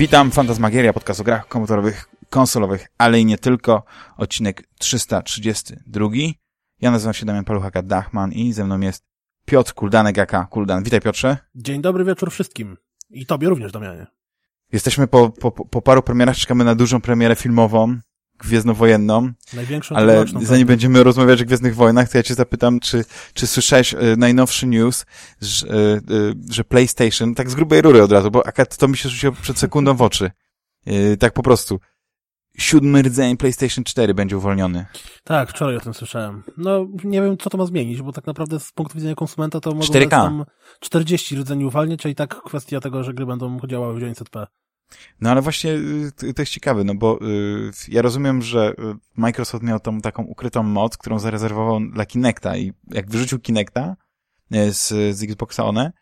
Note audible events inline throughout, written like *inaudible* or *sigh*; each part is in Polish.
Witam, Fantasmagieria, podcast o grach komputerowych, konsolowych, ale i nie tylko. Odcinek 332. Ja nazywam się Damian Paluchaka Dachman i ze mną jest Piotr Kuldanek, aka Kuldan. Witaj Piotrze. Dzień dobry wieczór wszystkim. I tobie również, Damianie. Jesteśmy po, po, po paru premierach, czekamy na dużą premierę filmową, gwiezdnowojenną. Największą Ale zanim będziemy rozmawiać o Gwiezdnych Wojnach, to ja cię zapytam, czy, czy słyszałeś y, najnowszy news, że, y, y, że PlayStation, tak z grubej rury od razu, bo akurat to mi się rzuciło przed sekundą w oczy. Y, tak po prostu. Siódmy rdzeń PlayStation 4 będzie uwolniony. Tak, wczoraj o tym słyszałem. No, nie wiem, co to ma zmienić, bo tak naprawdę z punktu widzenia konsumenta to mogą 4K. tam 40 rdzeni uwalniać, a i tak kwestia tego, że gry będą działały w 900p. No ale właśnie y, to jest ciekawe, no bo y, ja rozumiem, że y, Microsoft miał tą taką ukrytą moc, którą zarezerwował dla Kinecta i jak wyrzucił Kinecta y, z, z Xboxa One,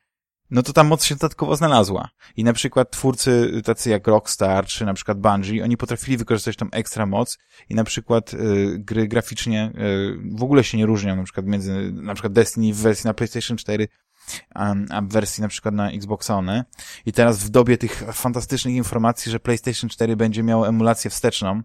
no to ta moc się dodatkowo znalazła. I na przykład twórcy tacy jak Rockstar, czy na przykład Bungie, oni potrafili wykorzystać tą ekstra moc i na przykład y, gry graficznie y, w ogóle się nie różnią, na przykład między, na przykład Destiny w wersji na PlayStation 4 a, a w wersji na przykład na Xbox One. I teraz w dobie tych fantastycznych informacji, że PlayStation 4 będzie miało emulację wsteczną,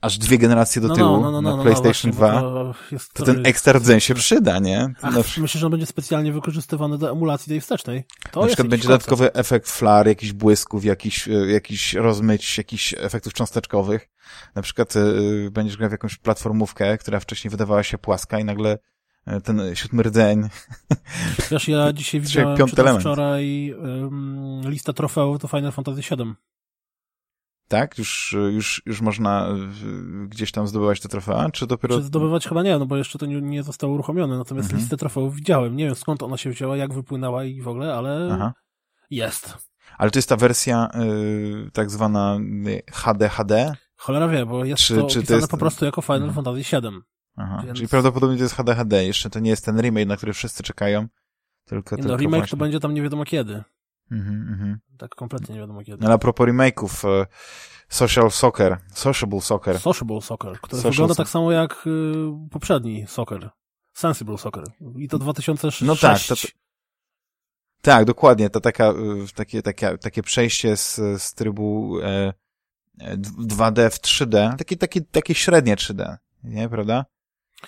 aż dwie generacje do No, tyłu no, no, no, no, na no, PlayStation właśnie, 2, bo to ten ekstra się przyda, nie? Ach, No, myślę, że on będzie specjalnie wykorzystywany do emulacji tej wstecznej. To na przykład będzie koncept. dodatkowy efekt flar, jakichś błysków, jakiś, e, jakiś rozmyć, jakichś efektów cząsteczkowych. Na przykład y, będziesz grał w jakąś platformówkę, która wcześniej wydawała się płaska i nagle e, ten siódmy rdzeń *laughs* Wiesz, ja dzisiaj widziałem, piąty wczoraj um, listę trofeów do Final Fantasy VII. Tak? Już, już, już można y, gdzieś tam zdobywać te trofea? Czy dopiero... Czy zdobywać chyba nie, no bo jeszcze to nie, nie zostało uruchomione, natomiast Mhm. listę trofeów widziałem. Nie wiem skąd ona się wzięła, jak wypłynęła i w ogóle, ale Aha. jest. Ale to jest ta wersja y, tak zwana HD HD? Cholera wie, bo jest Czy- to czy to jest- po prostu jako Final Mhm. Fantasy VII. Aha. Więc- Czyli prawdopodobnie to jest HD HD. Jeszcze to nie jest ten remake, na który wszyscy czekają. Tylko, Nie tylko No, remake właśnie. to będzie tam nie wiadomo kiedy. Mhm, mhm. Tak kompletnie nie wiadomo kiedy. No, ale a propos remake'ów, e, Social Soccer, Sociable Soccer. Sociable Soccer, który Social wygląda tak samo jak y, poprzedni Soccer. Sensible Soccer. I to 2006. No tak, to- Tak, dokładnie. To taka, y, takie, takie, takie przejście z, z trybu e, e, 2D w 3D. Takie, takie, takie średnie 3D. Nie, prawda?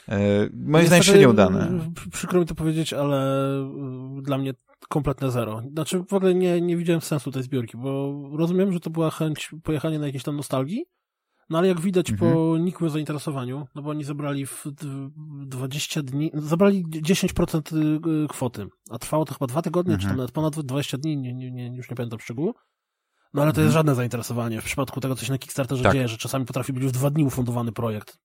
E, moim zdaniem Niestety, średnio udane. y, Przykro mi to powiedzieć, ale y, dla mnie kompletne zero. Znaczy w ogóle nie, nie widziałem sensu tej zbiórki, bo rozumiem, że to była chęć pojechania na jakieś tam nostalgii, no ale jak widać Mhm. po nikłym zainteresowaniu, no bo oni zebrali w d- 20 dni, zabrali 10% y, kwoty, a trwało to chyba dwa tygodnie, czy Mhm. tam nawet ponad 20 dni, nie, nie, nie, już nie pamiętam szczegółu. No ale to Mhm. jest żadne zainteresowanie. W przypadku tego, co się na Kickstarterze Tak. dzieje, że czasami potrafi być w dwa dni ufundowany projekt.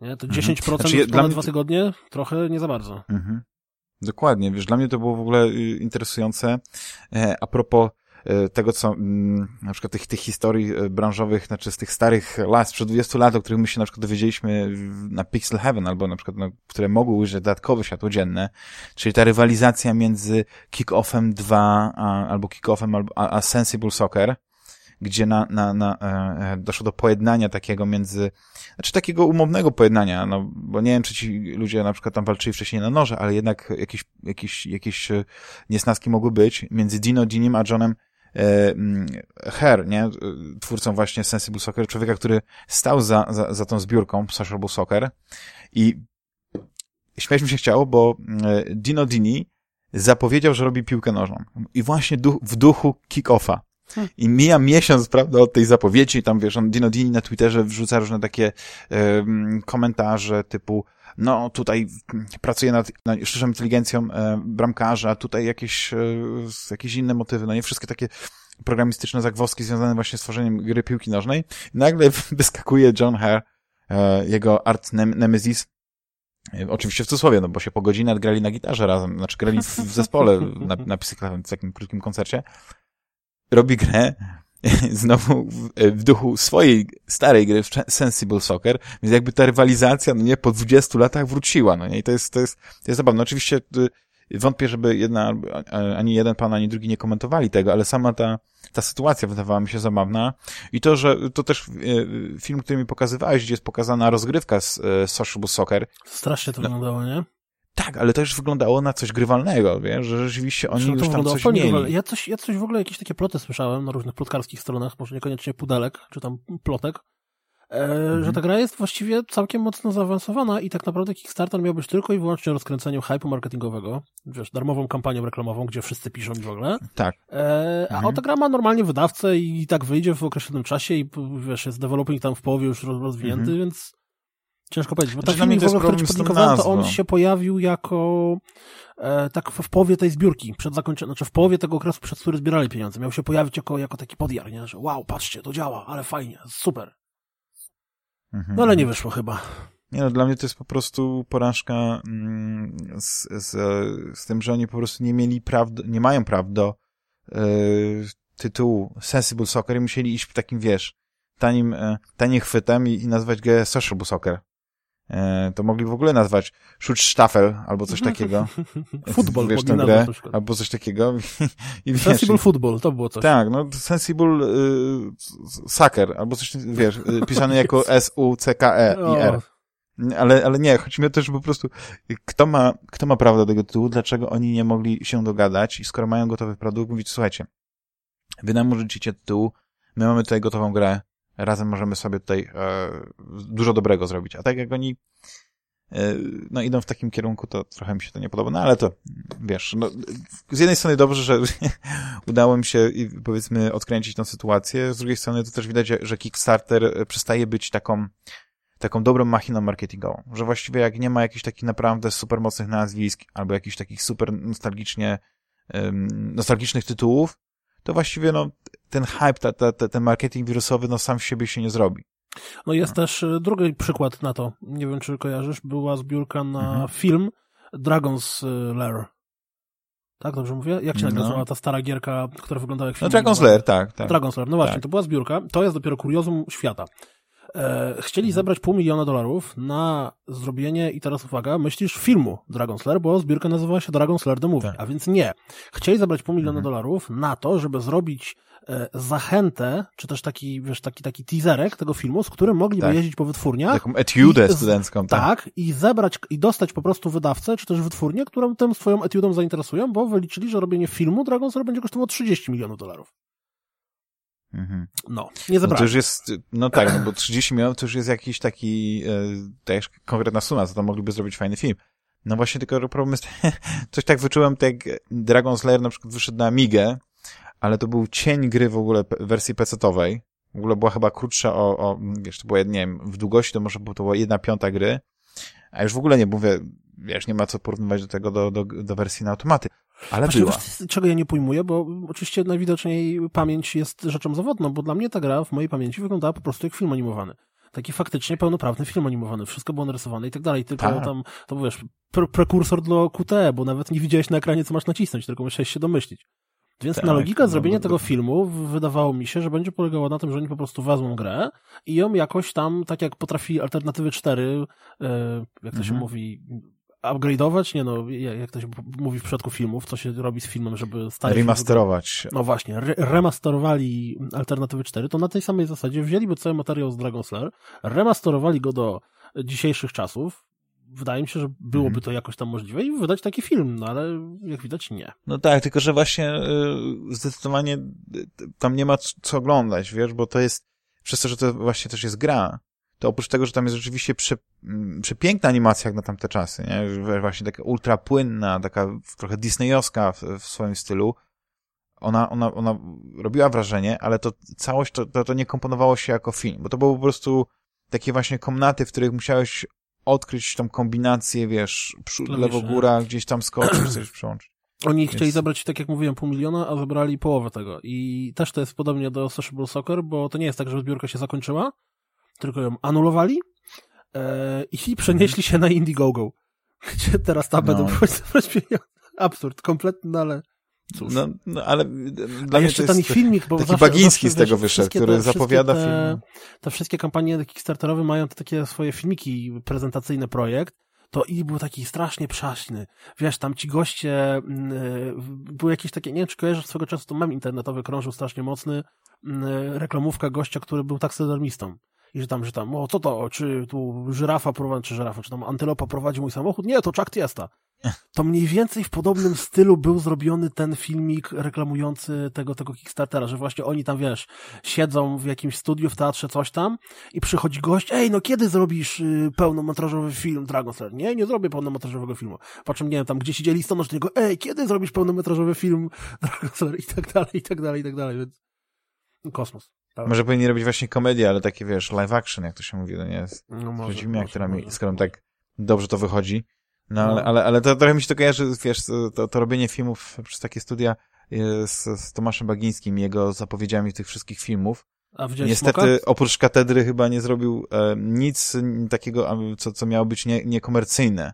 Nie? To Mhm. 10% Znaczy, ja- ponad dla mnie dwa tygodnie? Trochę nie za bardzo. Mhm. Dokładnie, wiesz, dla mnie to było w ogóle y, interesujące. E, a propos e, tego, co mm, na przykład tych, tych historii e, branżowych, znaczy z tych starych lat, sprzed 20 lat, o których my się na przykład dowiedzieliśmy na Pixel Heaven, albo na przykład, no, które mogły ujrzeć dodatkowe światło dzienne, czyli ta rywalizacja między Kick-Offem 2 a, albo Kick-Offem albo, a, a Sensible Soccer, gdzie na, na, na, e, e, doszło do pojednania takiego między, znaczy takiego umownego pojednania, no, bo nie wiem, czy ci ludzie na przykład tam walczyli wcześniej na noże, ale jednak jakieś, jakieś, jakieś e, niesnaski mogły być między Dino Dinim a Johnem e, Her, nie? Twórcą właśnie Sensible Soccer, człowieka, który stał za, za, za tą zbiórką Sociable Soccer i śmiać mi się chciało, bo Dino Dini zapowiedział, że robi piłkę nożną. I właśnie duch, w duchu kick-offa. I mija miesiąc, prawda, od tej zapowiedzi, tam wiesz, on Dino Dini na Twitterze wrzuca różne takie em, komentarze typu no tutaj pracuje nad, nad sztuczną inteligencją e, bramkarza, tutaj jakieś, e, z- jakieś inne motywy, no nie wszystkie takie programistyczne zagwozdki związane właśnie z tworzeniem gry piłki nożnej. I nagle *laughs* wyskakuje John Hare, e, jego art nem nemesis, e, oczywiście w cudzysłowie, no bo się po godzinach grali na gitarze razem, znaczy grali w, zespole na, na w takim krótkim koncercie. Robi grę, *laughs* znowu w, w duchu swojej starej gry, w Sensible Soccer, więc jakby ta rywalizacja, no nie, po 20 latach wróciła, no nie, i to jest, to jest, to jest zabawne. Oczywiście y, wątpię, żeby jedna, ani jeden pan, ani drugi nie komentowali tego, ale sama ta, ta sytuacja wydawała mi się zabawna i to, że to też y, film, który mi pokazywałeś, gdzie jest pokazana rozgrywka z y, Sociable Soccer, Strasznie to No. wyglądało, nie? Tak, ale to już wyglądało na coś grywalnego, wiesz, że rzeczywiście oni Zresztą już tam coś mieli. Grywalne. Ja coś, ja coś w ogóle, jakieś takie ploty słyszałem na różnych plotkarskich stronach, może niekoniecznie pudelek, czy tam plotek, e, mhm. że ta gra jest właściwie całkiem mocno zaawansowana i tak naprawdę Kickstarter miał być tylko i wyłącznie rozkręceniem hype'u marketingowego, wiesz, darmową kampanią reklamową, gdzie wszyscy piszą i w ogóle. Tak. E, a mhm. ta gra ma normalnie wydawcę i tak wyjdzie w określonym czasie i wiesz, jest developing tam w połowie już rozwinięty, mhm. więc Ciężko powiedzieć, bo znaczy, ten filmik, w ogóle, który ci podlinkowałem, to on się pojawił jako e, tak w, połowie tej zbiórki, przed zakończeniem, znaczy w połowie tego okresu, przed który zbierali pieniądze. Miał się pojawić jako, jako taki podjar, nie? że wow, patrzcie, to działa, ale fajnie, super. Mhm. No ale nie wyszło chyba. Nie no, dla mnie to jest po prostu porażka mm, z, z, z tym, że oni po prostu nie mieli praw, nie mają praw do y, tytułu Sensible Soccer i musieli iść w takim, wiesz, tanim, y, tanim chwytem i, i nazwać go Social Soccer. E, to mogli w ogóle nazwać Schutzstaffel *laughs* albo coś takiego. Football wiesz, tę grę, albo coś takiego. I, wiesz, sensible i, Football, to było coś. Tak, no Sensible y, Soccer, albo coś, wiesz, y, pisane jako *laughs* S-U-C-K-E-I-R. Ale, ale nie, chodzi mi o to, że po prostu kto ma, kto ma prawo do tego tytułu, dlaczego oni nie mogli się dogadać i skoro mają gotowy produkt, mówić, słuchajcie, wy nam użyczycie tytułu, my mamy tutaj gotową grę, razem możemy sobie tutaj e, dużo dobrego zrobić. A tak jak oni e, no idą w takim kierunku, to trochę mi się to nie podoba, no ale to, wiesz, no, z jednej strony dobrze, że *laughs* udało mi się, powiedzmy, odkręcić tą sytuację, z drugiej strony to też widać, że Kickstarter przestaje być taką, taką dobrą machiną marketingową, że właściwie jak nie ma jakichś takich naprawdę super mocnych nazwisk, albo jakichś takich super nostalgicznie, nostalgicznych tytułów, to właściwie no, ten hype, ta, ta, ta, ten marketing wirusowy no, sam w siebie się nie zrobi. No jest no. też e, drugi przykład na to. Nie wiem, czy kojarzysz. Była zbiórka na mhm. film Dragon's e, Lair. Tak, dobrze mówię? Jak się no. nazywała ta stara gierka, która wyglądała jak film? No Dragon's Lair, tak. tak. Dragon's Lair, no właśnie, tak. to była zbiórka. To jest dopiero kuriozum świata. E, chcieli mhm. zebrać pół miliona dolarów na zrobienie, i teraz uwaga, myślisz filmu Dragon Slayer, bo zbiórka nazywała się Dragon Slayer The Movie, tak. a więc nie. Chcieli zebrać pół miliona mhm. dolarów na to, żeby zrobić zachętę, czy też taki, wiesz, taki, taki teaserek tego filmu, z którym mogliby tak. jeździć po wytwórniach. Taką etiudę i, studencką, tak. Tak, i zebrać, i dostać po prostu wydawcę, czy też wytwórnię, którą tym swoją etiudą zainteresują, bo wyliczyli, że robienie filmu Dragon Slayer będzie kosztowało 30 milionów dolarów. Mhm. No, nie zabrałem. No to już jest, no tak, no bo 30 milionów to już jest jakiś taki, e, też konkretna suma, co to mogliby zrobić fajny film. No właśnie, tylko problem jest, *laughs* coś tak wyczułem, tak jak Dragon Slayer na przykład wyszedł na Amigę, ale to był cień gry w ogóle wersji PC-owej. W ogóle była chyba krótsza o, o wiesz, to było, nie wiem, w długości to może to była jedna piąta gry, a już w ogóle nie mówię, wiesz, nie ma co porównywać do tego, do, do, do wersji na automaty. Ale Właśnie, była. Wiesz, czego ja nie pojmuję, bo oczywiście najwidoczniej pamięć jest rzeczą zawodną, bo dla mnie ta gra w mojej pamięci wyglądała po prostu jak film animowany. Taki faktycznie pełnoprawny film animowany, wszystko było narysowane i tak dalej, tylko tak. tam, to był, wiesz, pre prekursor dla QT, bo nawet nie widziałeś na ekranie, co masz nacisnąć, tylko musiałeś się domyślić. Więc tak, na logikę no, zrobienia no, tego filmu wydawało mi się, że będzie polegało na tym, że oni po prostu wezmą grę i ją jakoś tam, tak jak potrafi Alternatywy 4, yy, jak to mhm. się mówi, upgrade'ować, nie no, jak to się mówi w przypadku filmów, co się robi z filmem, żeby stać Remasterować. No właśnie, re remasterowali Alternatywy 4, to na tej samej zasadzie wzięliby cały materiał z Dragon Slayer, remasterowali go do dzisiejszych czasów, wydaje mi się, że byłoby mhm. to jakoś tam możliwe i wydać taki film, no ale jak widać nie. No tak, tylko że właśnie y, zdecydowanie y, tam nie ma co oglądać, wiesz, bo to jest, przez to, że to właśnie też jest gra, to oprócz tego, że tam jest rzeczywiście prze, przepiękna animacja jak na tamte czasy, nie? właśnie taka ultra płynna, taka trochę disneyowska w, w swoim stylu, ona, ona, ona robiła wrażenie, ale to całość to, to, to nie komponowało się jako film, bo to było po prostu takie właśnie komnaty, w których musiałeś odkryć tą kombinację, wiesz, lewo góra, gdzieś tam skoczyć, coś *clears throat* przełączyć. Oni Więc... chcieli zabrać, tak jak mówiłem, pół miliona, a zabrali połowę tego. I też to jest podobnie do Sociable Soccer, bo to nie jest tak, że zbiórka się zakończyła, tylko ją anulowali e, i *laughs* przenieśli się na Indiegogo, gdzie teraz tam no. będą *laughs* próbować pieniądze. Absurd, kompletny, no ale cóż. No, no ale dla A jeszcze ten filmik, bo taki zawsze, Bagiński zawsze, z tego wyszedł, który zapowiada te, film. Te wszystkie kampanie Kickstarterowe mają te takie swoje filmiki, prezentacyjny projekt, to i był taki strasznie przaśny. Wiesz, tam ci goście, yy, były jakieś takie, nie wiem, czy kojarzysz swego czasu, to mem internetowy krążył strasznie mocny, yy, reklamówka gościa, który był taksydermistą i że tam, że tam, o co to, czy tu żyrafa prowadzi, czy żyrafa, czy tam antylopa prowadzi mój samochód? Nie, to Chuck Tiesta. *laughs* to mniej więcej w podobnym stylu był zrobiony ten filmik reklamujący tego, tego Kickstartera, że właśnie oni tam, wiesz, siedzą w jakimś studiu, w teatrze, coś tam i przychodzi gość, ej, no kiedy zrobisz y, pełnometrażowy film Dragon Slayer? Nie, nie zrobię pełnometrażowego filmu. Po czym, nie wiem, tam gdzie siedzieli niego, ej, kiedy zrobisz pełnometrażowy film Dragon Slayer? I tak dalej, i tak dalej, i tak dalej, więc kosmos. Tak. Może powinni robić właśnie komedię, ale takie, wiesz, live action, jak to się mówi, no nie? Z, no może, z aktorami, skoro tak dobrze to wychodzi. No, ale, no. ale, ale to trochę mi się to kojarzy, wiesz, to, to robienie filmów przez takie studia e, z, z Tomaszem Bagińskim i jego zapowiedziami tych wszystkich filmów. A Niestety smoka? oprócz katedry chyba nie zrobił e, nic takiego, co, co miało być nie, niekomercyjne.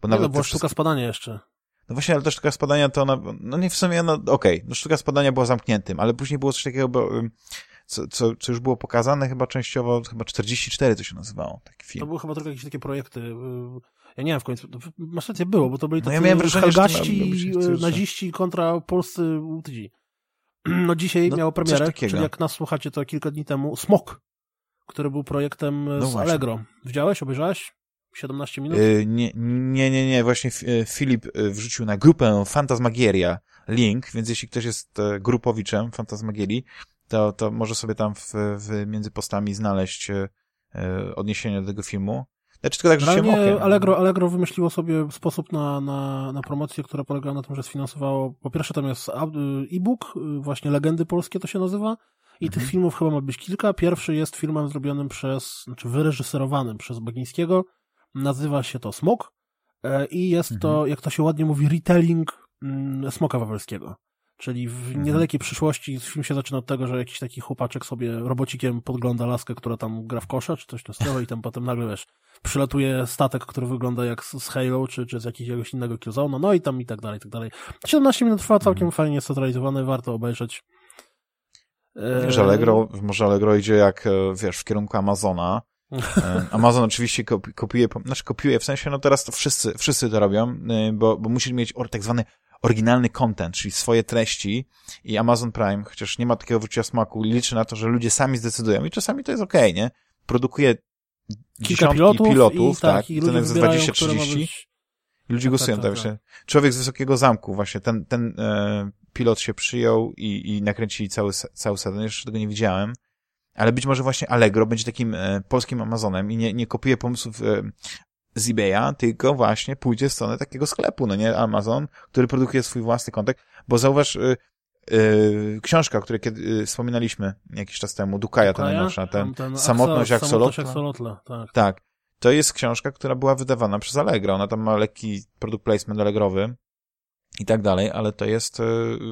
Bo nie, nawet no, była sztuka spadania jeszcze. No właśnie, ale ta sztuka spadania to ona, no nie w sumie, no okej, okay, no sztuka spadania była zamkniętym, ale później było coś takiego, bo, co, co, co już było pokazane chyba częściowo, chyba 44 to się nazywało, taki film. To były chyba tylko jakieś takie projekty, y, ja nie wiem w końcu, masz rację, było, bo to byli tacy no ja miałem wrażenie, helgaści, y, naziści kontra polscy łutydzi. *clears throat* No dzisiaj no, miało premierę, czyli jak nas słuchacie, to kilka dni temu, Smok, który był projektem no z właśnie. Allegro. Widziałeś, obejrzałeś? 17 minut? Yy, nie, nie, nie, nie, właśnie y, Filip wrzucił na grupę Fantasmagieria link, więc jeśli ktoś jest e, grupowiczem Fantasmagierii, to, to może sobie tam w, w między postami znaleźć e, e odniesienie do tego filmu. Znaczy tylko tak rzuciłem okiem. Allegro, Allegro wymyśliło sobie sposób na, na, na promocję, która polega na tym, że sfinansowało, po pierwsze tam jest e-book, y, właśnie Legendy Polskie to się nazywa, i mhm. tych filmów chyba ma być kilka. Pierwszy jest filmem zrobionym przez, znaczy wyreżyserowanym przez Bagińskiego. Nazywa się to Smok e, i jest mhm. to, jak to się ładnie mówi, retelling mm, Smoka Wawelskiego. Czyli w mhm. niedalekiej przyszłości film się zaczyna od tego, że jakiś taki chłopaczek sobie robocikiem podgląda laskę, która tam gra w kosza, czy coś takiego i tam potem nagle, wiesz, przylatuje statek, który wygląda jak z Halo, czy, czy z jakiegoś innego Killzone, no i tam i tak dalej, i tak dalej. 17 minut trwa, całkiem mhm. fajnie jest zrealizowane, warto obejrzeć. Wiesz, Allegro, może Allegro idzie jak, e, wiesz, w kierunku Amazona. E, Amazon oczywiście kopiuje, znaczy kopiuje, w sensie, no teraz to wszyscy, wszyscy to robią, e, bo, bo musisz mieć tak zwany oryginalny content, czyli swoje treści i Amazon Prime, chociaż nie ma takiego wyczucia smaku, liczy na to, że ludzie sami zdecydują i czasami to jest okej, okay, nie? Produkuje Kilka pilotów, pilotów i, tak, tak? i ludzie za 20-30 ludzie tak, głosują, tak, tak, tak, Człowiek z Wysokiego Zamku, właśnie ten, ten e, pilot się przyjął i, i nakręcili cały, cały sezon, jeszcze tego nie widziałem, ale być może właśnie Allegro będzie takim e, polskim Amazonem i nie, nie kopuje pomysłów e, z eBaya, tylko właśnie pójdzie w stronę takiego sklepu, no nie, Amazon, który produkuje swój własny kontek, bo zauważ, y, y, książka, o której kiedy, y, wspominaliśmy jakiś czas temu, Dukaja, ta najnowsza, ten, ten Samotność Axolotla. Tak. tak. To jest książka, która była wydawana przez Allegro. Ona tam ma lekki produkt placement Allegrowy i tak dalej, ale to jest y,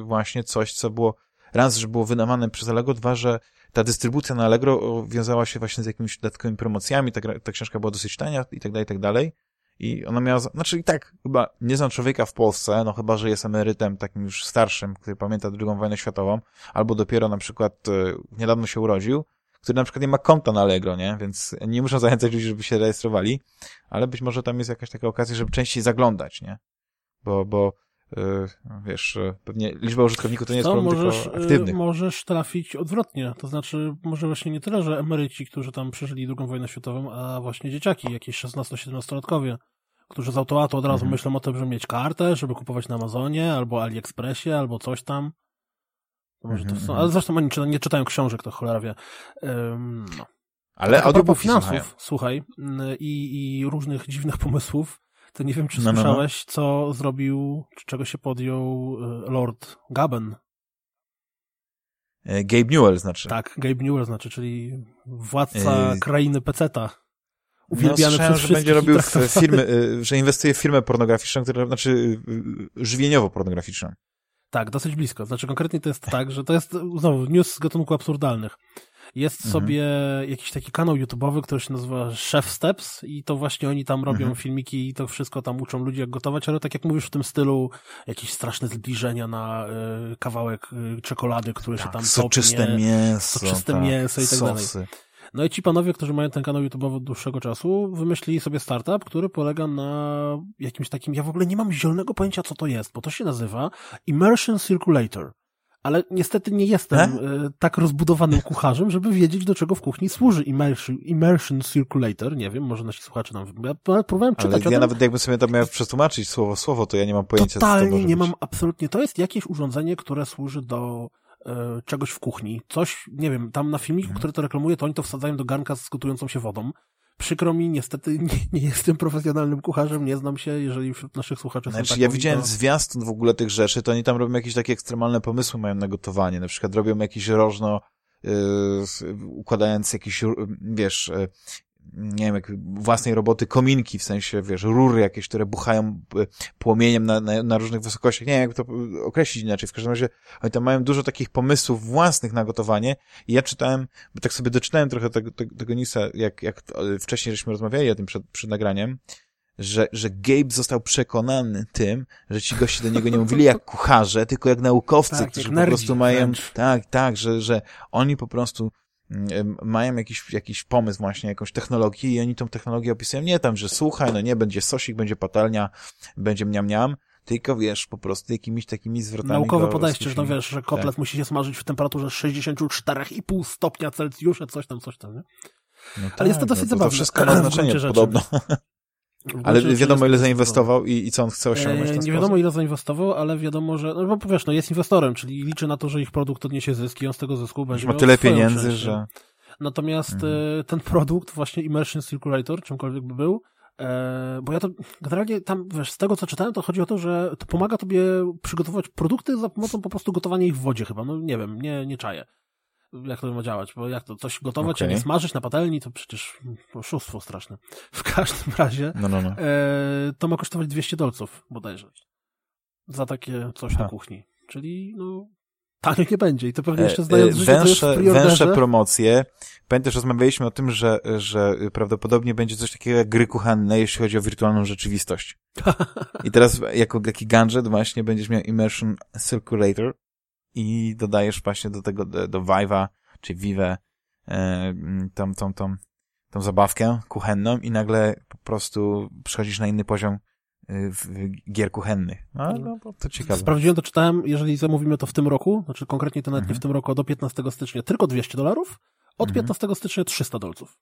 właśnie coś, co było raz, że było wydawane przez Allegro, dwa, że ta dystrybucja na Allegro wiązała się właśnie z jakimiś dodatkowymi promocjami, ta, ta książka była dosyć tania i tak dalej, i tak dalej. I ona miała, znaczy i tak, chyba nie znam człowieka w Polsce, no chyba, że jest emerytem takim już starszym, który pamięta II wojnę światową, albo dopiero na przykład y, niedawno się urodził, który na przykład nie ma konta na Allegro, nie? Więc nie muszą zachęcać ludzi, żeby się rejestrowali, ale być może tam jest jakaś taka okazja, żeby częściej zaglądać, nie? Bo, bo wiesz, y, pewnie liczba użytkowników to nie jest problem możesz, tylko aktywnych. Y, możesz trafić odwrotnie, to znaczy może właśnie nie tyle, że emeryci, którzy tam przeżyli II wojnę światową, a właśnie dzieciaki, jakieś 16-17-latkowie, którzy z automatu od razu mhm. myślą o tym, żeby mieć kartę, żeby kupować na Amazonie, albo AliExpressie, albo coś tam. To może mhm, to są, mhm. ale zresztą oni nie czytają książek, to cholera wie. Um, no. Ale a propos finansów, słuchaj, i, i różnych dziwnych pomysłów, to nie wiem, czy no, słyszałeś, no, no. co zrobił, czy czego się podjął e, Lord Gaben. E, Gabe Newell znaczy. Tak, Gabe Newell znaczy, czyli władca e... krainy peceta. Uwielbiany no, przez że będzie robił firmy, *laughs* że inwestuje w firmę pornograficzną, która, znaczy żywieniowo-pornograficzną. Tak, dosyć blisko. Znaczy konkretnie to jest tak, że to jest znowu news z gatunku absurdalnych. Jest mhm. sobie jakiś taki kanał YouTube'owy, który się nazywa Chef Steps i to właśnie oni tam robią mhm. filmiki i to wszystko tam uczą ludzi jak gotować, ale tak jak mówisz w tym stylu jakieś straszne zbliżenia na y, kawałek y, czekolady, który tak, się tam soczyste topnie, mięso, soczyste tak, mięso i tak dalej. No i ci panowie, którzy mają ten kanał YouTube'owy od dłuższego czasu, wymyślili sobie startup, który polega na jakimś takim, ja w ogóle nie mam zielonego pojęcia, co to jest, bo to się nazywa Immersion Circulator ale niestety nie jestem e, tak rozbudowanym kucharzem, żeby wiedzieć, do czego w kuchni służy immersion, immersion circulator. Nie wiem, może nasi słuchacze nam... Ja próbowałem czytać Ale ja nawet jakbym sobie to miał przetłumaczyć słowo słowo, to ja nie mam pojęcia, Totalnie co to nie być. mam absolutnie. To jest jakieś urządzenie, które służy do e, czegoś w kuchni. Coś, nie wiem, tam na filmiku, Mhm. który to reklamuje, to oni to wsadzają do garnka z gotującą się wodą. Przykro mi, niestety *laughs* nie, nie jestem profesjonalnym kucharzem, nie znam się, jeżeli wśród naszych słuchaczy Znaczy, są ja takowi, widziałem to... zwiastun w ogóle tych rzeczy, to oni tam robią jakieś takie ekstremalne pomysły, mają na gotowanie. Na przykład robią jakieś rożno, yy, układając jakieś, wiesz, nie wiem, jak własnej roboty kominki, w sensie, wiesz, rury jakieś, które buchają yy, płomieniem na, na, na różnych wysokościach. Nie wiem, jak to określić inaczej. W każdym razie oni tam mają dużo takich pomysłów własnych na gotowanie i ja czytałem, bo tak sobie doczytałem trochę tego, tego, tego newsa, jak, jak wcześniej żeśmy rozmawiali o tym przed, przed nagraniem, że, że Gabe został przekonany tym, że ci goście do niego nie mówili jak kucharze, tylko jak naukowcy, Tak, którzy jak po prostu mają, tak, tak, że, że oni po prostu mają jakiś, jakiś pomysł właśnie, jakąś technologię i oni tą technologię opisują nie tam, że słuchaj, no nie, będzie sosik, będzie patelnia, będzie mniam-mniam, tylko wiesz, po prostu jakimiś takimi zwrotami. Naukowe podejście, że no wiesz, że kotlet Tak. musi się smażyć w temperaturze 64,5 stopnia Celsjusza, coś tam, coś tam, nie? No Ale jest to tak, dosyć no, to, to zabawne. wszystko ma *clears throat* znaczenie rzeczy. podobno. *laughs* Ale wiadomo, ile to zainwestował i, i co on chce osiągnąć E, nie sposób. wiadomo ile zainwestował, ale wiadomo, że, no bo wiesz, no jest inwestorem, czyli liczy na to, że ich produkt odniesie zyski i on z tego zysku będzie ma tyle pieniędzy, część, że... Natomiast Mhm. e, ten *laughs* produkt, właśnie Immersion Circulator, czymkolwiek by był, e, bo ja to generalnie tam, wiesz, z tego co czytałem, to chodzi o to, że to pomaga tobie przygotować produkty za pomocą po prostu gotowania ich w wodzie chyba, no nie wiem, nie, nie czaję. Jak to ma działać, bo jak to coś gotować, a Okej. nie smażyć na patelni, to przecież oszustwo straszne. W każdym *laughs* razie, No, no, no. e, to ma kosztować 200 dolców bodajże. Za takie coś na kuchni. Czyli, no, tanio nie będzie. I to pewnie E, jeszcze znając e, życie, węższe, preorderze. węższe promocje. Pamiętasz, rozmawialiśmy o tym, że, że prawdopodobnie będzie coś takiego jak gry kuchenne, jeśli chodzi o wirtualną rzeczywistość. *laughs* I teraz jako taki gadżet właśnie będziesz miał Immersion Circulator i dodajesz właśnie do tego, do, do Vive'a, czy Vive, e, mm, tą, tą, tą, tą zabawkę kuchenną i nagle po prostu przechodzisz na inny poziom w gier kuchennych. No, no to, ciekawe. Sprawdziłem to, czytałem, jeżeli zamówimy to w tym roku, znaczy konkretnie to nawet nie Mhm. w tym roku, a do 15 stycznia tylko 200 dolarów, od Mhm. 15 stycznia 300 dolców.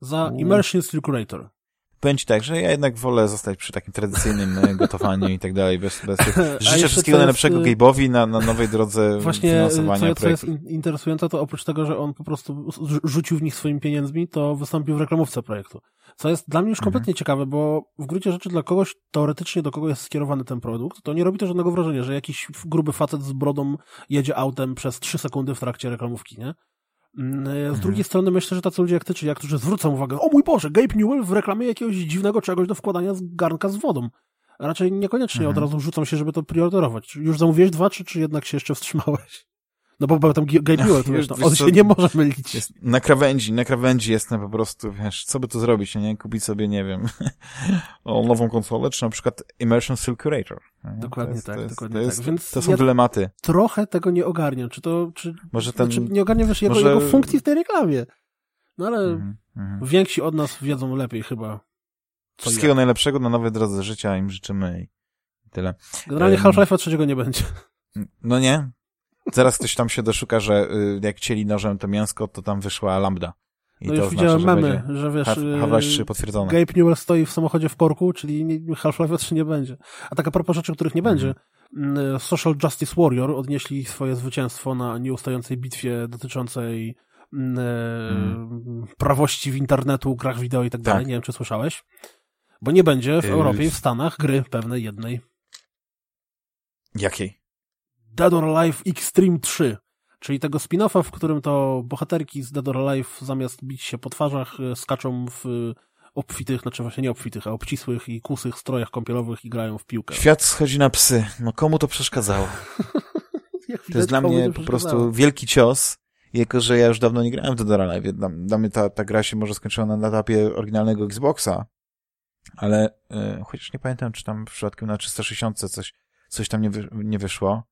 Za U. Immersion Circulator. Powiem ci tak, że ja jednak wolę zostać przy takim tradycyjnym e, gotowaniu i tak dalej, bez, bez tych... *laughs* Życzę wszystkiego najlepszego jest, y, Gabe'owi na, na nowej drodze Właśnie, finansowania co, co jest interesujące, to oprócz tego, że on po prostu rzu- rzucił w nich swoimi pieniędzmi, to wystąpił w reklamówce projektu. Co jest dla mnie już Mhm. kompletnie ciekawe, bo w gruncie rzeczy dla kogoś, teoretycznie do kogo jest skierowany ten produkt, to nie robi to żadnego wrażenia, że jakiś gruby facet z brodą jedzie autem przez 3 sekundy w trakcie reklamówki, nie? Mm, Z Mhm. drugiej strony myślę, że tacy ludzie jak ty, czy jak, którzy zwrócą uwagę, o mój Boże, Gabe Newell w reklamie jakiegoś dziwnego czegoś do wkładania z garnka z wodą. Raczej niekoniecznie Mhm. od razu rzucą się, żeby to preorderować. Czy Już zamówiłeś dwa, czy, czy jednak się jeszcze wstrzymałeś? No bo był tam G- Gabe Newell, to wiesz, no, on się nie może mylić. Jest na krawędzi, na krawędzi jestem po prostu, wiesz, co by tu zrobić, nie? Kupić sobie, nie wiem, *laughs* o nową konsolę, czy na przykład Immersion Circulator. nie? Dokładnie jest, tak, jest, dokładnie to jest, tak. Więc to są ja- dylematy. Trochę tego nie ogarniam. Czy to, czy, Może ten... znaczy nie ogarniam, wiesz, jego, może- jego funkcji w tej reklamie. No ale mhm. więksi od nas wiedzą lepiej chyba. Wszystkiego najlepszego na nowej drodze życia im życzymy i tyle. Generalnie Em. Half-Life'a trzeciego nie będzie. No nie? Zaraz ktoś tam się doszuka, że y, jak cieli nożem to mięsko, to tam wyszła lambda. I No to już oznacza, widziałem że memy, że wiesz, Half- Half-Life 3 yy, potwierdzone. Gabe Newell stoi w samochodzie w korku, czyli Half-Life 3 nie będzie. A tak a propos rzeczy, których nie będzie, Mhm. mm, Social Justice Warrior odnieśli swoje zwycięstwo na nieustającej bitwie dotyczącej mm, Mm. prawości w internetu, grach wideo i tak dalej. Tak. Nie wiem, czy słyszałeś. Bo nie będzie w. Europie i w Stanach gry pewnej jednej. Jakiej? Dead or Alive Extreme 3, czyli tego spin-offa, w którym to bohaterki z Dead or Alive zamiast bić się po twarzach e, skaczą w e, obfitych, znaczy właśnie nie obfitych, a obcisłych i kusych strojach kąpielowych i grają w piłkę. Świat schodzi na psy. No komu to przeszkadzało? *laughs* To jest dla mnie nie po prostu wielki cios. Jako, że ja już dawno nie grałem w Dead or Alive. Dla, dla mnie ta, ta gra się może skończyła na etapie oryginalnego Xboxa, ale e, chociaż nie pamiętam, czy tam w przypadku na 360 coś, coś tam nie, wy, nie wyszło.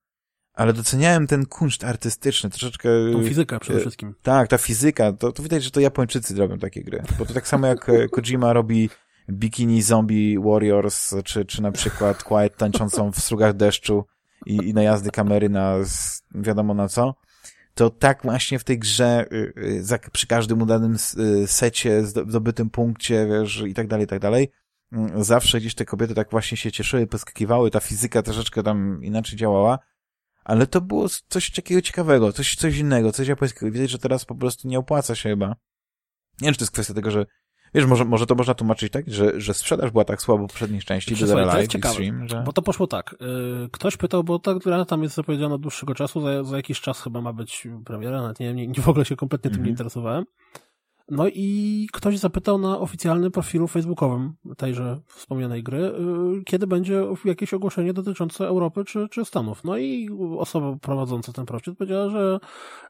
Ale doceniałem ten kunszt artystyczny, troszeczkę... Tą fizykę przede e, wszystkim. Tak, ta fizyka, to, to widać, że to Japończycy robią takie gry. Bo to tak samo jak e, *laughs* Kojima robi Bikini Zombie Warriors, czy, czy na przykład Quiet tańczącą w strugach deszczu i, i najazdy kamery na wiadomo na co, to tak właśnie w tej grze y, y, przy każdym udanym y, secie, zdobytym punkcie, wiesz, i tak dalej, i tak dalej, mm, zawsze gdzieś te kobiety tak właśnie się cieszyły, poskakiwały, ta fizyka troszeczkę tam inaczej działała, ale to było coś takiego ciekawego, coś, coś innego, coś japońskiego. Widać, że teraz po prostu nie opłaca się chyba. Nie wiem, czy to jest kwestia tego, że Wiesz, może, może to można tłumaczyć tak, że, że sprzedaż była tak słaba w poprzedniej części Dead or Alive Extreme, że... Bo to poszło tak. Y, ktoś pytał, bo ta gra tam jest zapowiedziana od dłuższego czasu, za, za jakiś czas chyba ma być premiera, nawet nie, nie, nie w ogóle się kompletnie tym mm -hmm. nie interesowałem. No i ktoś zapytał na oficjalnym profilu facebookowym tejże wspomnianej gry, y, kiedy będzie jakieś ogłoszenie dotyczące Europy czy, czy Stanów. No i osoba prowadząca ten profil powiedziała, że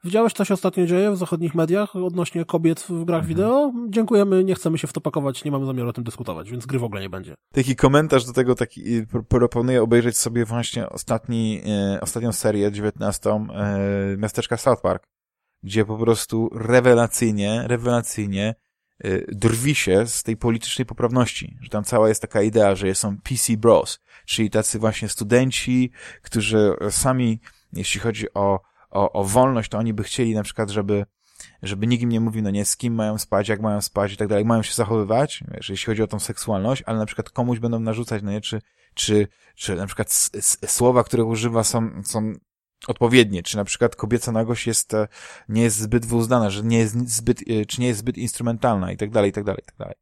widziałeś, co się ostatnio dzieje w zachodnich mediach odnośnie kobiet w grach mhm. wideo? Dziękujemy, nie chcemy się w to pakować, nie mamy zamiaru o tym dyskutować, więc gry w ogóle nie będzie. Taki komentarz do tego, taki proponuję obejrzeć sobie właśnie ostatni, e, ostatnią serię, 19, e, miasteczka South Park gdzie po prostu rewelacyjnie, rewelacyjnie y, drwi się z tej politycznej poprawności, że tam cała jest taka idea, że są PC bros, czyli tacy właśnie studenci, którzy sami, jeśli chodzi o, o, o wolność, to oni by chcieli na przykład, żeby żeby nikt im nie mówił, no nie, z kim mają spać, jak mają spać i tak dalej, jak mają się zachowywać, wiesz, jeśli chodzi o tą seksualność, ale na przykład komuś będą narzucać, no nie, czy, czy, czy na przykład słowa, których używa są, są odpowiednie, czy na przykład kobieca nagość jest, e, nie jest zbyt wyuznana, że nie jest zbyt, e, czy nie jest zbyt instrumentalna i tak dalej, i tak dalej, i tak dalej.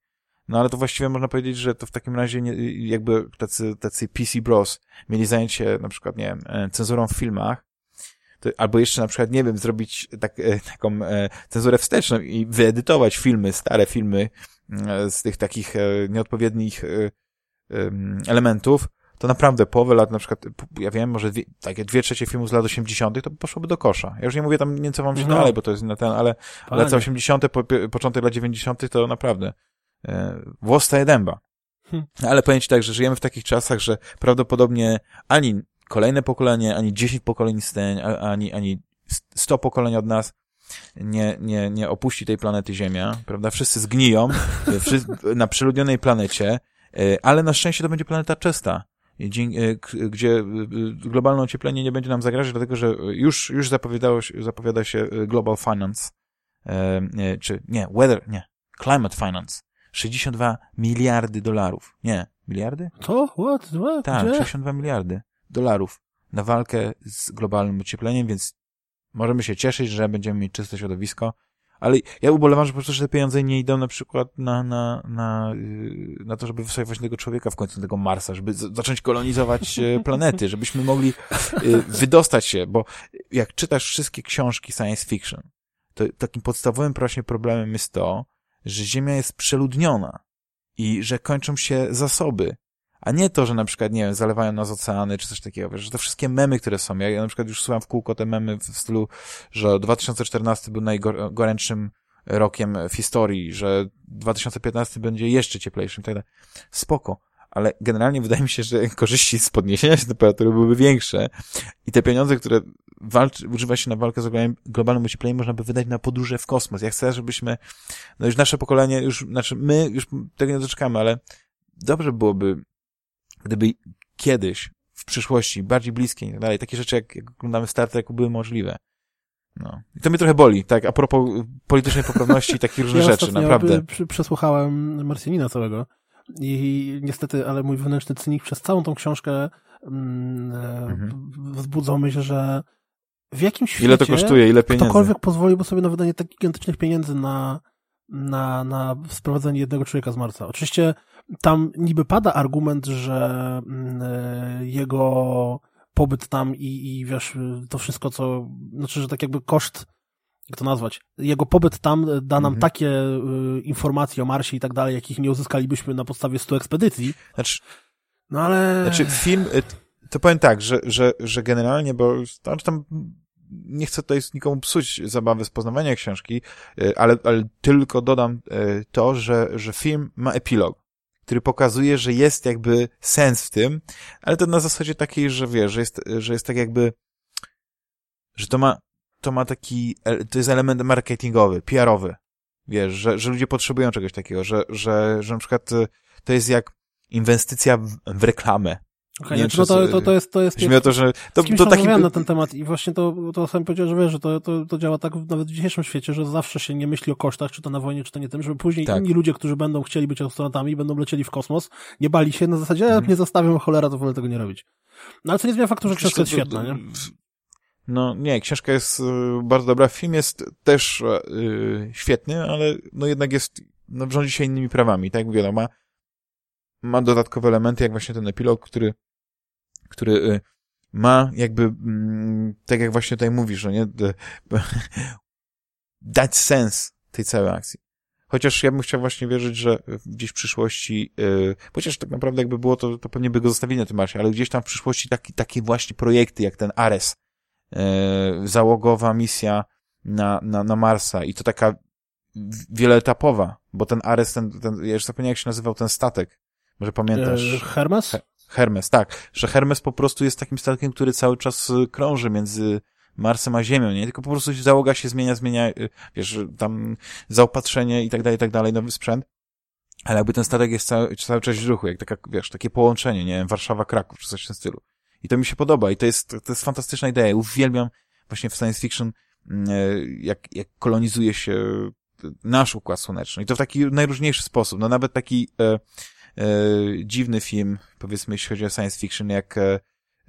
No ale to właściwie można powiedzieć, że to w takim razie nie, jakby tacy, tacy PC Bros mieli zająć się na przykład, nie wiem, e, cenzurą w filmach, to, albo jeszcze na przykład, nie wiem, zrobić tak, taką cenzurę wsteczną i wyedytować filmy, stare filmy e, z tych takich nieodpowiednich elementów, to naprawdę połowę lat, na przykład, ja wiem, może dwie, takie dwie trzecie filmów z lat 80., to poszłoby do kosza. Ja już nie mówię tam nieco wam się no. dalej, bo to jest na ten, ale Panie. lata 80., po, początek lat 90., to naprawdę e, włos staje dęba. Hm. Ale powiem ci tak, że żyjemy w takich czasach, że prawdopodobnie ani kolejne pokolenie, ani 10 pokoleń steń, ani, ani 100 pokoleń od nas nie, nie, nie opuści tej planety Ziemia, prawda? Wszyscy zgniją *laughs* na przeludnionej planecie, e, ale na szczęście to będzie planeta czysta. E, gdzie e, globalne ocieplenie nie będzie nam zagrażać, dlatego że już, już zapowiadało, zapowiada się e, Global Finance, czy nie, Weather, nie, Climate Finance. 62 miliardy dolarów. Nie, miliardy? Co? What? What? Tak, Gdzie? 62 miliardy dolarów na walkę z globalnym ociepleniem, więc możemy się cieszyć, że będziemy mieć czyste środowisko, ale ja ubolewam, że po prostu że te pieniądze nie idą na przykład na, na, na, y, na to, żeby wysłać tego człowieka w końcu, tego Marsa, żeby zacząć kolonizować e, *laughs* planety, żebyśmy mogli y, wydostać się, bo jak czytasz wszystkie książki science fiction, to takim podstawowym właśnie problemem jest to, że Ziemia jest przeludniona i że kończą się zasoby a nie to, że na przykład, nie wiem, zalewają nas oceany czy coś takiego, wiesz, że te wszystkie memy, które są, ja, ja na przykład już słucham w kółko te memy w stylu, że 2014 był najgorętszym rokiem w historii, że 2015 będzie jeszcze cieplejszym tak dalej. Spoko, ale generalnie wydaje mi się, że korzyści z podniesienia się temperatury byłyby większe i te pieniądze, które walczy, używa się na walkę z globalnym ociepleniem, można by wydać na podróże w kosmos. Ja chcę, żebyśmy, no już nasze pokolenie, już, znaczy my już tego nie doczekamy, ale dobrze byłoby gdyby kiedyś, w przyszłości, bardziej bliskiej i tak dalej, takie rzeczy jak, jak oglądamy Star Trek były możliwe. No. I to mnie trochę boli, tak, a propos politycznej poprawności i takich *laughs* różnych ja rzeczy, naprawdę. przesłuchałem Marsjanina całego i niestety, ale mój wewnętrzny cynik przez całą tą książkę mm, mhm. wzbudzał myśl, że w jakim świecie ile to kosztuje, ile pieniędzy? ktokolwiek pozwoliłby sobie na wydanie tak gigantycznych pieniędzy na, na, na sprowadzenie jednego człowieka z Marsa. Oczywiście tam niby pada argument, że mm, e, jego pobyt tam i, i wiesz, to wszystko, co, znaczy, że tak jakby koszt, jak to nazwać, jego pobyt tam da nam mhm. takie y, informacje o Marsie i tak dalej, jakich nie uzyskalibyśmy na podstawie 100 ekspedycji. Znaczy, no ale... Znaczy film, y, to powiem tak, że, że, że generalnie, bo znaczy tam nie chcę tutaj nikomu psuć zabawy z poznawania książki, ale, ale tylko dodam to, że, że film ma epilog który pokazuje, że jest jakby sens w tym, ale to na zasadzie takiej, że wiesz, że jest, że jest tak jakby, że to ma, to ma taki, to jest element marketingowy, PR-owy, wiesz, że, że ludzie potrzebują czegoś takiego, że, że, że na przykład to jest jak inwestycja w, w reklamę, Okay, nie, no to, to, to jest, to jest, nie, to, że to, z kimś to taki... na ten temat i właśnie to, to sam powiedział, że wiesz, że to, to, to działa tak nawet w dzisiejszym świecie, że zawsze się nie myśli o kosztach, czy to na wojnie, czy to nie tym, żeby później tak. inni ludzie, którzy będą chcieli być astronautami, będą lecieli w kosmos, nie bali się na zasadzie, mhm. nie zostawiam cholera, to wolę tego nie robić. No ale co nie zmienia faktu, że książka jest świetna, nie? No nie, książka jest y, bardzo dobra, film jest też yy, świetny, ale no jednak jest, no rządzi się innymi prawami, tak no ma, ma dodatkowe elementy, jak właśnie ten epilog, który który y, ma jakby, mm, tak jak właśnie tutaj mówisz, no nie, *laughs* dać sens tej całej akcji. Chociaż ja bym chciał właśnie wierzyć, że gdzieś w przyszłości, yy, chociaż tak naprawdę jakby było to, to pewnie by go zostawili na tym Marsie, ale gdzieś tam w przyszłości taki, takie właśnie projekty jak ten Ares, yy, załogowa misja na, na, na Marsa i to taka wieloetapowa, bo ten Ares, ten, ten ja już zapomniałem jak się nazywał ten statek, może pamiętasz? Hermes? Hermes, tak. Że Hermes po prostu jest takim statkiem, który cały czas y, krąży między Marsem a Ziemią, nie? Tylko po prostu załoga się zmienia, zmienia, y, wiesz, tam zaopatrzenie i tak dalej, i tak dalej, nowy sprzęt. Ale jakby ten statek jest cały, cały czas w ruchu, jak taka, wiesz, takie połączenie, nie wiem, Warszawa-Kraków, czy coś w tym stylu. I to mi się podoba i to jest, to jest fantastyczna idea. Uwielbiam właśnie w science fiction, mm, e, jak, jak kolonizuje się nasz Układ Słoneczny. I to w taki najróżniejszy sposób. No nawet taki, e, dziwny film, powiedzmy, jeśli chodzi o science fiction, jak e,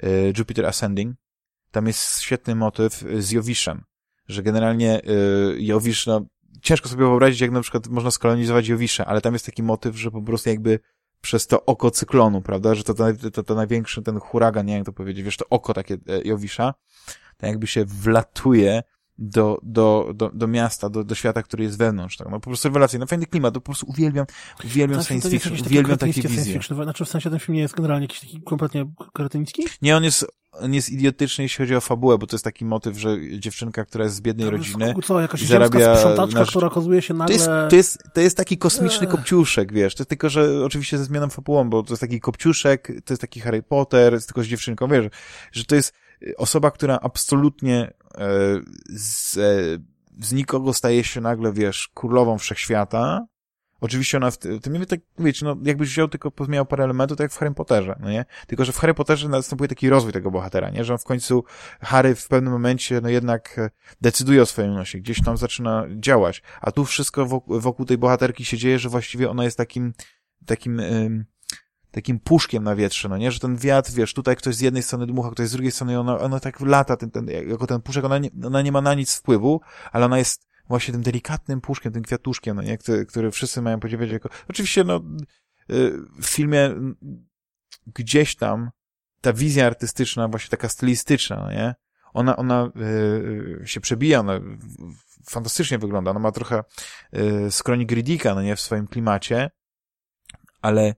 e, Jupiter Ascending. Tam jest świetny motyw z Jowiszem, że generalnie e, Jowisz, no, ciężko sobie wyobrazić, jak na przykład można skolonizować Jowisze, ale tam jest taki motyw, że po prostu jakby przez to oko cyklonu, prawda, że to, to, to, to największy ten huragan, nie wiem jak to powiedzieć, wiesz, to oko takie e, Jowisza, tak jakby się wlatuje do, do, do, do miasta, do, do świata, który jest wewnątrz. Tak? No po prostu rewelacyjny, no, fajny klimat, to po prostu uwielbiam, uwielbiam znaczy, science fiction, uwielbiam takie wizje. Znaczy w sensie ten film nie jest generalnie jakiś taki kompletnie kretynicki? Nie, on jest, on jest idiotyczny, jeśli chodzi o fabułę, bo to jest taki motyw, że dziewczynka, która jest z biednej rodziny co, jakaś zarabia... sprzątaczka, nasz... która się nagle... To jest, to jest, to jest taki kosmiczny kopciuszek, wiesz, to jest tylko, że oczywiście ze zmianą fabułą, bo to jest taki kopciuszek, to jest taki Harry Potter, jest tylko z dziewczynką, wiesz, że to jest osoba, która absolutnie z, e, z nikogo staje się nagle, wiesz, królową wszechświata. Oczywiście ona w tym, nie tak, wiecie, no, jakbyś wziął tylko, pozmieniał parę elementów, tak jak w Harry Potterze, no nie? Tylko, że w Harry Potterze następuje taki rozwój tego bohatera, nie? Że on w końcu, Harry w pewnym momencie, no jednak e, decyduje o swoim nosie, gdzieś tam zaczyna działać, a tu wszystko wokół, wokół tej bohaterki się dzieje, że właściwie ona jest takim, takim, takim puszkiem na wietrze, no nie? Że ten wiatr, wiesz, tutaj ktoś z jednej strony dmucha, ktoś z drugiej strony i ona, ona tak lata, ten, ten, jako ten puszek, ona nie, ona nie ma na nic wpływu, ale ona jest właśnie tym delikatnym puszkiem, tym kwiatuszkiem, no nie? Który, który wszyscy mają podziwiać jako... Oczywiście, no, y, w filmie gdzieś tam ta wizja artystyczna, właśnie taka stylistyczna, no nie? Ona, ona yy, się przebija, ona fantastycznie wygląda, ona ma trochę yy, skronik Riddicka, no nie, w swoim klimacie, ale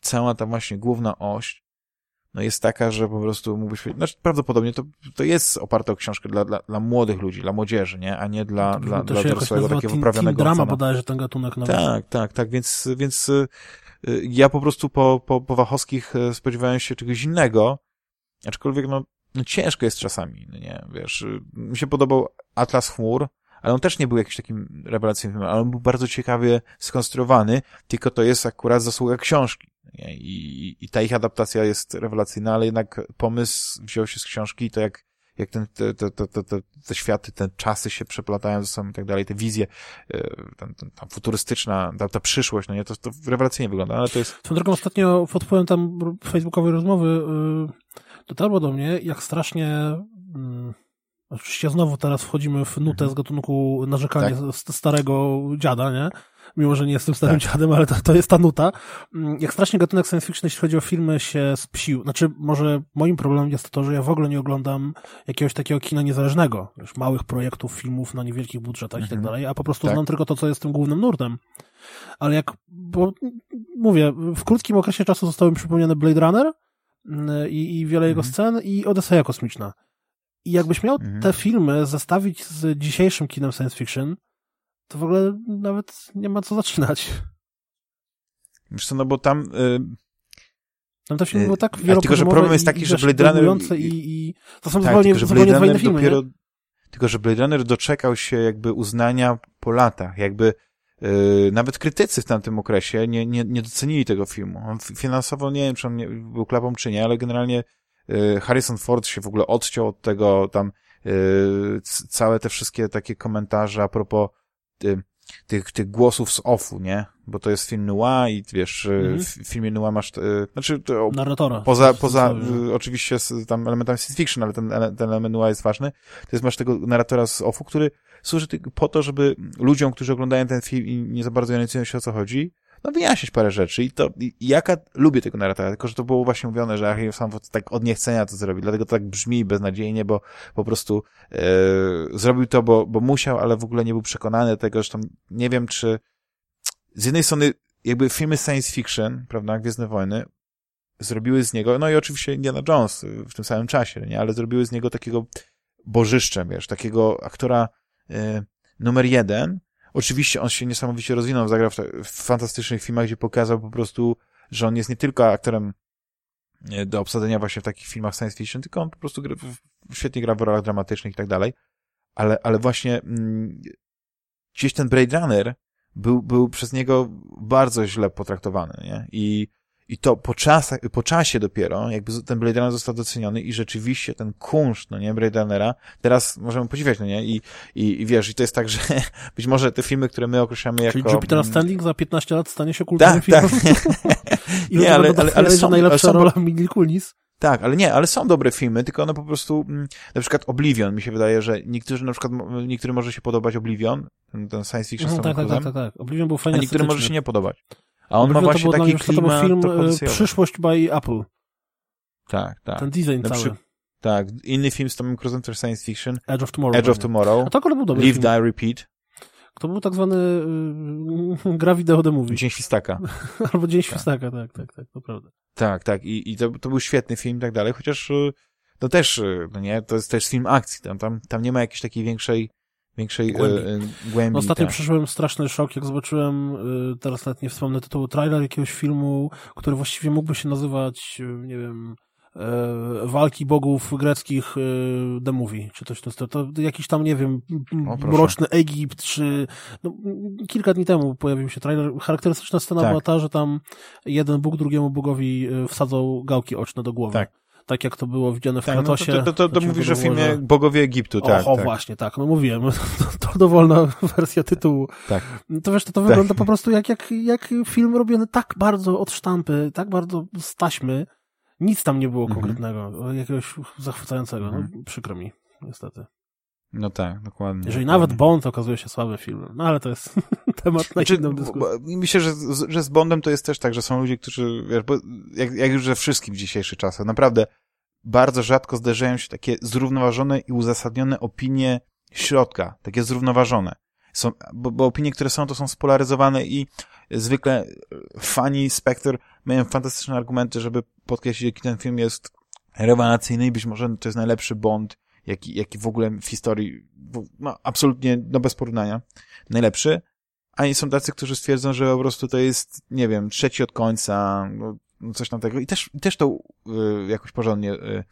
cała ta właśnie główna oś no jest taka, że po prostu mógłbyś powiedzieć, znaczy prawdopodobnie to, to jest oparte o książkę dla, dla, dla młodych ludzi, dla młodzieży, nie? A nie dla, to, dla, to dla dorosłego takiego teen, wyprawionego teen drama bodajże ten gatunek nawet. Tak, tak, tak, więc, więc y, y, ja po prostu po, po, po Wachowskich y, spodziewałem się czegoś innego, aczkolwiek no, no ciężko jest czasami, no nie, wiesz, mi się podobał Atlas Chmur, ale on też nie był jakimś takim rewelacyjnym filmem, ale on był bardzo ciekawie skonstruowany, tylko to jest akurat zasługa książki. I, I ta ich adaptacja jest rewelacyjna, ale jednak pomysł wziął się z książki i to jak, jak ten, te, te, te, te, te światy, te czasy się przeplatają ze sobą i tak dalej, te wizje, e, ten, ten, ta futurystyczna, ta, ta przyszłość, no nie, to, to rewelacyjnie wygląda, ale to jest... Tą drogą ostatnio pod wpływem tam facebookowej rozmowy yy, dotarło do mnie, jak strasznie yy, Oczywiście znowu teraz wchodzimy w nutę mhm. z gatunku narzekania tak. starego dziada, nie? Mimo, że nie jestem starym tak. dziadem, ale to, to jest ta nuta. Mm, jak strasznie gatunek science fiction, jeśli chodzi o filmy, się spsił. Znaczy, może moim problemem jest to, że ja w ogóle nie oglądam jakiegoś takiego kina niezależnego. Już małych projektów, filmów na niewielkich budżetach i tak mhm. dalej, a po prostu tak. znam tylko to, co jest tym głównym nurtem. Ale jak, bo mówię, w krótkim okresie czasu zostały mi przypomniane Blade Runner mm, i, i wiele jego mhm. scen i Odyseja Kosmiczna. I jakbyś miał mhm. te filmy zestawić z dzisiejszym kinem science fiction, to w ogóle nawet nie ma co zaczynać. Wiesz co, no bo tam... Yy... Tam te filmy były tak wielopozomowe Tylko, że problem jest taki, i, że Blade Runner... I, i... To są tak, zupełnie, tylko, zupełnie dwa inne filmy, dopiero... Tylko, że Blade Runner doczekał się jakby uznania po latach. Jakby Yy, nawet krytycy w tamtym okresie nie, nie, nie docenili tego filmu. On finansowo nie wiem, czy on nie, był klapą, czy nie, ale generalnie yy, Harrison Ford się w ogóle odciął od tego, tam yy, całe te wszystkie takie komentarze a propos tych, tych głosów z offu, nie? Bo to jest film noir i wiesz, mhm. w filmie noir masz, yy, znaczy to, narratora. Poza, poza y, oczywiście z, tam elementami science fiction, ale ten, ten element noir jest ważny. To jest masz tego narratora z offu, który służy po to, żeby ludziom, którzy oglądają ten film i nie za bardzo orientują się o co chodzi, no wyjaśnić parę rzeczy i to, i jaka, lubię tego narratora, tylko że to było właśnie mówione, że Achille sam tak od niechcenia to zrobi, dlatego to tak brzmi beznadziejnie, bo po prostu e, zrobił to, bo, bo musiał, ale w ogóle nie był przekonany tego, tam nie wiem, czy z jednej strony jakby filmy science fiction, prawda, Gwiezdne Wojny, zrobiły z niego, no i oczywiście Indiana Jones w tym samym czasie, nie, ale zrobiły z niego takiego bożyszczem, wiesz, takiego aktora e, numer jeden. Oczywiście on się niesamowicie rozwinął, zagrał w, w fantastycznych filmach, gdzie pokazał po prostu, że on jest nie tylko aktorem e, do obsadzenia właśnie w takich filmach science fiction, tylko on po prostu gra, świetnie gra w rolach dramatycznych i tak dalej. Ale, ale właśnie mm, gdzieś ten Blade Runner był, był przez niego bardzo źle potraktowany, nie? I i to po, czasach, po czasie dopiero, jakby ten Blade Runner został doceniony i rzeczywiście ten kunszt, no nie, Blade Runnera, teraz możemy podziwiać, no nie, i, i, i wiesz, i to jest tak, że *laughs* być może te filmy, które my określamy jako... Czyli Jupiter mm, Standing za 15 lat stanie się kultowym tak, filmem? Tak. *laughs* I nie, ale, ale, ale są, najlepsza są, rola Miguel Kunis. Tak, ale nie, ale są dobre filmy, tylko one po prostu, mm, na przykład Oblivion, mi się wydaje, że niektórzy na przykład, niektórym może się podobać Oblivion, ten, science fiction no, tak, tak, tak, tak, tak. Oblivion był fajnie A niektórym może się nie podobać. A on ma właśnie taki klimat... To był film Przyszłość by Apple. Tak, tak. Ten design cały. Przy... Tak, inny film z Tomem Cruise'em to science fiction. Edge of Tomorrow. Edge of Tomorrow. A to akurat był dobry Live, film. Die, Repeat. To był tak zwany yy, gra wideo the movie. Dzień Świstaka. *laughs* Albo Dzień tak. Świstaka, tak, tak, tak, to prawda. Tak, tak. I, i to, to był świetny film i tak dalej, chociaż no też, y, no nie, to jest też film akcji. Tam, tam, tam nie ma jakiejś takiej większej większej głębi. E, głębi no, Ostatnio tak. przeżyłem straszny szok, jak zobaczyłem, e, teraz nawet nie wspomnę tytułu, trailer jakiegoś filmu, który właściwie mógłby się nazywać, e, nie wiem, e, walki bogów greckich e, The Movie, czy coś to, to jakiś tam, nie wiem, o, mroczny Egipt, czy no, kilka dni temu pojawił się trailer. Charakterystyczna scena tak. była ta, że tam jeden bóg drugiemu bogowi wsadzał gałki oczne do głowy. Tak tak jak to było widziane w tak, Kratosie. No to, to, to, to mówisz o filmie Bogowie Egiptu, tak. O, tak. właśnie, tak, no mówiłem, *laughs* to, to dowolna *laughs* wersja tytułu. Tak. To wiesz, to, to wygląda tak. po prostu jak, jak, jak film robiony tak bardzo od sztampy, tak bardzo z taśmy, nic tam nie było mhm. konkretnego, jakiegoś zachwycającego, no, mhm. no, przykro mi, niestety. No tak, dokładnie. Jeżeli dokładnie. nawet Bond okazuje się słaby film, no ale to jest *laughs* temat na znaczy, inną dyskusję. Myślę, że, że z Bondem to jest też tak, że są ludzie, którzy, wiesz, bo jak, jak już we wszystkim w dzisiejszych czasach, naprawdę bardzo rzadko zdarzają się takie zrównoważone i uzasadnione opinie środka, takie zrównoważone. Są, bo, bo opinie, które są, to są spolaryzowane i zwykle fani Spectre mają fantastyczne argumenty, żeby podkreślić, jaki ten film jest rewelacyjny i być może to jest najlepszy Bond, jaki, jaki w ogóle w historii, no, absolutnie, no bez porównania, najlepszy. A nie są tacy, którzy stwierdzą, że po prostu to jest, nie wiem, trzeci od końca, no, no coś tam tego i też, też to y, jakoś porządnie y,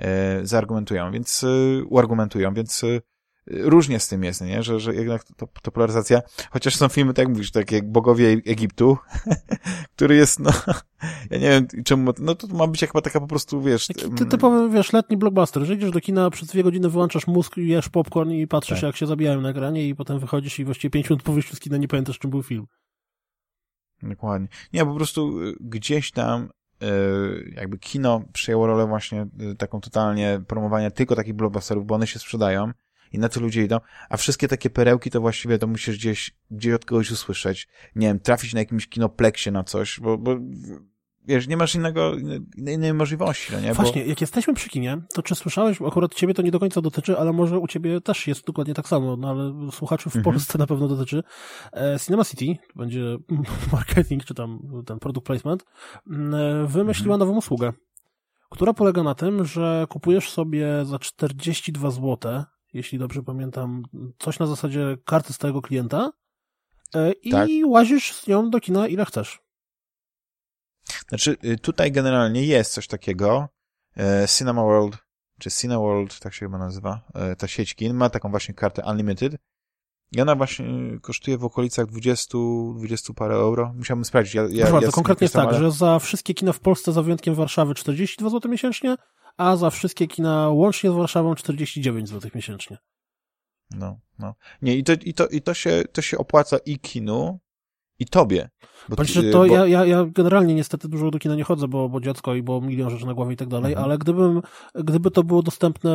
y, zaargumentują, więc y, uargumentują, więc y, różnie z tym jest, nie? Że, że jednak to, to polaryzacja, chociaż są filmy, tak jak mówisz, takie jak Bogowie Egiptu, *laughs* który jest, no, ja nie wiem czemu, no to ma być chyba taka po prostu, wiesz... Taki ty, typowy, wiesz, letni blockbuster, że idziesz do kina, przez dwie godziny wyłączasz mózg, jesz popcorn i patrzysz, tak. jak się zabijają na ekranie i potem wychodzisz i właściwie pięć minut po wyjściu z kina nie pamiętasz, czym był film. Dokładnie. Nie, po prostu y, gdzieś tam y, jakby kino przyjęło rolę właśnie y, taką totalnie promowania tylko takich blockbusterów, bo one się sprzedają i na co ludzie idą, a wszystkie takie perełki to właściwie to musisz gdzieś, gdzieś od kogoś usłyszeć, nie wiem, trafić na jakimś kinopleksie na coś, bo, bo wiesz, nie masz innego, innej możliwości, no nie? Właśnie, Bo... jak jesteśmy przy kinie, to czy słyszałeś, akurat ciebie to nie do końca dotyczy, ale może u ciebie też jest dokładnie tak samo, no ale słuchaczy w mhm. Polsce na pewno dotyczy. E, Cinema City, to będzie *laughs* marketing, czy tam ten product placement, e, wymyśliła mhm. nową usługę, która polega na tym, że kupujesz sobie za 42 zł, jeśli dobrze pamiętam, coś na zasadzie karty stałego klienta e, i tak. łazisz z nią do kina ile chcesz. Znaczy, y, tutaj generalnie jest coś takiego. E, Cinema World, czy Cineworld, tak się chyba nazywa, e, ta sieć kin, ma taką właśnie kartę Unlimited I ona właśnie kosztuje w okolicach 20, 20 parę euro. Musiałbym sprawdzić. Ja, ja, Proszę ja konkretnie jest tak, ale... że za wszystkie kina w Polsce, za wyjątkiem Warszawy, 42 zł miesięcznie, a za wszystkie kina łącznie z Warszawą 49 zł miesięcznie. No, no. Nie, i to, i to, i to, się, to się opłaca i kinu, i tobie. Bo, Patrz, że to bo... ja, ja, ja generalnie niestety dużo do kina nie chodzę, bo, bo dziecko i bo milion rzeczy na głowie i tak dalej, mhm. ale gdybym, gdyby to było dostępne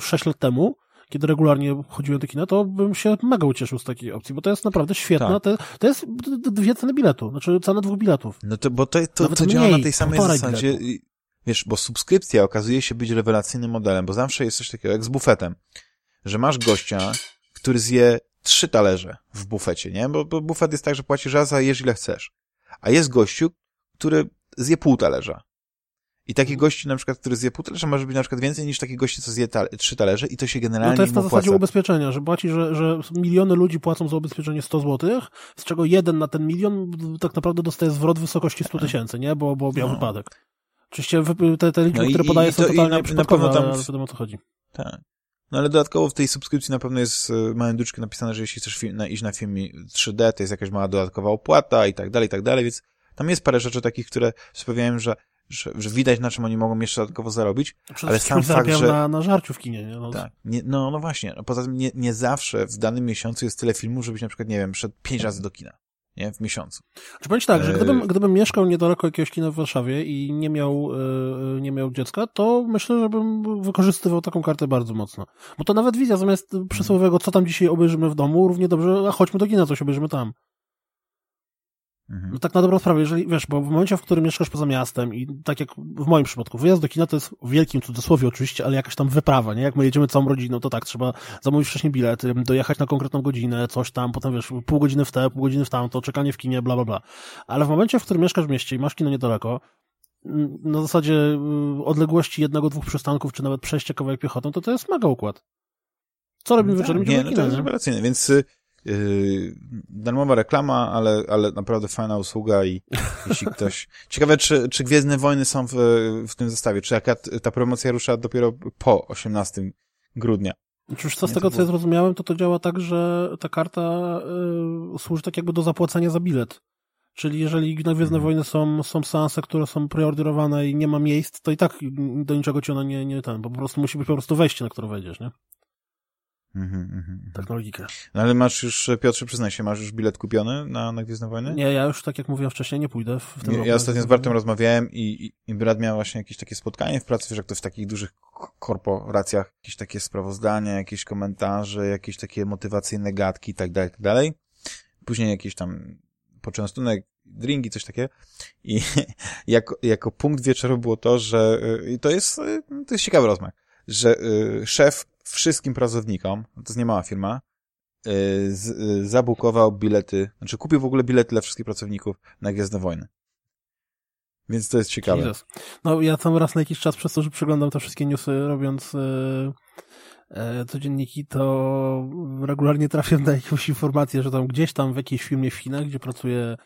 6 lat temu, kiedy regularnie chodziłem do kina, to bym się mega ucieszył z takiej opcji, bo to jest naprawdę świetna, tak. to, to jest dwie ceny biletu, znaczy cena dwóch biletów. No to, bo to, to, to działa na tej samej zasadzie, biletu. Wiesz, bo subskrypcja okazuje się być rewelacyjnym modelem, bo zawsze jest coś takiego jak z bufetem, że masz gościa, który zje trzy talerze w bufecie, nie? Bo, bo bufet jest tak, że płacisz raz, a jesz ile chcesz. A jest gościu, który zje pół talerza. I taki gości na przykład, który zje pół talerza, może być na przykład więcej niż taki gości, co zje ta trzy talerze i to się generalnie No to jest na zasadzie ubezpieczenia, że płaci, że, że miliony ludzi płacą za ubezpieczenie 100 zł, z czego jeden na ten milion tak naprawdę dostaje zwrot w wysokości 100 tysięcy, nie? Bo, bo miał no. wypadek. Oczywiście te, te liczby, no które podaje są totalnie na, na pewno tam... ale wiadomo o co chodzi. Tak. No ale dodatkowo w tej subskrypcji na pewno jest e, małym duczkiem napisane, że jeśli chcesz film, na, iść na film 3D, to jest jakaś mała dodatkowa opłata i tak dalej, i tak dalej, więc tam jest parę rzeczy takich, które sprawiają, że, że, że widać, na czym oni mogą jeszcze dodatkowo zarobić, ale sam fakt, że... na, na żarciu w kinie, nie? No, tak, nie, no, no właśnie, no, poza tym nie, nie zawsze w danym miesiącu jest tyle filmów, żebyś na przykład, nie wiem, szedł pięć razy do kina nie? W miesiącu. Czy powiem tak, że gdybym, e, gdybym mieszkał niedaleko jakiegoś kina w Warszawie i nie miał, yy, nie miał dziecka, to myślę, że bym wykorzystywał taką kartę bardzo mocno. Bo to nawet wizja zamiast przysłowiowego, co tam dzisiaj obejrzymy w domu, równie dobrze, a chodźmy do kina, coś obejrzymy tam. Mhm. No tak na dobrą sprawę, jeżeli, wiesz, bo w momencie, w którym mieszkasz poza miastem i tak jak w moim przypadku, wyjazd do kina to jest w wielkim cudzysłowie oczywiście, ale jakaś tam wyprawa, nie? Jak my jedziemy całą rodziną, to tak, trzeba zamówić wcześniej bilet, dojechać na konkretną godzinę, coś tam, potem wiesz, pół godziny w te, pół godziny w tamto, czekanie w kinie, bla, bla, bla. Ale w momencie, w którym mieszkasz w mieście i masz kino niedaleko, na zasadzie y, odległości jednego, dwóch przystanków, czy nawet przejście kawałek piechotą, to to jest mega układ. Co robimy no wieczorem? Tak, nie, no to jest rewelacyjne, więc y, Yy, darmowa reklama, ale, ale naprawdę fajna usługa i *laughs* jeśli ktoś... Ciekawe, czy, czy Gwiezdne Wojny są w, w tym zestawie, czy jaka ta promocja rusza dopiero po 18 grudnia. Czyż co z tego, co ja zrozumiałem, to to działa tak, że ta karta y, służy tak jakby do zapłacenia za bilet. Czyli jeżeli na Gwiezdne mhm. Wojny są, są seanse, które są preorderowane i nie ma miejsc, to i tak do niczego ci ona nie, nie ten, bo po prostu musi być po prostu wejście, na które wejdziesz, nie? Mhm, mhm. Tak na logikę. No ale masz już, Piotrze, przyznaj się, masz już bilet kupiony na, na Gwiezdne Wojny? Nie, ja już, tak jak mówiłem wcześniej, nie pójdę w tym nie, roku. Ja ostatnio z Bartem rozmawiałem i, i, i brat miał właśnie jakieś takie spotkanie w pracy, wiesz, jak to w takich dużych korporacjach, jakieś takie sprawozdania, jakieś komentarze, jakieś takie motywacyjne gadki i tak dalej, tak dalej. Później jakieś tam poczęstunek, drinki, coś takiego. I *laughs* jako, jako punkt wieczoru było to, że i to jest, to jest ciekawy rozmach, że y, szef wszystkim pracownikom, to jest niemała firma, y, z, y, zabukował bilety, znaczy kupił w ogóle bilety dla wszystkich pracowników na Gwiezdne Wojny. Więc to jest ciekawe. Jesus. No ja tam raz na jakiś czas przez to, że przeglądam te wszystkie newsy, robiąc e, e, codzienniki, to regularnie trafiam na jakąś informację, że tam gdzieś tam w jakiejś firmie w Chinach, gdzie pracuje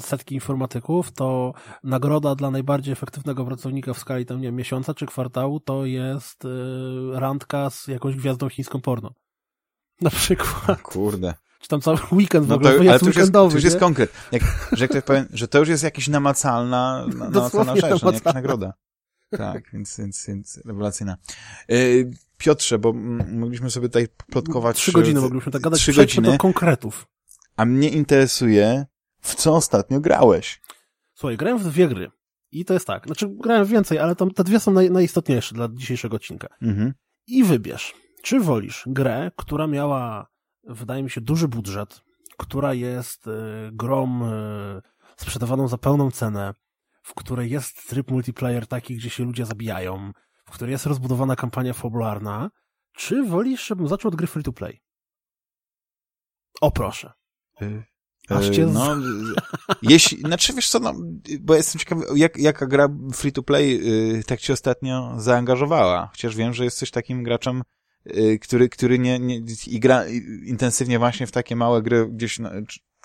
setki informatyków, to nagroda dla najbardziej efektywnego pracownika w skali tam, nie wiem, miesiąca czy kwartału to jest y, randka z jakąś gwiazdą chińską porno. *laughs* Na przykład. Kurde. Czy tam cały weekend w no ogóle, to, ale to już, jest, to już jest konkret. Jak, że, to powiem, że to już jest jakaś namacalna, na, *laughs* namacalna rzecz, namacalna. nie jakaś nagroda. Tak, więc, więc, więc rewelacyjna. Yy, Piotrze, bo mogliśmy sobie tutaj plotkować... Trzy godziny mogliśmy tak gadać, trzy godziny. do konkretów. A mnie interesuje, w co ostatnio grałeś? Słuchaj, grałem w dwie gry. I to jest tak. Znaczy, grałem więcej, ale tam te dwie są naj, najistotniejsze dla dzisiejszego odcinka. Mhm. I wybierz, czy wolisz grę, która miała, wydaje mi się, duży budżet, która jest y, grom y, sprzedawaną za pełną cenę, w której jest tryb multiplayer taki, gdzie się ludzie zabijają, w której jest rozbudowana kampania fabularna, czy wolisz, żebym zaczął od gry free to play? O proszę. Y Aż cię no, *laughs* jeśli, znaczy wiesz co, no, bo jestem ciekawy, jak, jaka gra free-to-play y, tak cię ostatnio zaangażowała. Chociaż wiem, że jesteś takim graczem, y, który, który nie, nie i gra intensywnie właśnie w takie małe gry gdzieś na,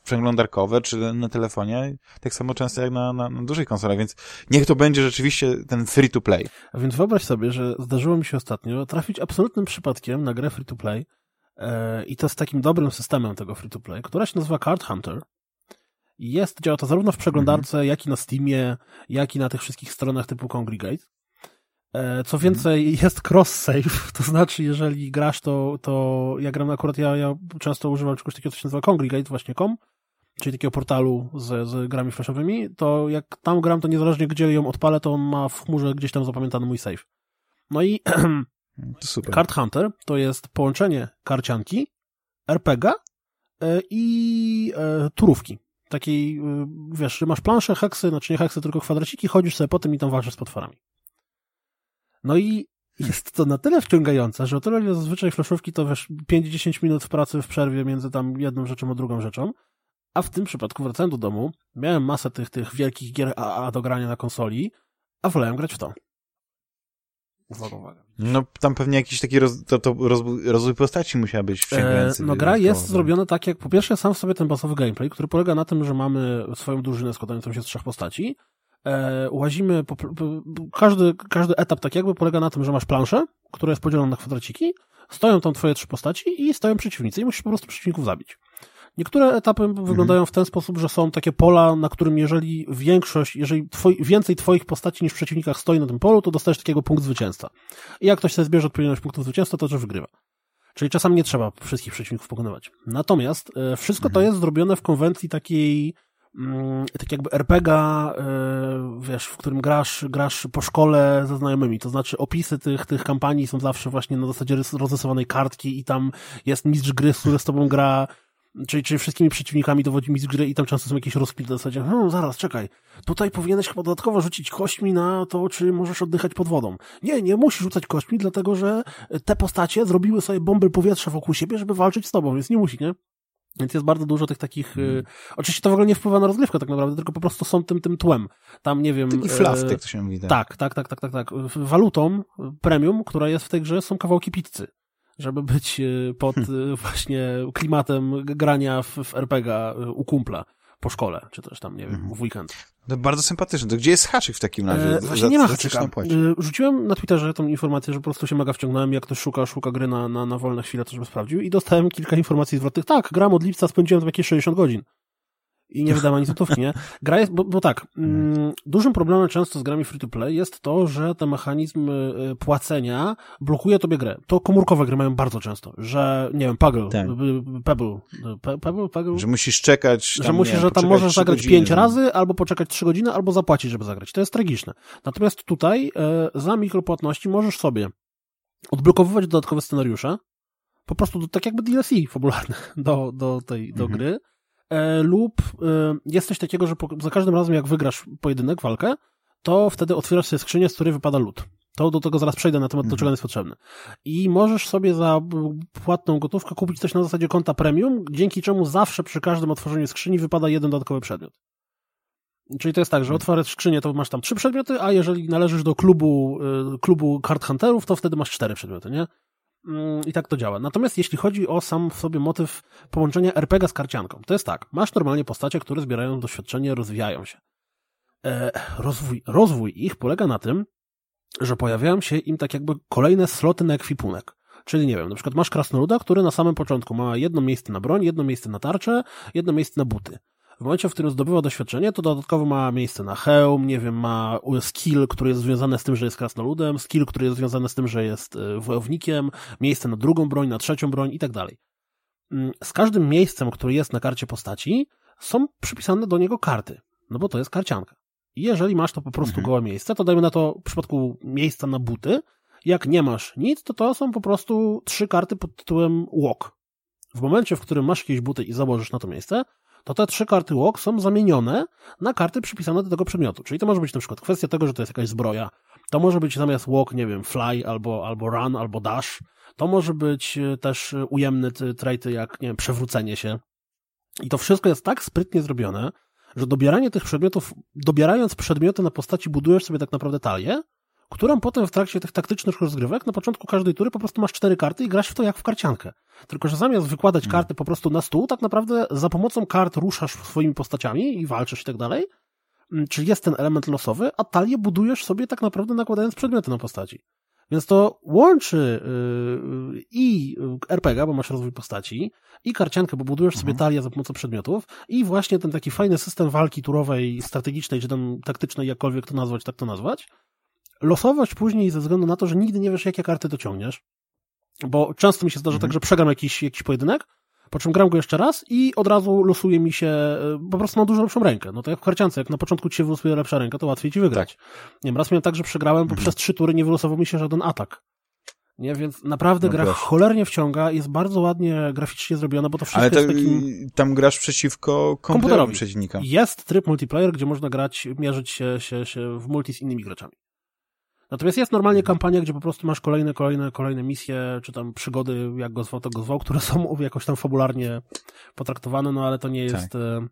przeglądarkowe, czy na telefonie, tak samo często jak na, na, na dużej konsoli, więc niech to będzie rzeczywiście ten free-to-play. A więc wyobraź sobie, że zdarzyło mi się ostatnio trafić absolutnym przypadkiem na grę free-to-play, i to jest takim dobrym systemem tego free-to-play, która się nazywa Card Hunter. Jest, działa to zarówno w przeglądarce, mhm. jak i na Steamie, jak i na tych wszystkich stronach typu Congregate. E, co więcej, mhm. jest cross-save, *laughs* to znaczy, jeżeli grasz, to, to ja gram akurat, ja, ja często używam czegoś takiego, co się nazywa Congregate, właśnie com, czyli takiego portalu z, z grami flashowymi, to jak tam gram, to niezależnie gdzie ją odpalę, to on ma w chmurze gdzieś tam zapamiętany mój save. No i *clears throat* Super. Card Hunter to jest połączenie karcianki, RPG e, i e, turówki. Takiej, e, wiesz, że masz planszę, heksy, znaczy nie heksy, tylko kwadraciki, chodzisz sobie po tym i tam walczysz z potworami. No i jest to na tyle wciągające, że o tyle zazwyczaj flaszówki to wiesz 5-10 minut w pracy w przerwie między tam jedną rzeczą a drugą rzeczą, a w tym przypadku wracając do domu, miałem masę tych, tych wielkich gier AA do grania na konsoli, a wolałem grać w to. Uwaga, uwaga. No tam pewnie jakiś taki roz, to, to rozwój, rozwój postaci musiał być wciągający. E, no gra jest zrobiona tak jak, po pierwsze sam sobie ten basowy gameplay, który polega na tym, że mamy swoją drużynę składającą się z trzech postaci, e, łazimy, po, po, każdy, każdy etap tak jakby polega na tym, że masz planszę, która jest podzielona na kwadraciki, stoją tam twoje trzy postaci i stoją przeciwnicy i musisz po prostu przeciwników zabić. Niektóre etapy mhm. wyglądają w ten sposób, że są takie pola, na którym jeżeli większość, jeżeli twoi, więcej twoich postaci niż w przeciwnikach stoi na tym polu, to dostajesz takiego punkt zwycięstwa. I jak ktoś sobie zbierze odpowiedniość punktów zwycięstwa, to że wygrywa. Czyli czasami nie trzeba wszystkich przeciwników pokonywać. Natomiast e, wszystko mhm. to jest zrobione w konwencji takiej mm, tak jakby RPGa, e, wiesz, w którym grasz, grasz po szkole ze znajomymi, to znaczy opisy tych, tych kampanii są zawsze właśnie na zasadzie rozrysowanej kartki i tam jest mistrz gry, który z tobą gra Czyli, czyli wszystkimi przeciwnikami dowodzi mi z gry i tam często są jakieś rozkwity w zasadzie, no zaraz, czekaj, tutaj powinieneś chyba dodatkowo rzucić kośćmi na to, czy możesz oddychać pod wodą. Nie, nie musisz rzucać kośćmi, dlatego że te postacie zrobiły sobie bombę powietrza wokół siebie, żeby walczyć z tobą, więc nie musi, nie? Więc jest bardzo dużo tych takich. Hmm. oczywiście to w ogóle nie wpływa na rozgrywkę tak naprawdę, tylko po prostu są tym tym tłem. Tam nie wiem. Taki fluff, jak to się mówi. Tak, tak, tak, tak, tak, tak. Walutą premium, która jest w tej grze, są kawałki pizzy żeby być e, pod e, właśnie klimatem grania w, w RPG e, u kumpla po szkole, czy też tam, nie wiem, mhm. w weekend. To bardzo sympatyczne. To gdzie jest haczyk w takim razie? E, właśnie nie ma haczyka. Rzuciłem na Twitterze tą informację, że po prostu się mega wciągnąłem, jak ktoś szuka, szuka gry na, na, na wolne chwile, to żeby sprawdził i dostałem kilka informacji zwrotnych. Tak, gram od lipca, spędziłem tam jakieś 60 godzin i nie wydam ani złotówki, nie? Gra jest, bo, bo tak, mm, dużym problemem często z grami free-to-play jest to, że ten mechanizm y, płacenia blokuje tobie grę. To komórkowe gry mają bardzo często, że, nie wiem, Puggle, tak. Pebble, Pebble, Pebble, Że musisz czekać. Tam, że musisz, wiem, że tam możesz zagrać godziny, 5 no. razy, albo poczekać 3 godziny, albo zapłacić, żeby zagrać. To jest tragiczne. Natomiast tutaj e, za mikropłatności możesz sobie odblokowywać dodatkowe scenariusze, po prostu do, tak jakby DLC fabularne *laughs* do, do tej, do mhm. gry, lub e, jest coś takiego, że za każdym razem jak wygrasz pojedynek, walkę, to wtedy otwierasz sobie skrzynię, z której wypada lód. To do tego zaraz przejdę na temat, do czego on jest potrzebny. I możesz sobie za płatną gotówkę kupić coś na zasadzie konta premium, dzięki czemu zawsze przy każdym otworzeniu skrzyni wypada jeden dodatkowy przedmiot. Czyli to jest tak, że otwarć skrzynię to masz tam trzy przedmioty, a jeżeli należysz do klubu, e, klubu kart hunterów, to wtedy masz cztery przedmioty, nie? Mm, I tak to działa. Natomiast jeśli chodzi o sam w sobie motyw połączenia RPG z karcianką, to jest tak. Masz normalnie postacie, które zbierają doświadczenie, rozwijają się. E, rozwój, rozwój ich polega na tym, że pojawiają się im tak jakby kolejne sloty na ekwipunek. Czyli nie wiem, na przykład masz krasnoluda, który na samym początku ma jedno miejsce na broń, jedno miejsce na tarczę, jedno miejsce na buty. W momencie, w którym zdobywa doświadczenie, to dodatkowo ma miejsce na hełm, nie wiem, ma skill, który jest związany z tym, że jest krasnoludem, skill, który jest związany z tym, że jest e, wojownikiem, miejsce na drugą broń, na trzecią broń i tak dalej. Mm, z każdym miejscem, które jest na karcie postaci, są przypisane do niego karty, no bo to jest karcianka. Jeżeli masz to po prostu mhm. gołe miejsce, to dajmy na to w przypadku miejsca na buty, jak nie masz nic, to to są po prostu trzy karty pod tytułem walk. W momencie, w którym masz jakieś buty i założysz na to miejsce, to te trzy karty walk są zamienione na karty przypisane do tego przedmiotu. Czyli to może być na przykład kwestia tego, że to jest jakaś zbroja. To może być zamiast walk, nie wiem, fly albo, albo run, albo dash. To może być e, też ujemny traity jak, nie wiem, przewrócenie się. I to wszystko jest tak sprytnie zrobione, że dobieranie tych przedmiotów, dobierając przedmioty na postaci budujesz sobie tak naprawdę talię, którą potem w trakcie tych taktycznych rozgrywek na początku każdej tury po prostu masz cztery karty i grasz w to jak w karciankę. Tylko, że zamiast wykładać hmm. karty po prostu na stół, tak naprawdę za pomocą kart ruszasz swoimi postaciami i walczysz i tak dalej. Mm, czyli jest ten element losowy, a talię budujesz sobie tak naprawdę nakładając przedmioty na postaci. Więc to łączy yy, i RPG, bo masz rozwój postaci, i karciankę, bo budujesz mhm. sobie talię za pomocą przedmiotów, i właśnie ten taki fajny system walki turowej, strategicznej, czy tam taktycznej, jakkolwiek to nazwać, tak to nazwać. Losowość później ze względu na to, że nigdy nie wiesz, jakie karty dociągniesz, bo często mi się zdarza mhm. tak, że przegram jakiś, jakiś pojedynek, po czym gram go jeszcze raz i od razu losuje mi się, e, po prostu mam dużo lepszą rękę. No to jak w karciance, jak na początku ci się wylosuje lepsza ręka, to łatwiej ci wygrać. Tak. Nie wiem, raz miałem tak, że przegrałem, bo mhm. przez trzy tury nie wylosował mi się żaden atak. Nie, więc naprawdę no gra proszę. cholernie wciąga, jest bardzo ładnie graficznie zrobiona, bo to wszystko Ale to, jest takim... tam grasz przeciwko komputerowi przeciwnika. Jest tryb multiplayer, gdzie można grać, mierzyć się, się, się w multi z innymi graczami. Natomiast jest normalnie kampania, gdzie po prostu masz kolejne, kolejne, kolejne misje, czy tam przygody, jak go zwał, to go zwał, które są *laughs* jakoś tam fabularnie potraktowane, no ale to nie jest, tak. E,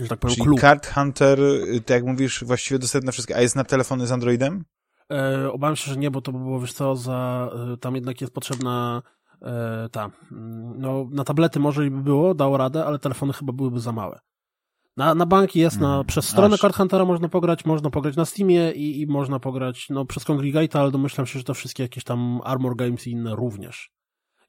że tak powiem, Czyli. Card Hunter, tak jak mówisz, właściwie dostępny na wszystkie, a jest na telefony z Androidem? E, obawiam się, że nie, bo to by było, wiesz co, za, e, tam jednak jest potrzebna e, ta, mm, no na tablety może i by było, dało radę, ale telefony chyba byłyby za małe. Na, na banki jest, na, mhm. przez stronę Aż. Card Huntera można pograć, można pograć na Steamie i, i można pograć no, przez Congregate, ale domyślam się, że to wszystkie jakieś tam Armor Games i inne również.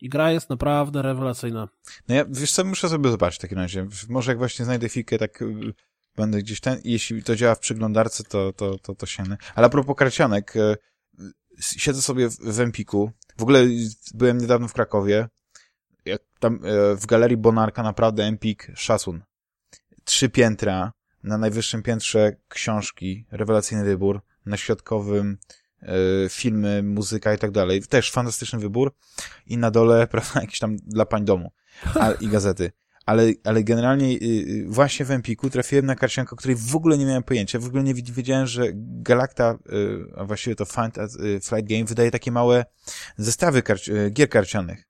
I gra jest naprawdę rewelacyjna. No ja, wiesz co, muszę sobie zobaczyć w takim razie. Może jak właśnie znajdę fikę, tak y, będę gdzieś ten, jeśli to działa w przeglądarce, to, to, to, to sięgnę. Ale a propos karcianek, y, siedzę sobie w Empiku. W ogóle byłem niedawno w Krakowie. Jak tam y, w galerii Bonarka naprawdę Empik szacun trzy piętra, na najwyższym piętrze książki, rewelacyjny wybór, na środkowym y, filmy, muzyka i tak dalej. Też fantastyczny wybór. I na dole, *laughs* prawda, jakieś tam dla pań domu a, i gazety. Ale, ale generalnie y, właśnie w Empiku trafiłem na karciankę, o której w ogóle nie miałem pojęcia. W ogóle nie wiedziałem, że Galacta, y, a właściwie to Find Flight Game, wydaje takie małe zestawy karci gier karcianych.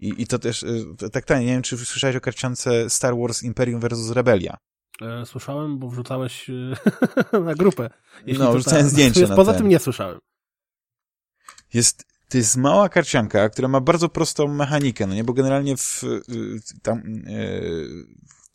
I, i to też, y, to, tak tanie, nie wiem, czy słyszałeś o karciance Star Wars Imperium vs. Rebelia. E, słyszałem, bo wrzucałeś y, *laughs* na grupę. no, wrzucałem ta, zdjęcie na Poza ten. tym nie słyszałem. Jest, to jest mała karcianka, która ma bardzo prostą mechanikę, no nie, bo generalnie w, y, tam,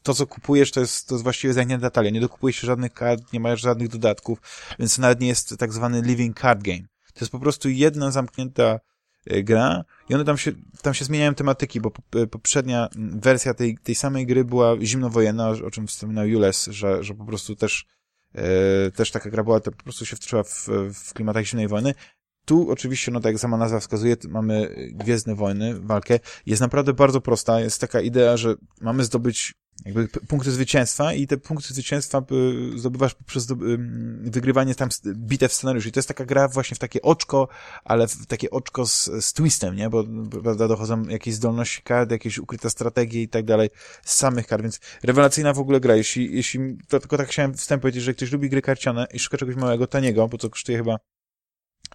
to, co kupujesz, to jest, to jest właściwie zamknięta talia. Nie dokupujesz żadnych kart, nie masz żadnych dodatków, więc to nawet nie jest tak zwany living card game. To jest po prostu jedna zamknięta gra i one tam się, tam się zmieniają tematyki, bo e, poprzednia wersja tej, tej samej gry była zimnowojenna, o czym wspominał Jules, że, że po prostu też, e, też taka gra była, to po prostu się wtoczyła w, w klimatach zimnej wojny. Tu oczywiście, no tak jak sama nazwa wskazuje, mamy Gwiezdne Wojny, walkę. Jest naprawdę bardzo prosta. Jest taka idea, że mamy zdobyć jakby punkty zwycięstwa i te punkty zwycięstwa y, zdobywasz poprzez wygrywanie tam bitew scenariuszy. I to jest taka gra właśnie w takie oczko, ale w takie oczko z, z twistem, nie? Bo, prawda, dochodzą jakieś zdolności kart, jakieś ukryte strategie i tak dalej z samych kart, więc rewelacyjna w ogóle gra. Jeśli, jeśli to tylko tak chciałem wstęp powiedzieć, że ktoś lubi gry karciane i szuka czegoś małego, taniego, bo to kosztuje chyba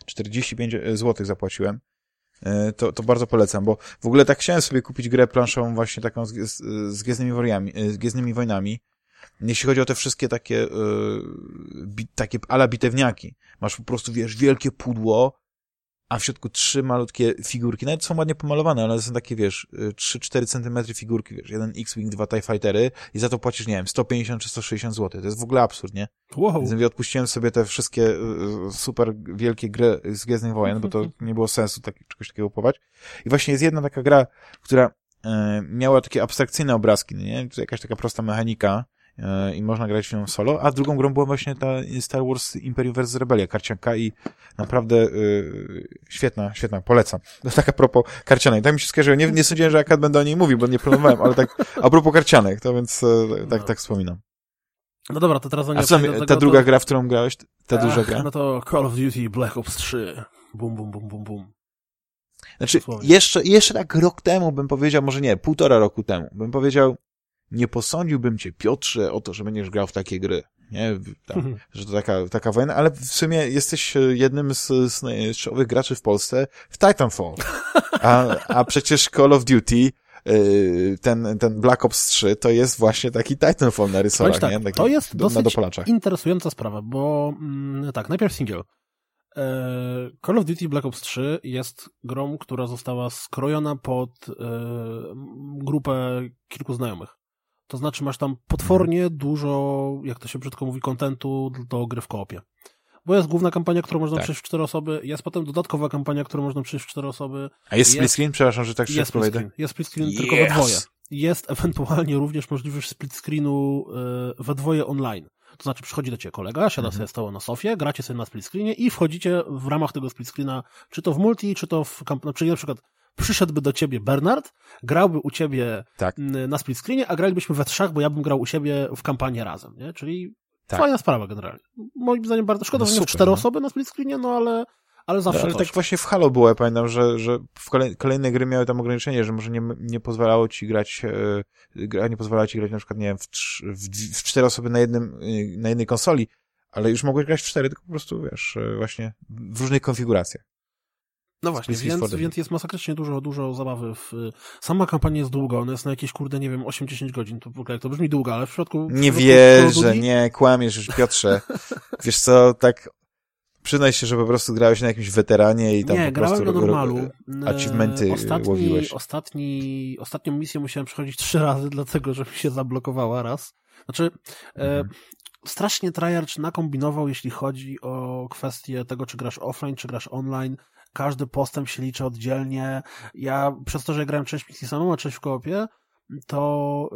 45 zł zapłaciłem, E, to, to bardzo polecam, bo w ogóle tak chciałem sobie kupić grę planszową właśnie taką z, z, z, Gwiezdnymi, wojnami, e, z Gwiezdnymi Wojnami, jeśli chodzi o te wszystkie takie, yy, bi, takie ala bitewniaki. Masz po prostu, wiesz, wielkie pudło, a w środku trzy malutkie figurki, nawet są ładnie pomalowane, ale są takie, wiesz, 3-4 centymetry figurki, wiesz, jeden X-Wing, dwa TIE Fightery i za to płacisz, nie wiem, 150 czy 160 zł. To jest w ogóle absurd, nie? Wow. Więc odpuściłem sobie te wszystkie y, super wielkie gry z Gwiezdnych Wojen, bo to nie było sensu tak, czegoś takiego kupować. I właśnie jest jedna taka gra, która miała takie abstrakcyjne obrazki, nie? To jakaś taka prosta mechanika, i można grać w nią solo, a drugą grą była właśnie ta Star Wars Imperium vs. Rebellia, karcianka i naprawdę yy, świetna, świetna, polecam. To *laughs* tak a propos karcianek, tak mi się skojarzyło, nie, nie sądziłem, że akad będę o niej mówił, bo nie planowałem, ale tak a propos karcianek, to więc yy, tak, no. tak wspominam. No dobra, to teraz o A co, ta tego, druga to... gra, w którą grałeś, ta Ach, duża gra? No to Call of Duty Black Ops 3. Bum, bum, bum, bum, bum. Znaczy, jeszcze, jeszcze tak rok temu bym powiedział, może nie, półtora roku temu, bym powiedział, nie posądziłbym cię, Piotrze, o to, że będziesz grał w takie gry. Nie, tam, mhm. że to taka, taka wojna, ale w sumie jesteś e, jednym z, z najczołowych graczy w Polsce w Titanfall. *laughs* A, a przecież Call of Duty e, ten, ten Black Ops 3 to jest właśnie taki Titanfall na rysorach, tak, nie? Taki to jest do, dosyć interesująca sprawa, bo mm, tak, najpierw single. E, Call of Duty Black Ops 3 jest grą, która została skrojona pod e, grupę kilku znajomych. To znaczy masz tam potwornie dużo, jak to się brzydko mówi, kontentu do gry w koopie. Bo jest główna kampania, którą można tak. przejść w cztery osoby, jest potem dodatkowa kampania, którą można przejść w cztery osoby. A jest, jest split screen? Przepraszam, że tak się Jest split screen, jest split screen yes. tylko we dwoje. Jest ewentualnie również możliwość split screenu y, we dwoje online. To znaczy przychodzi do ciebie kolega, siada mhm. sobie stoło na sofie, gracie sobie na split screenie i wchodzicie w ramach tego split screena, czy to w multi, czy to w kamp... Czyli na przykład przyszedłby do ciebie Bernard, grałby u ciebie tak. na split screenie, a gralibyśmy we trzech, bo ja bym grał u siebie w kampanię razem, nie? Czyli tak. fajna sprawa generalnie. Moim zdaniem bardzo szkoda, no że nie w cztery no. osoby na split screenie, no ale ale zawsze ale tak właśnie w Halo było, ja pamiętam, że, że w kolej, kolejne gry miały tam ograniczenie, że może nie, nie pozwalało ci grać, e, nie pozwalało ci grać na przykład, nie wiem, w, w, w cztery osoby na jednym, e, na jednej konsoli, ale już mogłeś grać w cztery, tylko po prostu, wiesz, e, właśnie w różnych konfiguracjach. No właśnie, więc, więc jest masakrycznie dużo, dużo zabawy. W, sama kampania jest długa, ona jest na jakieś, kurde, nie wiem, 8-10 godzin, to w ogóle to brzmi długo, ale w środku... Nie wierzę, nie, kłamiesz Piotrze. *laughs* Wiesz co, tak Przyznaj się, że po prostu grałeś na jakimś weteranie i tam nie, po prostu na normalu. achievementy ostatni, łowiłeś. Ostatni, ostatnią misję musiałem przechodzić trzy razy, dlatego że mi się zablokowała raz. Znaczy, e, mhm. e, strasznie Treyarch nakombinował, jeśli chodzi o kwestię tego, czy grasz offline, czy grasz online. Każdy postęp się liczy oddzielnie. Ja, przez to, że grałem część misji samemu, a część w koopie, to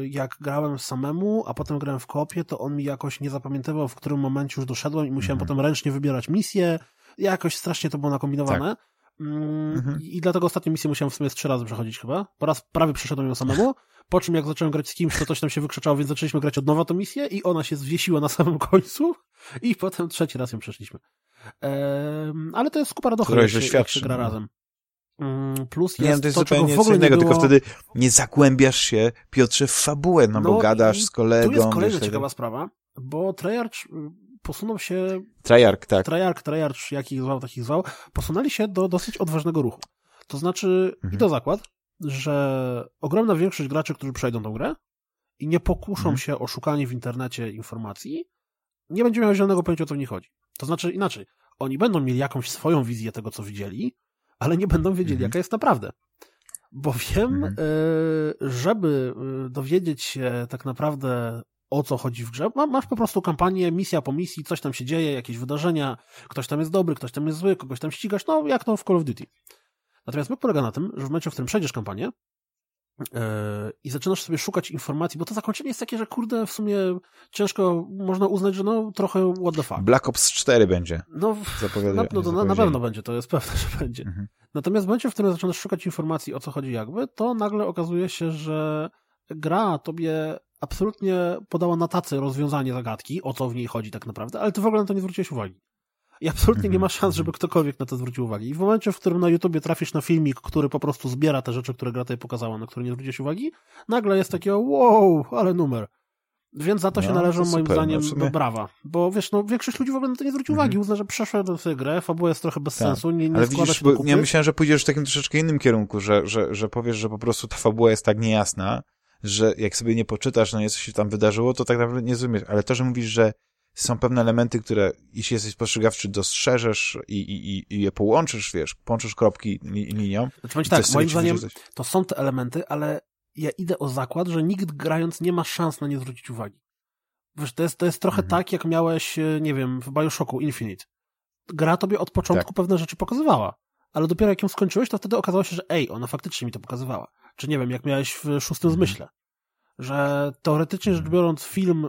y, jak grałem samemu, a potem grałem w kopie, to on mi jakoś nie zapamiętywał, w którym momencie już doszedłem i musiałem mhm. potem ręcznie wybierać misję. Jakoś strasznie to było nakombinowane. Tak. Mm, mhm. I dlatego ostatnią misję musiałem w sumie trzy razy przechodzić chyba. Po raz prawie przeszedłem ją samemu, po czym jak zacząłem grać z kimś, to coś tam się wykrzyczało, więc zaczęliśmy grać od nowa tę misję i ona się zwiesiła na samym *laughs* końcu i potem trzeci raz ją przeszliśmy. Ehm, ale to jest skupa radochę, jak, jak się gra no. razem. Mm, plus jest nie, to jest to, zupełnie co innego, było... tylko wtedy nie zagłębiasz się, Piotrze, w fabułę, no, no bo gadasz z kolegą. Tu jest kolejna ciekawa sprawa, bo Treyarch y, posunął się... Treyarch, tak. Treyarch, Treyarch, jakich zwał, takich zwał, posunęli się do dosyć odważnego ruchu. To znaczy, mhm. i to zakład, że ogromna większość graczy, którzy przejdą tą grę i nie pokuszą mhm. się o szukanie w internecie informacji, nie będzie miał zielonego pojęcia, o co w nich chodzi. To znaczy inaczej, oni będą mieli jakąś swoją wizję tego, co widzieli, ale nie będą wiedzieli, mhm. jaka jest naprawdę. Bowiem, mhm. E, żeby e, dowiedzieć się tak naprawdę o co chodzi w grze, masz po prostu kampanię, misja po misji, coś tam się dzieje, jakieś wydarzenia, ktoś tam jest dobry, ktoś tam jest zły, kogoś tam ścigasz, no jak to w Call of Duty. Natomiast my polega na tym, że w momencie, w którym przejdziesz kampanię, Yy, i zaczynasz sobie szukać informacji, bo to zakończenie jest takie, że kurde, w sumie ciężko można uznać, że no trochę what the fuck. Black Ops 4 będzie. No, na, no to na, na, pewno będzie, to jest pewne, że będzie. Mhm. Natomiast w momencie, w którym zaczynasz szukać informacji o co chodzi jakby, to nagle okazuje się, że gra tobie absolutnie podała na tacy rozwiązanie zagadki, o co w niej chodzi tak naprawdę, ale ty w ogóle na to nie zwróciłeś uwagi. I absolutnie nie ma szans, żeby ktokolwiek na to zwrócił uwagę. I w momencie, w którym na YouTubie trafisz na filmik, który po prostu zbiera te rzeczy, które gra tutaj pokazała, na które nie zwróciłeś uwagi, nagle jest takie wow, ale numer. Więc za to się no, należą to moim super, zdaniem no, brawa. Bo wiesz, no większość ludzi w ogóle na to nie zwróci uwagi. Mhm. Uzna, że przeszedł sobie grę, fabuła jest trochę bez tak. sensu, nie, nie Ale widzisz, ja myślałem, że pójdziesz w takim troszeczkę innym kierunku, że, że, że powiesz, że po prostu ta fabuła jest tak niejasna, że jak sobie nie poczytasz, no nie co się tam wydarzyło, to tak naprawdę nie zrozumiesz. Ale to, że mówisz, że są pewne elementy, które jeśli jesteś spostrzegawczy, dostrzeżesz i, i, i je połączysz, wiesz, połączysz kropki li, linią. Znaczy, tak, moim zdaniem to są te elementy, ale ja idę o zakład, że nikt grając nie ma szans na nie zwrócić uwagi. Wiesz, to jest, to jest trochę mhm. tak, jak miałeś, e, nie wiem, w Bioshocku Infinite. Gra tobie od początku tak. pewne rzeczy pokazywała, ale dopiero jak ją skończyłeś, to wtedy okazało się, że ej, ona faktycznie mi to pokazywała. Czy nie wiem, jak miałeś w Szóstym mhm. Zmyśle. Że teoretycznie rzecz biorąc film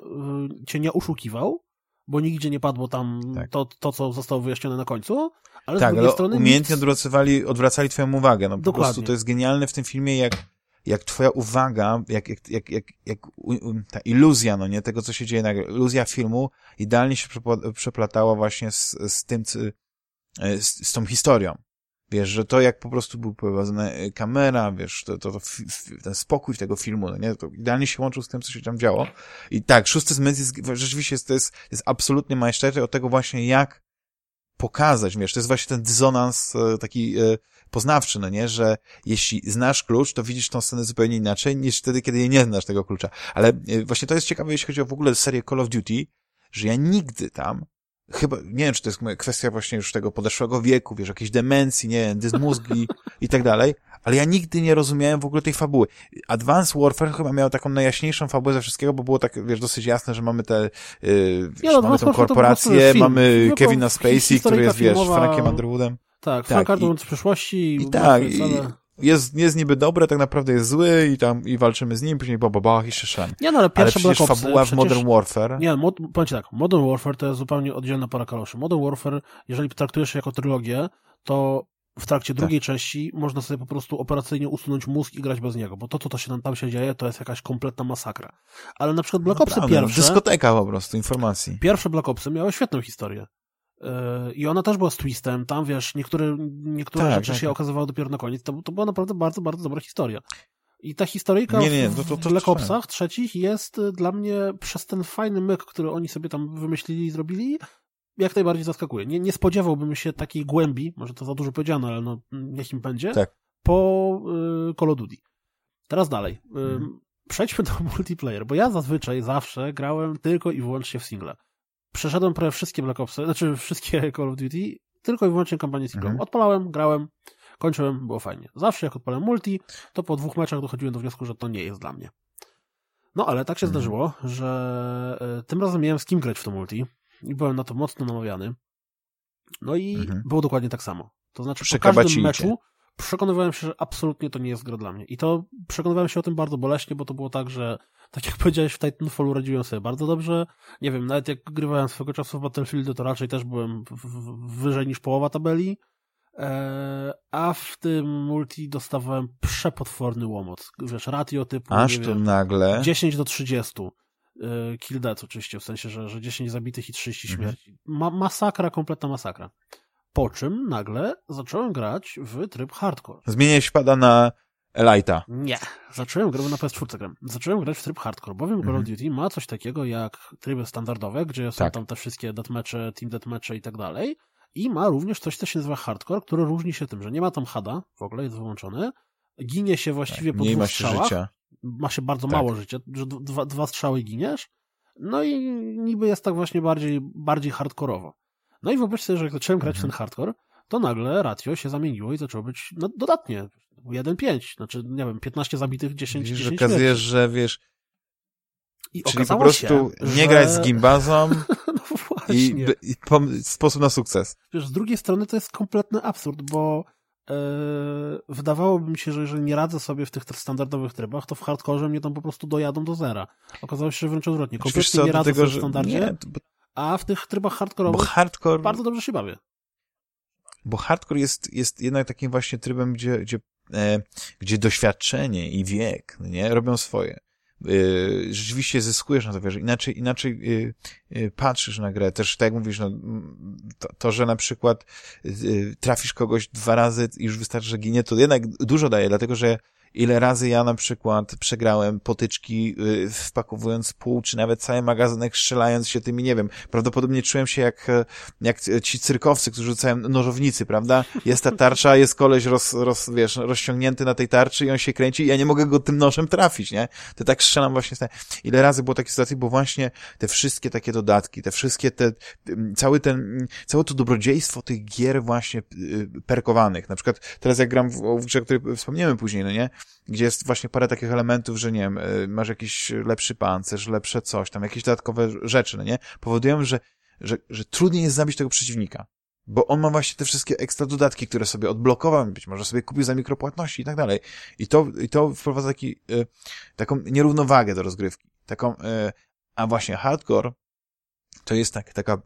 y, cię nie oszukiwał, bo nigdzie nie padło tam tak. to, to, co zostało wyjaśnione na końcu, ale tak, z drugiej strony umiejętnie nic... odwracali, odwracali twoją uwagę. No, po Dokładnie. prostu to jest genialne w tym filmie, jak, jak twoja uwaga, jak, jak, jak, jak, jak ta iluzja, no nie, tego, co się dzieje, iluzja filmu idealnie się przeplatała właśnie z, z tym, z, z tą historią. Wiesz, że to jak po prostu był prowadzona e, kamera, wiesz, to, to, to ten spokój tego filmu, no nie, to idealnie się łączył z tym, co się tam działo. I tak, szósty zmysł jest, rzeczywiście jest, to jest, jest absolutnie majsterny od tego właśnie, jak pokazać, wiesz, to jest właśnie ten dysonans e, taki e, poznawczy, no nie, że jeśli znasz klucz, to widzisz tą scenę zupełnie inaczej niż wtedy, kiedy nie znasz tego klucza. Ale właśnie to jest ciekawe, jeśli chodzi o w ogóle serię Call of Duty, że ja nigdy tam chyba, nie wiem, czy to jest kwestia właśnie już tego podeszłego wieku, wiesz, jakiejś demencji, nie wiem, dysmózgi i tak dalej, ale ja nigdy nie rozumiałem w ogóle tej fabuły. Advanced Warfare chyba miał taką najjaśniejszą fabułę ze wszystkiego, bo było tak, wiesz, dosyć jasne, że mamy te, yy, no, mamy tą korporację, mamy Kevina Spacey, który jest, wiesz, Frankiem Underwoodem. Tak, Frank tak, Underwood z przyszłości. I, i tak, i, jest, jest niby dobre, tak naprawdę jest zły i tam i walczymy z nim, później bo bach i szyszan. Nie no, ale pierwsza ale przecież fabuła w Modern Warfare. Nie, mod, powiem ci tak, Modern Warfare to jest zupełnie oddzielna para kaloszy. Modern Warfare, jeżeli traktujesz jako trylogię, to w trakcie tak. drugiej części można sobie po prostu operacyjnie usunąć mózg i grać bez niego, bo to, co to się tam, tam się dzieje, to jest jakaś kompletna masakra. Ale na przykład Black Opsy no, pierwsze... Dyskoteka po prostu informacji. Pierwsze Black Opsy miały świetną historię. I ona też była z twistem, tam wiesz, niektóre, niektóre tak, rzeczy tak, się tak. okazywały dopiero na koniec. To, to była naprawdę bardzo, bardzo dobra historia. I ta historyjka nie, nie, to, to, to, w Black Opsach trzecich jest y, dla mnie przez ten fajny myk, który oni sobie tam wymyślili i zrobili, jak najbardziej zaskakuje. Nie, nie spodziewałbym się takiej głębi, może to za dużo powiedziane, ale no, niech im będzie, tak. po y, Call of Duty. Teraz dalej. Y. Przejdźmy *laughs* do multiplayer, bo ja zazwyczaj zawsze grałem tylko i wyłącznie w single przeszedłem prawie wszystkie Black Opsy, znaczy wszystkie *laughs* Call of Duty, tylko i wyłącznie kampanię single. Mhm. Odpalałem, grałem, kończyłem, było fajnie. Zawsze jak odpalałem multi, to po dwóch meczach dochodziłem do wniosku, że to nie jest dla mnie. No ale tak się mhm. zdarzyło, że y, tym razem miałem z kim grać w to multi i byłem na to mocno namawiany. No i mhm. było dokładnie tak samo. To znaczy po każdym meczu przekonywałem się, że absolutnie to nie jest gra dla mnie. I to przekonywałem się o tym bardzo boleśnie, bo to było tak, że tak jak powiedziałeś, w Titanfallu radziłem sobie bardzo dobrze. Nie wiem, nawet jak grywałem swego czasu w Battlefield, to raczej też byłem wyżej niż połowa tabeli. Eee, a w tym multi dostawałem przepotworny łomot. Wiesz, ratio typu Aż to wiem, nagle 10 do 30. Eee, kill death oczywiście, w sensie, że, że 10 zabitych i 30 mhm. śmierci. Ma masakra, kompletna masakra. Po czym nagle zacząłem grać w tryb hardcore. Zmieniłeś pada na Elite'a. Nie. Zacząłem grać na PS4 gram. Zacząłem grać w tryb hardcore, bowiem mm -hmm. Call of. Duty ma coś takiego jak tryby standardowe, gdzie są tak. tam te wszystkie deathmatche, team deathmatche i tak dalej. I ma również coś, co się nazywa hardcore, które różni się tym, że nie ma tam hada, w ogóle jest wyłączony, ginie się właściwie tak, po dwóch strzałach. Życia. Ma się bardzo tak. mało życia, że dwa, dwa strzały giniesz. No i niby jest tak właśnie bardziej, bardziej hardkorowo. No i wyobraź sobie, że jak zacząłem grać w ten mhm. hardcore, to nagle ratio się zamieniło i zaczęło być no, dodatnie. 1-5, znaczy, nie wiem, 15 zabitych, 10 Widzisz, 10 okazujesz, że wiesz, I czyli po prostu się, nie że... grać z gimbazą *laughs* no i, i sposób na sukces. Wiesz, z drugiej strony to jest kompletny absurd, bo yy, wydawałoby mi się, że jeżeli nie radzę sobie w tych standardowych trybach, to w hardkorze mnie tam po prostu dojadą do zera. Okazało się, że wręcz odwrotnie. Kompletnie nie radzę tego, sobie w standardzie, nie, bo... a w tych trybach hardkorowych hardcore... bardzo dobrze się bawię bo hardcore jest, jest jednak takim właśnie trybem, gdzie, gdzie, gdzie doświadczenie i wiek nie, robią swoje. E, rzeczywiście zyskujesz na to, wiesz, inaczej, inaczej e, e, patrzysz na grę. Też tak jak mówisz, no, to, to, że na przykład e, trafisz kogoś dwa razy i już wystarczy, że ginie, to jednak dużo daje, dlatego że ile razy ja na przykład przegrałem potyczki y, wpakowując pół, czy nawet cały magazynek strzelając się tymi, nie wiem, prawdopodobnie czułem się jak, e, jak ci cyrkowcy, którzy rzucają nożownicy, prawda? Jest ta tarcza, jest koleś roz, roz, wiesz, rozciągnięty na tej tarczy i on się kręci i ja nie mogę go tym nożem trafić, nie? To tak strzelam właśnie. Ile razy było takie sytuacje, bo właśnie te wszystkie takie dodatki, te wszystkie te, cały ten, całe to dobrodziejstwo tych gier właśnie y, perkowanych. Na przykład teraz jak gram w, w grze, o której wspomniemy później, no nie? Gdzie jest właśnie parę takich elementów, że nie wiem, y, masz jakiś lepszy pancerz, lepsze coś, tam jakieś dodatkowe rzeczy, no nie? Powodują, że, że, że trudniej jest zabić tego przeciwnika. Bo on ma właśnie te wszystkie ekstra dodatki, które sobie odblokował, być może sobie kupił za mikropłatności i tak dalej. I to, i to wprowadza taki, y, taką nierównowagę do rozgrywki. Taką, y, a właśnie hardcore to jest tak, taka,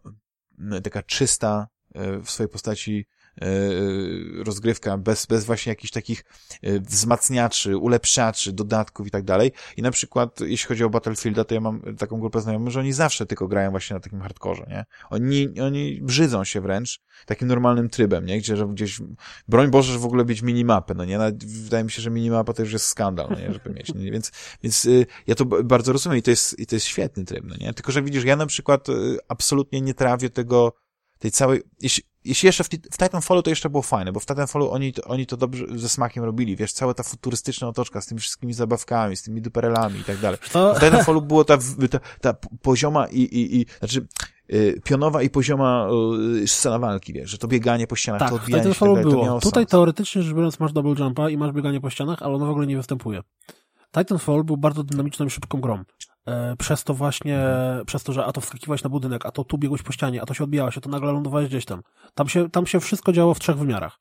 taka czysta y, w swojej postaci rozgrywka bez, bez właśnie jakichś takich e, wzmacniaczy, ulepszaczy, dodatków i tak dalej. I na przykład, jeśli chodzi o Battlefielda, to ja mam taką grupę znajomych, że oni zawsze tylko grają właśnie na takim hardkorze, nie? Oni, oni brzydzą się wręcz takim normalnym trybem, nie? Gdzie, że gdzieś, broń Boże, że w ogóle mieć minimapę, no nie? Nawet wydaje mi się, że minimapa to już jest skandal, no nie? Żeby mieć, no nie? Więc, więc y, ja to bardzo rozumiem i to jest, i to jest świetny tryb, no nie? Tylko, że widzisz, ja na przykład y, absolutnie nie trawię tego, tej całej, jeśli, jeśli jeszcze w, w Titanfallu to jeszcze było fajne, bo w Titanfallu oni, oni to dobrze ze smakiem robili, wiesz, cała ta futurystyczna otoczka z tymi wszystkimi zabawkami, z tymi duperelami i tak dalej. W Titanfallu było ta, ta, ta pozioma i, i, i znaczy y, pionowa i pozioma y, scena walki, wiesz, że to bieganie po ścianach, tak, to odbijanie się, tak było. Tutaj teoretycznie rzecz biorąc masz double jumpa i masz bieganie po ścianach, ale ono w ogóle nie występuje. Titanfall był bardzo dynamiczną i szybką grą. E, przez to właśnie, mhm. przez to, że a to wskakiwałeś na budynek, a to tu biegłeś po ścianie, a to się odbijałeś, a to nagle lądowałeś gdzieś tam. Tam się, tam się wszystko działo w trzech wymiarach.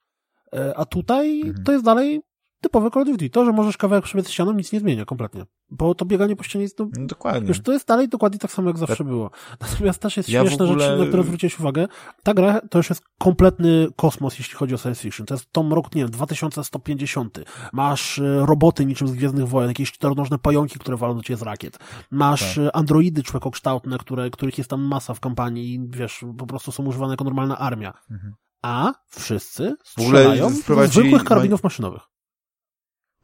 E, a tutaj mhm. to jest dalej typowe Call of Duty. To, że możesz kawałek przebiec ścianą, nic nie zmienia kompletnie. Bo to bieganie po ścianie jest... No, no dokładnie. Wiesz, to jest dalej dokładnie tak samo, jak zawsze tak. było. Natomiast też jest ja śmieszna ogóle... rzecz, na którą zwróciłeś uwagę. Ta gra to już jest kompletny kosmos, jeśli chodzi o science fiction. To jest tom rok, nie wiem, 2150. Masz e, roboty niczym z Gwiezdnych Wojen, jakieś czteronożne pająki, które walą do ciebie z rakiet. Masz tak. E, androidy człowiekokształtne, które, których jest tam masa w kampanii i wiesz, po prostu są używane jako normalna armia. Mhm. A wszyscy strzelają z zwykłych karabinów maszynowych.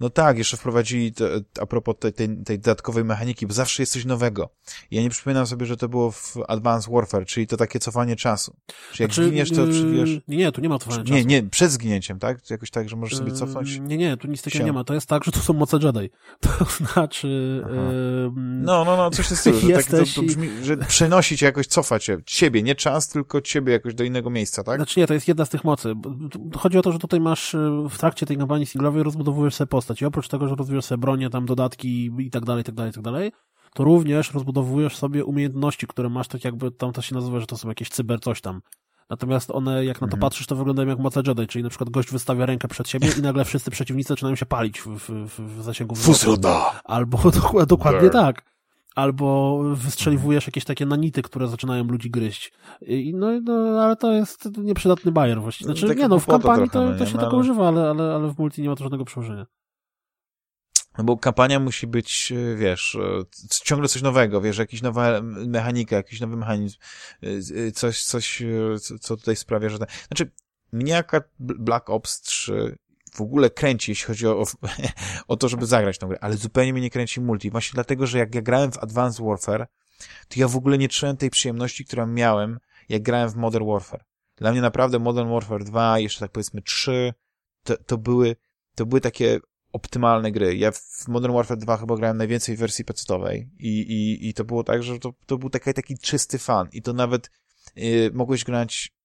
No tak, jeszcze wprowadzili to, a propos tej, tej, tej, dodatkowej mechaniki, bo zawsze jest coś nowego. Ja nie przypominam sobie, że to było w Advanced Warfare, czyli to takie cofanie czasu. Czy jak znaczy, zginiesz, to czy wiesz... Nie, nie, tu nie ma cofania czasu. Nie, nie, przed zginięciem, tak? Jakoś tak, że możesz sobie cofnąć? Nie, nie, tu nic takiego nie ma. To jest tak, że tu są moce Jedi. *laughs* To znaczy... Yy, no, no, no, coś tym stylu, że, tak, to, to brzmi, że przenosić jakoś, cofać się. Ciebie, nie czas, tylko ciebie jakoś do innego miejsca, tak? Znaczy nie, to jest jedna z tych mocy. Chodzi o to, że tutaj masz w trakcie tej kampanii singlowej rozbudowujesz sobie postać i oprócz tego, że rozwijasz sobie bronię, tam dodatki i tak dalej, i tak dalej, i tak dalej, to również rozbudowujesz sobie umiejętności, które masz, tak jakby tam to się nazywa, że to są jakieś cyber coś tam. Natomiast one, jak na to mhm. patrzysz, to wyglądają jak moce Jedi, czyli na przykład gość wystawia rękę przed siebie i nagle wszyscy przeciwnicy zaczynają się palić w, w, w zasięgu Fusoda! Albo *laughs* dokładnie tak. Albo wystrzeliwujesz jakieś takie nanity, które zaczynają ludzi gryźć. I, no, no, ale to jest nieprzydatny bajer właściwie. Znaczy, nie no, w kampanii to, to się no, tego używa, ale, ale, ale w multi nie ma to żadnego przełożenia. No bo kampania musi być, e, wiesz, e, ciągle coś nowego, wiesz, jakaś nowa mechanika, jakiś nowy mechanizm, e, coś, coś, co tutaj sprawia, że... Znaczy, mnie akurat Black Ops 3 w ogóle kręci, jeśli chodzi o, *laughs* o to, żeby zagrać tą grę, ale zupełnie mnie nie kręci multi. Właśnie dlatego, że jak ja grałem w Advanced Warfare, to ja w ogóle nie czułem tej przyjemności, którą miałem, jak grałem w Modern Warfare. Dla mnie naprawdę Modern Warfare 2, jeszcze tak powiedzmy 3, to, to były, to były takie optymalne gry. Ja w Modern Warfare 2 chyba grałem najwięcej w wersji pecetowej i, i, i to było tak, że to, to był taki, taki czysty fan i to nawet yy, mogłeś grać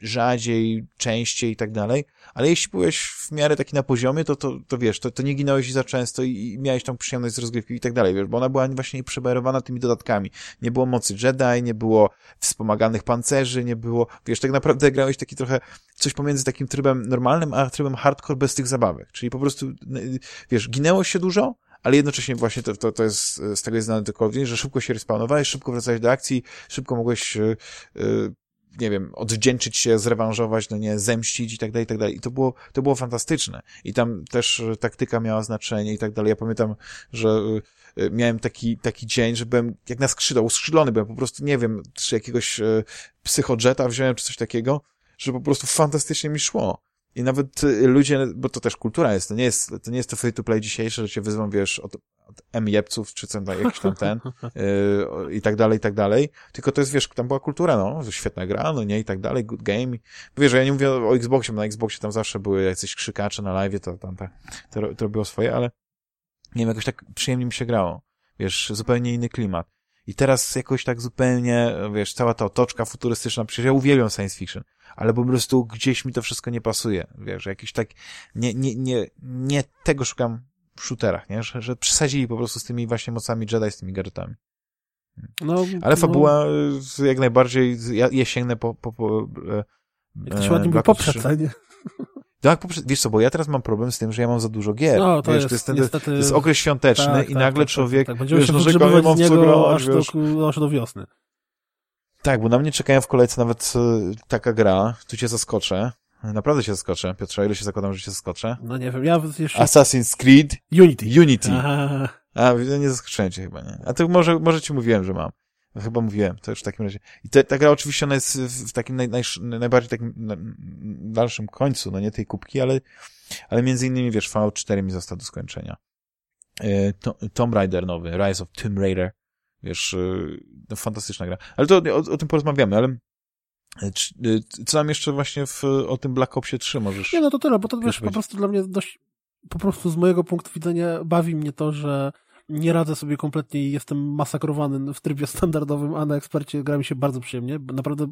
rzadziej, częściej i tak dalej, ale jeśli byłeś w miarę taki na poziomie, to, to, to wiesz, to, to nie ginąłeś za często i, i miałeś tą przyjemność z rozgrywki i tak dalej, wiesz, bo ona była właśnie przebarowana tymi dodatkami. Nie było mocy Jedi, nie było wspomaganych pancerzy, nie było, wiesz, tak naprawdę grałeś taki trochę coś pomiędzy takim trybem normalnym, a trybem hardcore bez tych zabawek, czyli po prostu, wiesz, ginęło się dużo, ale jednocześnie właśnie to, to, to jest, z tego jest znane tylko że szybko się respawnowałeś, szybko wracałeś do akcji, szybko mogłeś yy, nie wiem, odwdzięczyć się, zrewanżować, no nie, zemścić i tak dalej, i tak dalej. I to było, to było fantastyczne. I tam też e, taktyka miała znaczenie i tak dalej. Ja pamiętam, że e, e, miałem taki, taki dzień, że byłem jak na skrzydła, uskrzydlony byłem, po prostu, nie wiem, czy jakiegoś psychodżeta wziąłem, czy coś takiego, że po prostu fantastycznie mi szło. I nawet ludzie, bo to też kultura jest, to nie jest, to nie jest to free to play dzisiejsze, że cię wyzwą, wiesz, od, od M-jebców, czy co tam, jakiś tam ten, yy, *laughs* i tak dalej, i tak dalej. Tylko to jest, wiesz, tam była kultura, no, świetna gra, no nie, i tak dalej, good game. Wiesz, ja nie mówię o Xboxie, bo na Xboxie tam zawsze były jacyś krzykacze na live, to tam, to, to, to robiło swoje, ale nie wiem, jakoś tak przyjemnie mi się grało. Wiesz, zupełnie inny klimat. I teraz jakoś tak zupełnie, wiesz, cała ta otoczka futurystyczna, przecież ja uwielbiam science fiction, ale po prostu gdzieś mi to wszystko nie pasuje, wiesz, jakiś tak, nie, nie, nie, nie tego szukam w shooterach, nie? Że, że przesadzili po prostu z tymi właśnie mocami Jedi, z tymi gadżetami. No, ale fabuła no... jak najbardziej, ja, ja sięgnę po, po, po e, jak to się ładnie mówi, poprzedzenie. Tak, wiesz co, bo ja teraz mam problem z tym, że ja mam za dużo gier. No, to, wiesz, jest, to, jest ten, niestety... to jest okres świąteczny tak, i tak, nagle tak, człowiek, tak, tak. Będziemy wiesz, się no, z niego aż, do, aż do wiosny. Tak, bo na mnie czekają w kolejce nawet e, taka gra, tu cię zaskoczę. Naprawdę cię zaskoczę, Piotrze, ile się zakładam, że cię zaskoczę? No nie wiem, ja jeszcze... Assassin's Creed Unity. Unity. Aha. A, nie zaskoczyłem cię chyba, nie? A to może, może ci mówiłem, że mam. Chyba mówiłem, to już w takim razie. I te, ta gra oczywiście ona jest w takim naj, naj, najbardziej takim na, dalszym końcu, no nie tej kubki, ale, ale między innymi, wiesz, Fallout 4 mi został do skończenia. E, Tomb Raider nowy, Rise of Tomb Raider, wiesz, e, no, fantastyczna gra. Ale to o, o tym porozmawiamy, ale e, co nam jeszcze właśnie w, o tym Black Opsie 3 możesz... Nie, no to tyle, bo to wiesz, po prostu dla mnie dość, po prostu z mojego punktu widzenia bawi mnie to, że nie radzę sobie kompletnie i jestem masakrowany w trybie standardowym, a na ekspercie grałem się bardzo przyjemnie. Naprawdę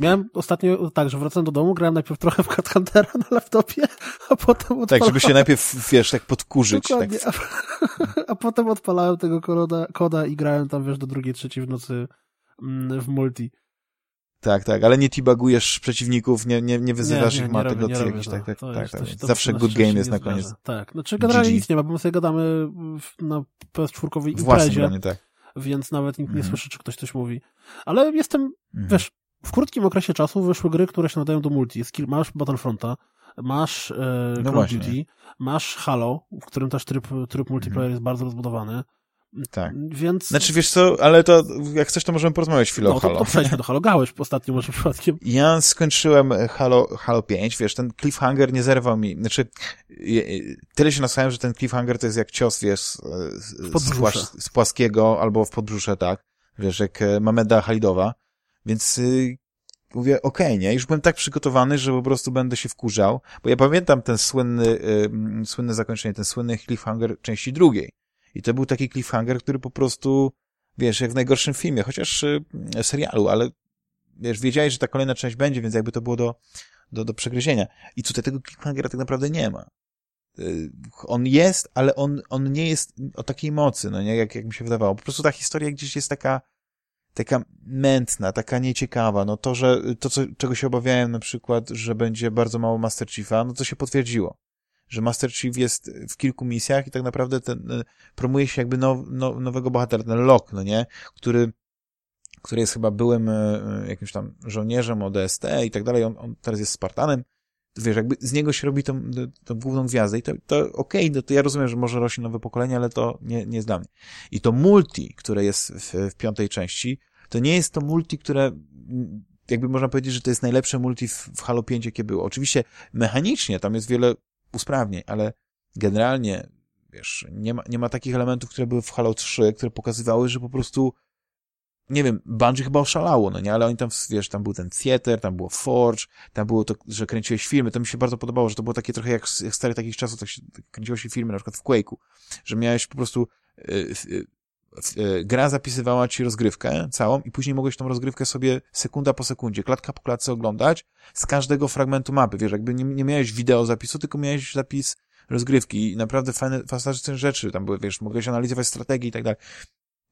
miałem ostatnio tak, że wracałem do domu, grałem najpierw trochę w Cat Huntera na laptopie, a potem odpalałem... Tak, żeby się najpierw, wiesz, tak podkurzyć. Dokładnie, tak. A, a, potem odpalałem tego koda, koda i grałem tam, wiesz, do drugiej, trzeciej w nocy mm, w multi. Tak, tak, ale nie tibagujesz przeciwników, nie, nie, nie wyzywasz nie, nie, ich, ma tego robię, jakiś, tak, tak, To tak, jest tak. to Zawsze good game jest na zdarza. koniec. Tak, znaczy generalnie GG. nic nie ma, bo my sobie gadamy na PS4 W własnym imprezie, gronie, tak. więc nawet nikt nie Mhm. słyszy, czy ktoś coś mówi. Ale jestem, Mhm. wiesz, w krótkim okresie czasu wyszły gry, które się nadają do multi. Masz Battlefronta, masz e, Call of No właśnie. Duty, masz Halo, w którym też tryb, tryb multiplayer jest bardzo rozbudowany. Tak. Więc... Znaczy, wiesz co, ale to, jak chcesz, to możemy porozmawiać chwilę no, o Halo. to przejdźmy do Halo. Gałeś ostatnio może przypadkiem. Ja skończyłem Halo, Halo 5, wiesz, ten cliffhanger nie zerwał mi, znaczy, tyle się nasłuchałem, że ten cliffhanger to jest jak cios, wiesz, z, z, podbrzusze. płasz- z płaskiego albo w podbrzusze, tak, wiesz, jak e, Mameda Halidowa, więc y, mówię, okej, nie, już byłem tak przygotowany, że po prostu będę się wkurzał, bo ja pamiętam ten słynny, y, słynne zakończenie, ten słynny cliffhanger części drugiej i to był taki cliffhanger, który po prostu, wiesz, jak w najgorszym filmie, chociaż y, serialu, ale wiesz, wiedziałeś, że ta kolejna część będzie, więc jakby to było do, do, do przegryzienia. I tutaj tego cliffhangera tak naprawdę nie ma. Y, On jest, ale on, on nie jest o takiej mocy, no nie, jak, jak mi się wydawało. Po prostu ta historia gdzieś jest taka, taka mętna, taka nieciekawa. No to, że to, co, czego się obawiałem na przykład, że będzie bardzo mało Master Chiefa, no to się potwierdziło. Że Master Chief jest w kilku misjach i tak naprawdę ten, y, promuje się jakby now, now, nowego bohatera, ten Locke, no nie, który który jest chyba byłym e, jakimś tam żołnierzem ODST i tak dalej, on, on teraz jest Spartanem, wiesz, jakby z niego się robi tą, tą główną gwiazdę i to, to okej, no to ja rozumiem, że może rośnie nowe pokolenie, ale to nie, nie jest dla mnie. I to multi, które jest w, w piątej części, to nie jest to multi, które jakby można powiedzieć, że to jest najlepsze multi w, w Halo 5, jakie było. Oczywiście mechanicznie tam jest wiele usprawnień, ale generalnie, wiesz, nie ma, nie ma takich elementów, które były w Halo 3, które pokazywały, że po prostu nie wiem, Bungie chyba oszalało, no nie, ale oni tam, wiesz, tam był ten theater, tam było Forge, tam było to, że kręciłeś filmy, to mi się bardzo podobało, że to było takie trochę jak, jak stare takich czasów, tak się kręciło się filmy, na przykład w Quake'u, że miałeś po prostu y, y, gra zapisywała ci rozgrywkę całą i później mogłeś tą rozgrywkę sobie sekunda po sekundzie, klatka po klatce oglądać z każdego fragmentu mapy, wiesz, jakby nie, nie miałeś wideo zapisu, tylko miałeś zapis rozgrywki i naprawdę fajne, fantastyczne rzeczy tam były, wiesz, mogłeś analizować strategię i tak dalej.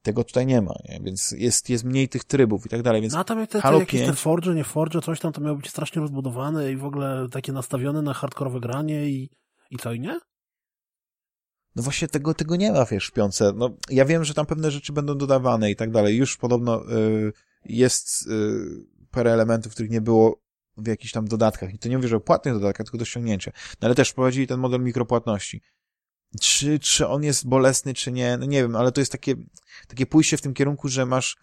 Tego tutaj nie ma, nie? więc jest, jest mniej tych trybów i tak dalej, więc No a tam te, te te 5. Forge, nie Forge, coś tam to miało być strasznie rozbudowane i w ogóle takie nastawione na hardkorowe granie i, i co, i nie? No właśnie tego, tego nie ma, wiesz, w piące. No, ja wiem, że tam pewne rzeczy będą dodawane i tak dalej. Już podobno y, jest y, parę elementów, których nie było w jakichś tam dodatkach. I to nie mówię, że o płatnych dodatkach, tylko do ściągnięcia. No ale też wprowadzili ten model mikropłatności. Czy, czy on jest bolesny, czy nie, no nie wiem, ale to jest takie, takie pójście w tym kierunku, że masz,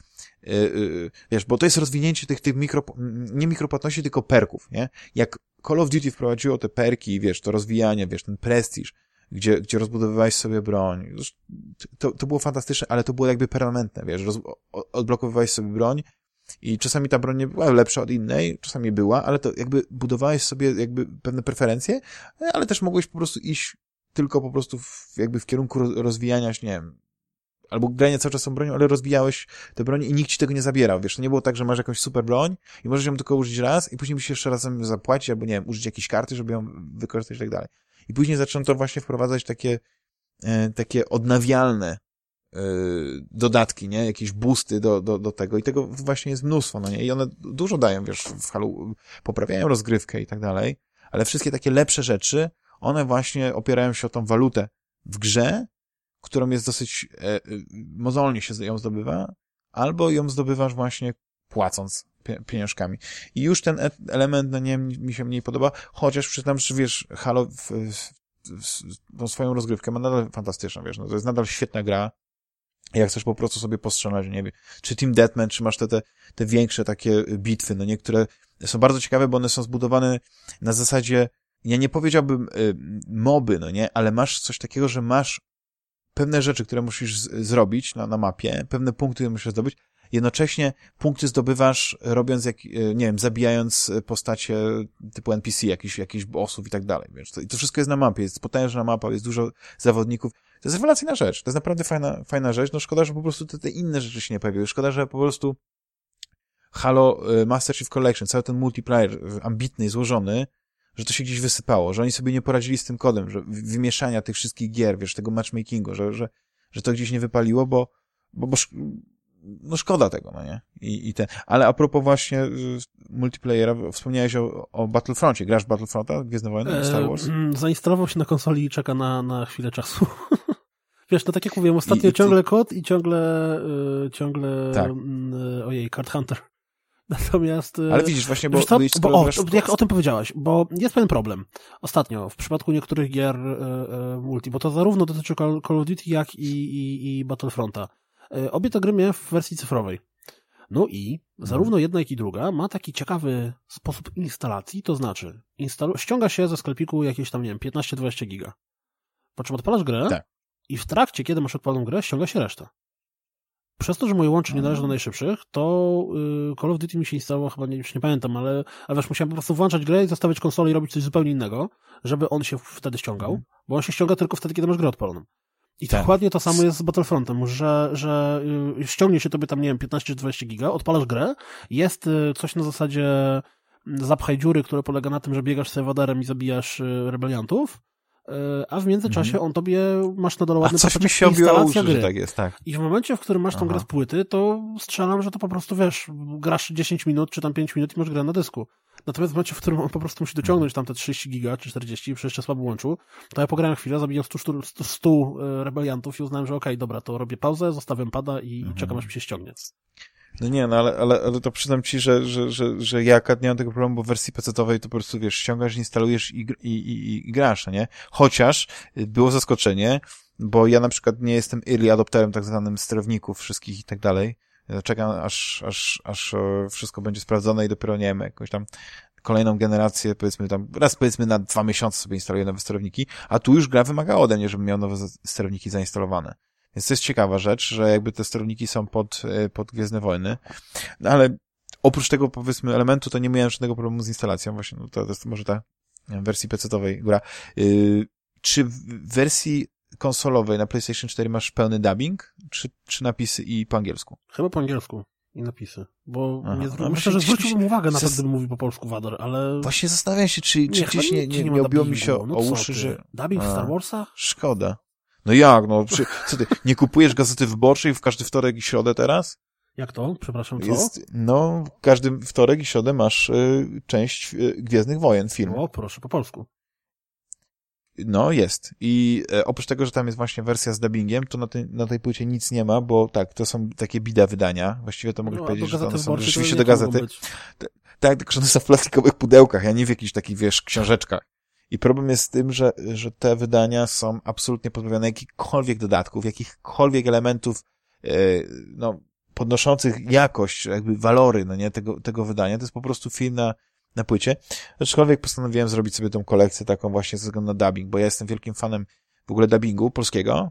y, y, wiesz, bo to jest rozwinięcie tych, tych mikro, nie mikropłatności, tylko perków, nie? Jak Call of Duty wprowadziło te perki, wiesz, to rozwijanie, wiesz, ten prestiż, gdzie, gdzie rozbudowywałeś sobie broń. To, to było fantastyczne, ale to było jakby permanentne, wiesz, roz, odblokowywałeś sobie broń i czasami ta broń nie była lepsza od innej, czasami była, ale to jakby budowałeś sobie jakby pewne preferencje, ale też mogłeś po prostu iść tylko po prostu w, jakby w kierunku roz- rozwijania się, nie wiem, albo grania cały czas tą bronią, ale rozwijałeś te bronie i nikt ci tego nie zabierał, wiesz, to nie było tak, że masz jakąś super broń i możesz ją tylko użyć raz i później musisz jeszcze razem zapłacić, albo nie wiem, użyć jakiejś karty, żeby ją wykorzystać i tak dalej. I później zaczęto właśnie wprowadzać takie, e, takie odnawialne e, dodatki, nie? Jakieś boosty do, do, do tego i tego właśnie jest mnóstwo, no nie? I one dużo dają, wiesz, w halu, poprawiają rozgrywkę i tak dalej, ale wszystkie takie lepsze rzeczy, one właśnie opierają się o tą walutę w grze, którą jest dosyć e, e, mozolnie się ją zdobywa, albo ją zdobywasz właśnie płacąc pie- pieniążkami. I już ten e- element, no nie mi się mniej podoba, chociaż przyznam, że wiesz, Halo w, w, w, tą swoją rozgrywkę ma nadal fantastyczną, wiesz, no to jest nadal świetna gra, jak chcesz po prostu sobie postrzelać, nie wiem, czy Team Deathmatch, czy masz te, te, te większe takie bitwy, no niektóre są bardzo ciekawe, bo one są zbudowane na zasadzie, ja nie powiedziałbym y, moby, no nie, ale masz coś takiego, że masz pewne rzeczy, które musisz zrobić na, na mapie, pewne punkty, które musisz zdobyć jednocześnie punkty zdobywasz robiąc, jak, nie wiem, zabijając postacie typu NPC, jakichś, jakichś bossów i tak dalej, wiesz. I to wszystko jest na mapie, jest potężna mapa, jest dużo zawodników. To jest rewelacyjna rzecz, to jest naprawdę fajna, fajna rzecz. No szkoda, że po prostu te, te inne rzeczy się nie pojawiły. Szkoda, że po prostu Halo Master Chief Collection, cały ten multiplayer ambitny, złożony, że to się gdzieś wysypało, że oni sobie nie poradzili z tym kodem, że wymieszania tych wszystkich gier, wiesz, tego matchmakingu, że, że, że to gdzieś nie wypaliło, bo, bo, bo no szkoda tego, no nie? I, i te, ale a propos właśnie y, multiplayera, wspomniałeś o, o Battlefroncie. Grasz Battlefronta, Gwiezdne Wojny, Star Wars? E, zainstalował się na konsoli i czeka na, na chwilę czasu. *laughs* Wiesz, no tak jak mówiłem, ostatnio I, ciągle ty... kod i ciągle, y, ciągle, tak. y, ojej, Card Hunter. *laughs* Natomiast... Ale widzisz, właśnie, bo... Co, bo o, jak o tym powiedziałeś, bo jest pewien problem. Ostatnio, w przypadku niektórych gier y, y, multi, bo to zarówno dotyczy Call, Call of Duty, jak i, i, i Battlefronta. Y, obie te gry miałem w wersji cyfrowej. No i zarówno jedna, jak i druga ma taki ciekawy sposób instalacji, to znaczy instalu- ściąga się ze sklepiku jakieś tam, nie wiem, 15-20 giga. Po czym odpalasz grę tak. i w trakcie, kiedy masz odpaloną grę, ściąga się reszta. Przez to, że moje łącze nie należy do najszybszych, to y, Call of Duty mi się instalowało, chyba nie, już nie pamiętam, ale, ale wiesz, musiałem po prostu włączać grę i zostawiać konsolę i robić coś zupełnie innego, żeby on się wtedy ściągał, mm. bo on się ściąga tylko wtedy, kiedy masz grę odpaloną. I tak. dokładnie to samo jest z Battlefrontem, że, że y, ściągnie się tobie tam, nie wiem, 15 czy 20 giga, odpalasz grę, jest y, coś na zasadzie zapchaj dziury, które polega na tym, że biegasz serwaderem i zabijasz rebeliantów, a w międzyczasie mm -hmm. on tobie masz na dole ładny coś mi się obiło uszy, gry. że tak jest, tak. I w momencie, w którym masz tą Aha. grę z płyty, to strzelam, że to po prostu, wiesz, grasz 10 minut, czy tam 5 minut i masz grę na dysku. Natomiast w momencie, w którym on po prostu musi dociągnąć tam te 30 giga, czy 40 przy jeszcze słabym łączu, to ja pograłem chwilę, zabijam 100, 100, 100 rebeliantów i uznałem, że okej, okay, dobra, to robię pauzę, zostawiam pada i -hmm. czekam, aż mi się ściągnie. No nie, no ale, ale, ale to przyznam ci, że, że, że, że ja nie mam tego problemu, bo w wersji PC-owej to po prostu, wiesz, ściągasz, instalujesz i, i, i, i grasz, no nie? Chociaż było zaskoczenie, bo ja na przykład nie jestem early adopterem tak zwanym sterowników wszystkich i tak dalej. Czekam, aż, aż, aż e, wszystko będzie sprawdzone i dopiero, nie wiem, jakąś tam kolejną generację, powiedzmy tam, raz powiedzmy na dwa miesiące sobie instaluję nowe sterowniki, a tu już gra wymaga ode mnie, żebym miał nowe sterowniki zainstalowane. Więc to jest ciekawa rzecz, że jakby te sterowniki są pod, e, pod Gwiezdne Wojny. No ale oprócz tego, powiedzmy, elementu, to nie miałem żadnego problemu z instalacją. Właśnie, no to, to jest może ta wersji PC-owej gra. Yy, czy w wersji konsolowej na PlayStation 4 masz pełny dubbing, czy, czy napisy i po angielsku? Chyba po angielsku i napisy. Bo Aha, nie, no myślę, że zwróciłbym uwagę na to, gdybym mówił po polsku Wador, ale... Właśnie zastanawiam się, czy, czy gdzieś nie, nie, nie, nie obiło mi się o, no o uszy, że... Dubbing w Star Warsach? Szkoda. No jak, no, przy, co ty, nie kupujesz gazety wyborczej w każdy wtorek i środę teraz? Jak to? Przepraszam, co? Jest, no, każdy wtorek i środę masz y, część y, Gwiezdnych Wojen, film. O, proszę, po polsku. No, jest. I e, oprócz tego, że tam jest właśnie wersja z dubbingiem, to na, tej, na tej płycie nic nie ma, bo tak, to są takie bida wydania. Właściwie to mogę no, powiedzieć, że one są rzeczywiście do gazety. Tak, tylko że one są w plastikowych pudełkach, a nie w jakichś takich, wiesz, książeczkach. I problem jest z tym, że, że te wydania są absolutnie pozbawione jakichkolwiek dodatków, jakichkolwiek elementów, e, no, podnoszących jakość, jakby walory, no nie, tego, tego wydania. To jest po prostu film na, na płycie. Aczkolwiek postanowiłem zrobić sobie tą kolekcję taką właśnie ze względu na dubbing, bo ja jestem wielkim fanem w ogóle dubbingu polskiego.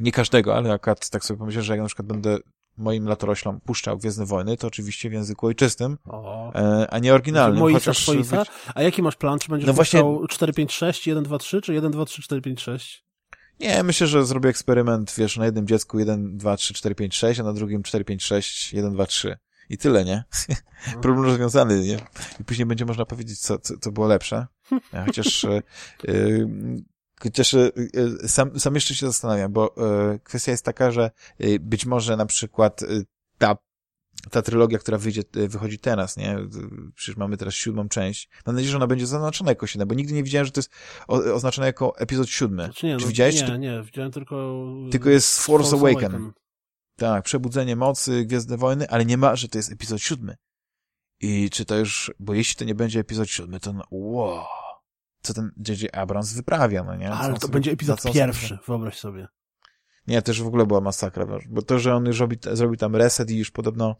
Nie każdego, ale akurat tak sobie pomyślałem, że jak na przykład będę moim latoroślom puszczał Gwiezdne Wojny, to oczywiście w języku ojczystym, o. E, a nie oryginalnym. Moisa, chociaż... Twoisa? A jaki masz plan? Czy będziesz no właśnie... 456, 123 czy 1, 2, 3, 4, 5, 6? Nie, myślę, że zrobię eksperyment, wiesz, na jednym dziecku 1, 2, 3, 4, 5, 6, a na drugim 4, 5, 6, 1, 2, 3. I tyle, nie? No. *laughs* Problem rozwiązany, nie? I później będzie można powiedzieć, co, co, co było lepsze. *laughs* Chociaż yy, Chociaż e, e, sam, sam jeszcze się zastanawiam, bo e, kwestia jest taka, że być może na przykład ta, ta trylogia, która wyjdzie, wychodzi teraz, nie? Przecież mamy teraz siódmą część. Mam nadzieję, że ona będzie zaznaczona jako siódma, bo nigdy nie widziałem, że to jest oznaczone jako epizod siódmy. Znaczy nie, Czy no, widziałeś? Nie, czy... nie, widziałem tylko... Tylko jest Force, Force Awaken. Awaken. Tak, Przebudzenie Mocy, Gwiezdne Wojny, ale nie ma, że to jest epizod siódmy. I czy to już, bo jeśli to nie będzie epizod siódmy, to no, wow co ten J.J. Abrams wyprawia, no nie? Ale to będzie epizod pierwszy, sobie... wyobraź sobie. Nie, też w ogóle była masakra, bo to, że on już robi, zrobił tam reset i już podobno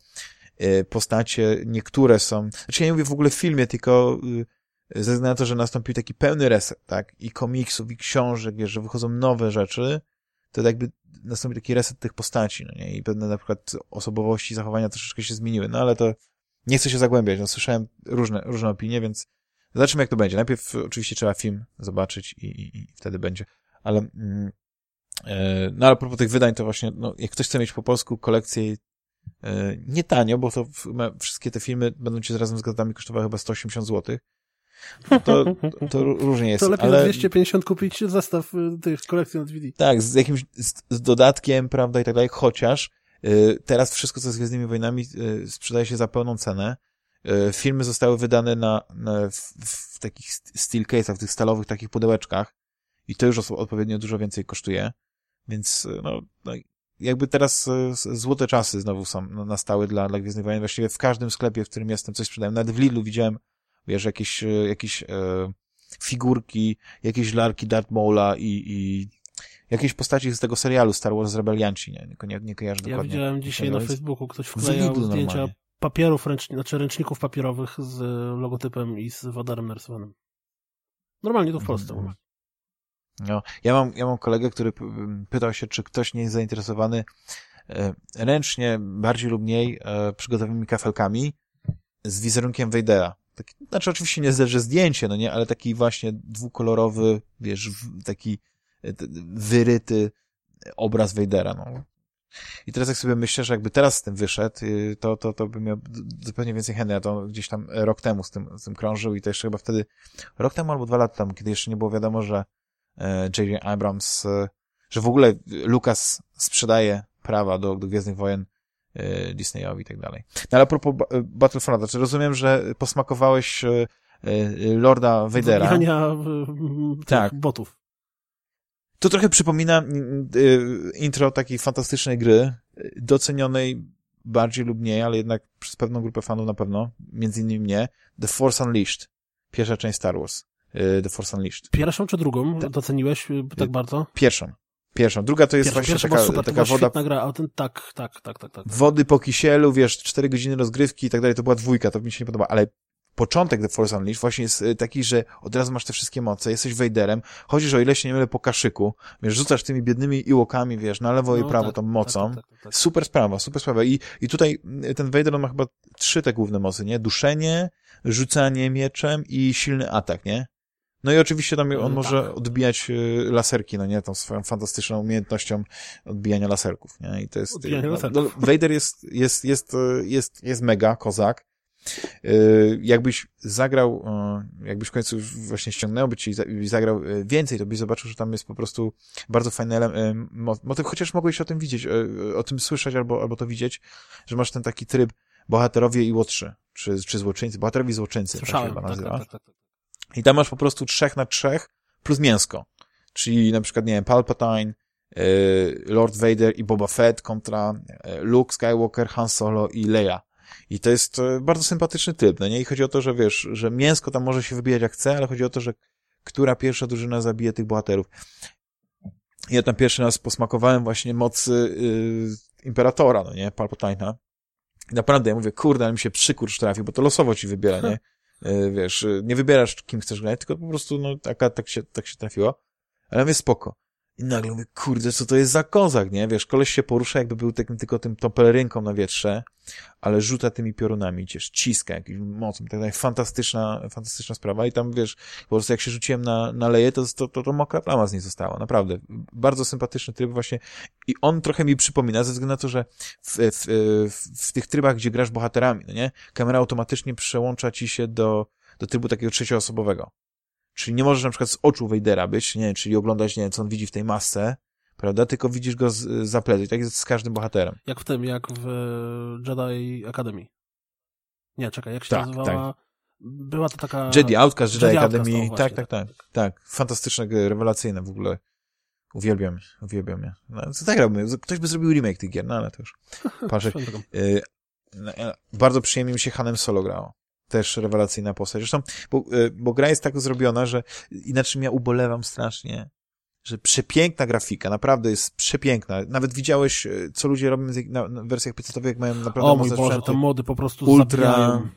y, postacie, niektóre są, znaczy ja nie mówię w ogóle w filmie, tylko y, ze względu na to, że nastąpił taki pełny reset, tak, i komiksów, i książek, wiesz, że wychodzą nowe rzeczy, to jakby nastąpi taki reset tych postaci, no nie? I pewne na przykład osobowości, zachowania troszeczkę się zmieniły, no ale to nie chcę się zagłębiać, no słyszałem różne, różne opinie, więc zobaczymy jak to będzie. Najpierw oczywiście trzeba film zobaczyć i, i, i wtedy będzie, ale mm, e, no ale a propos tych wydań, to właśnie, no, jak ktoś chce mieć po polsku kolekcję e, nie tanio, bo to wszystkie te filmy będą ci razem z gadami kosztowały chyba 180 zł, to, to, to różnie jest. To lepiej ale... 250 kupić zestaw y, tych kolekcji na DVD. Tak, z jakimś z, z dodatkiem, prawda, i tak dalej, chociaż y, teraz wszystko, co z Gwiezdnymi Wojnami y, sprzedaje się za pełną cenę. Y, filmy zostały wydane na, na w, w, takich steel case'ach, w tych stalowych takich pudełeczkach i to już odpowiednio dużo więcej kosztuje, więc y, no, no jakby teraz y, złote czasy znowu są nastały dla, dla Gwiezdnych Wojen. Właściwie w każdym sklepie, w którym jestem, coś sprzedają. Nawet w Lidlu widziałem wiesz, jakieś, e, jakieś e, figurki, jakieś larki Darth Maula i, i jakieś postaci z tego serialu Star Wars Rebelianci, nie, nie, nie kojarzę ja dokładnie. Ja widziałem dzisiaj na Facebooku, ktoś wklejał zdjęcia normalnie. Papierów, ręcz, znaczy ręczników papierowych z logotypem i z wodarem narysowanym. Normalnie to w Polsce. Mm. No, ja mam, ja mam kolegę, który pytał się, czy ktoś nie jest zainteresowany e, ręcznie, bardziej lub mniej, e, przygotowanymi kafelkami z wizerunkiem Vadera. Taki, znaczy oczywiście nie zderzy zdjęcie, no nie, ale taki właśnie dwukolorowy, wiesz, taki e, wyryty obraz Vadera, no. I teraz jak sobie myślę, że jakby teraz z tym wyszedł, y, to, to, to bym miał zupełnie więcej. Ja to gdzieś tam rok temu z tym, z tym krążył i to jeszcze chyba wtedy, rok temu albo dwa lata temu, kiedy jeszcze nie było wiadomo, że e, J.J. Abrams, e, że w ogóle Lucas sprzedaje prawa do, do Gwiezdnych Wojen E, Disneyowi i tak dalej. No ale a propos e, Battlefronta, czy rozumiem, że posmakowałeś e, Lorda Vadera? Zabijania tak. botów. To trochę przypomina intro takiej fantastycznej gry, docenionej bardziej lub mniej, ale jednak przez pewną grupę fanów na pewno, między innymi mnie, The Force Unleashed, pierwsza część Star Wars, The Force Unleashed. Pierwszą czy drugą doceniłeś tak bardzo? Pierwszą. Pierwszą. Druga to jest właśnie taka, super, taka woda... gra, a ten, tak, tak, tak, tak, tak. Wody po kisielu, wiesz, cztery godziny rozgrywki i tak dalej, to była dwójka, to mi się nie podoba, ale początek The Force Unleashed właśnie jest y, taki, że od razu masz te wszystkie moce, jesteś Vaderem, chodzisz o ile się nie mylę po kaszyku, wiesz, rzucasz tymi biednymi iłokami, wiesz, na lewo no, i prawo tak, tą tak, mocą. Tak, tak, tak, super sprawa, super sprawa. I, I tutaj y, ten Vader on ma chyba trzy te główne mocy, nie? Duszenie, rzucanie mieczem i silny atak, nie? No i oczywiście tam on może tak. odbijać y, laserki, no nie, tą swoją fantastyczną umiejętnością odbijania laserków, nie? I to jest... No, no, Vader jest, jest, jest, jest, jest mega, kozak. Y, jakbyś zagrał, jakbyś w końcu właśnie ściągnął, by ci zagrał więcej, to byś zobaczył, że tam jest po prostu bardzo fajny motyw, chociaż mogłeś o tym widzieć, o tym słyszeć albo, albo to widzieć, że masz ten taki tryb bohaterowie i łotrzy, czy, czy złoczyńcy, bohaterowie i złoczyńcy. Słyszałem, tak, tak, tak, tak, tak. I tam masz po prostu trzech na trzech plus mięsko. Czyli na przykład, nie wiem, Palpatine, Lord Vader i Boba Fett kontra Luke Skywalker, Han Solo i Leia. I to jest yy, bardzo sympatyczny typ, no nie? I chodzi o to, że wiesz, że mięsko tam może się wybijać jak chce, ale chodzi o to, że która pierwsza drużyna zabije tych bohaterów. Ja tam pierwszy raz posmakowałem właśnie mocy yy, Imperatora, no nie? Palpatine'a. I naprawdę, ja mówię, kurde, ale mi się przykurcz trafił, bo to losowo ci wybiera, nie? *laughs* E, wiesz, e, nie wybierasz, kim chcesz grać, tylko po prostu, no, tak, tak się, tak się trafiło. Ale mówię, spoko. I nagle mówię, kurde, co to jest za kozak, nie? Wiesz, koleś się porusza, jakby był takim tylko tym, tą pelerynką na wietrze, ale rzuca tymi piorunami, wiesz, ciska jakimś mocą, tak dalej. Fantastyczna, fantastyczna sprawa i tam, wiesz, po prostu jak się rzuciłem na, na leję, to, to, to, to mokra plama z niej została, naprawdę. Bardzo sympatyczny tryb właśnie i on trochę mi przypomina, ze względu na to, że w, w, w, w tych trybach, gdzie grasz bohaterami, no nie? Kamera automatycznie przełącza ci się do, do trybu takiego trzecioosobowego. Czyli nie możesz na przykład z oczu Vadera być, nie, czyli oglądać, nie wiem, co on widzi w tej masce, prawda? Tylko widzisz go z, za plecy. Tak jest z każdym bohaterem. Jak w tym, jak w Jedi Academy. Nie, czekaj, jak się tak, nazywała? Tak. Była to taka... Jedi Outcast, Jedi, Jedi Academy. Outcast, tak, tak, tak, tak, tak. Fantastyczne, rewelacyjne w ogóle. Uwielbiam, uwielbiam je. No, co tak robimy? Ktoś by zrobił remake tych gier, no ale to już. *laughs* Patrzę. y, no, bardzo przyjemnie mi się Hanem Solo grało też rewelacyjna postać. Zresztą, bo, e, bo gra jest tak zrobiona, że inaczej ja ubolewam strasznie, że przepiękna grafika, naprawdę jest przepiękna. Nawet widziałeś, e, co ludzie robią na, na wersjach PC-owych, jak mają naprawdę O mój Boże, te mody po prostu ultra... Zabijają.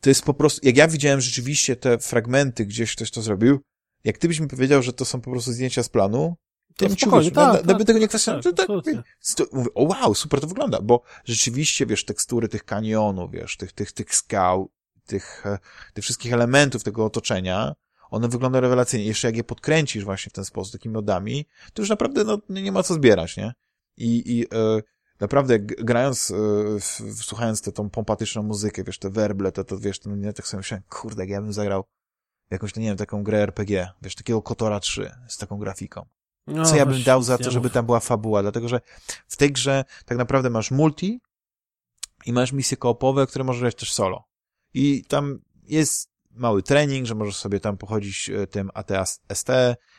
To jest po prostu, jak ja widziałem rzeczywiście te fragmenty, gdzieś ktoś to zrobił, jak ty byś mi powiedział, że to są po prostu zdjęcia z planu, To ja spokojnie, tak, tak, nawet tak, tego nie kwestionuję. tak, Tak, tak, mówię, o wow, super to wygląda, bo rzeczywiście, wiesz, tekstury tych kanionów, wiesz, tych, tych, tych skał, tych, e, tych wszystkich elementów tego otoczenia, one wyglądają rewelacyjnie. Jeszcze jak je podkręcisz właśnie w ten sposób, takimi modami, to już naprawdę no, nie ma co zbierać, nie? I, i e, naprawdę grając, e, w, słuchając tę tą pompatyczną muzykę, wiesz, te werble, to, to wiesz, to, nie, tak sobie myślałem, kurde, jak ja bym zagrał jakąś, no nie wiem, taką grę RPG, wiesz, takiego Kotora 3 z taką grafiką. No, Co ja bym dał za to, żeby tam była fabuła, dlatego że w tej grze tak naprawdę masz multi i masz misje koopowe, które możesz grać też solo. I tam jest mały trening, że możesz sobie tam pochodzić e, tym AT-ST,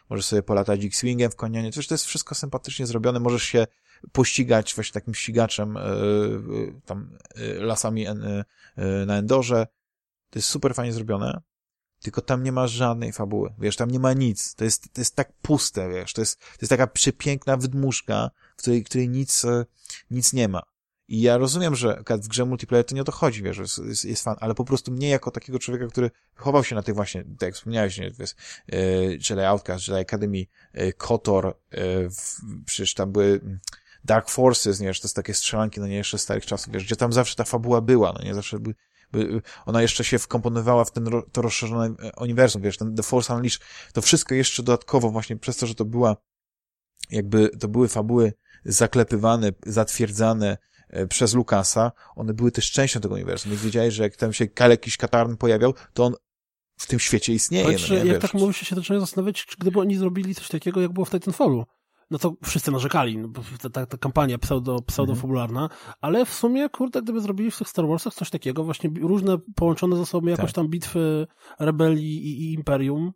możesz sobie polatać X-Wingiem w kanionie, to jest wszystko sympatycznie zrobione, możesz się pościgać właśnie takim ścigaczem e, e, tam lasami na Endorze. To jest super fajnie zrobione, tylko tam nie ma żadnej fabuły, wiesz, tam nie ma nic, to jest, to jest tak puste, wiesz, to jest, to jest taka przepiękna wydmuszka, w której, której nic, e, nic nie ma. I ja rozumiem, że w grze multiplayer to nie o to chodzi, wiesz, jest, jest, jest fan, ale po prostu mnie jako takiego człowieka, który chował się na tych właśnie, tak jak wspomniałeś, nie, wiesz, e, Jedi Outcast, Jedi Academy, e, KOTOR, w, przecież tam były Dark Forces, nie, że to jest takie strzelanki, no nie, jeszcze starych czasów, wiesz, gdzie tam zawsze ta fabuła była, no nie, zawsze by, by, ona jeszcze się wkomponowała w ten, to rozszerzone e, uniwersum, wiesz, ten The Force Unleashed, to wszystko jeszcze dodatkowo właśnie przez to, że to była jakby, to były fabuły zaklepywane, zatwierdzane e, przez Lukasa, one były też częścią tego uniwersum, więc wiedziałeś, że jak tam się jakiś katarn pojawiał, to on w tym świecie istnieje, Także, no nie, jak wiesz. tak mówisz, się zaczynają zastanawiać, czy gdyby oni zrobili coś takiego, jak było w Titanfallu, no to wszyscy narzekali, no bo ta, ta, ta kampania pseudo, pseudofabularna, ale w sumie, kurde, gdyby zrobili w tych Star Warsach coś takiego, właśnie różne połączone ze sobą jakoś Tak. tam bitwy rebelii i, i imperium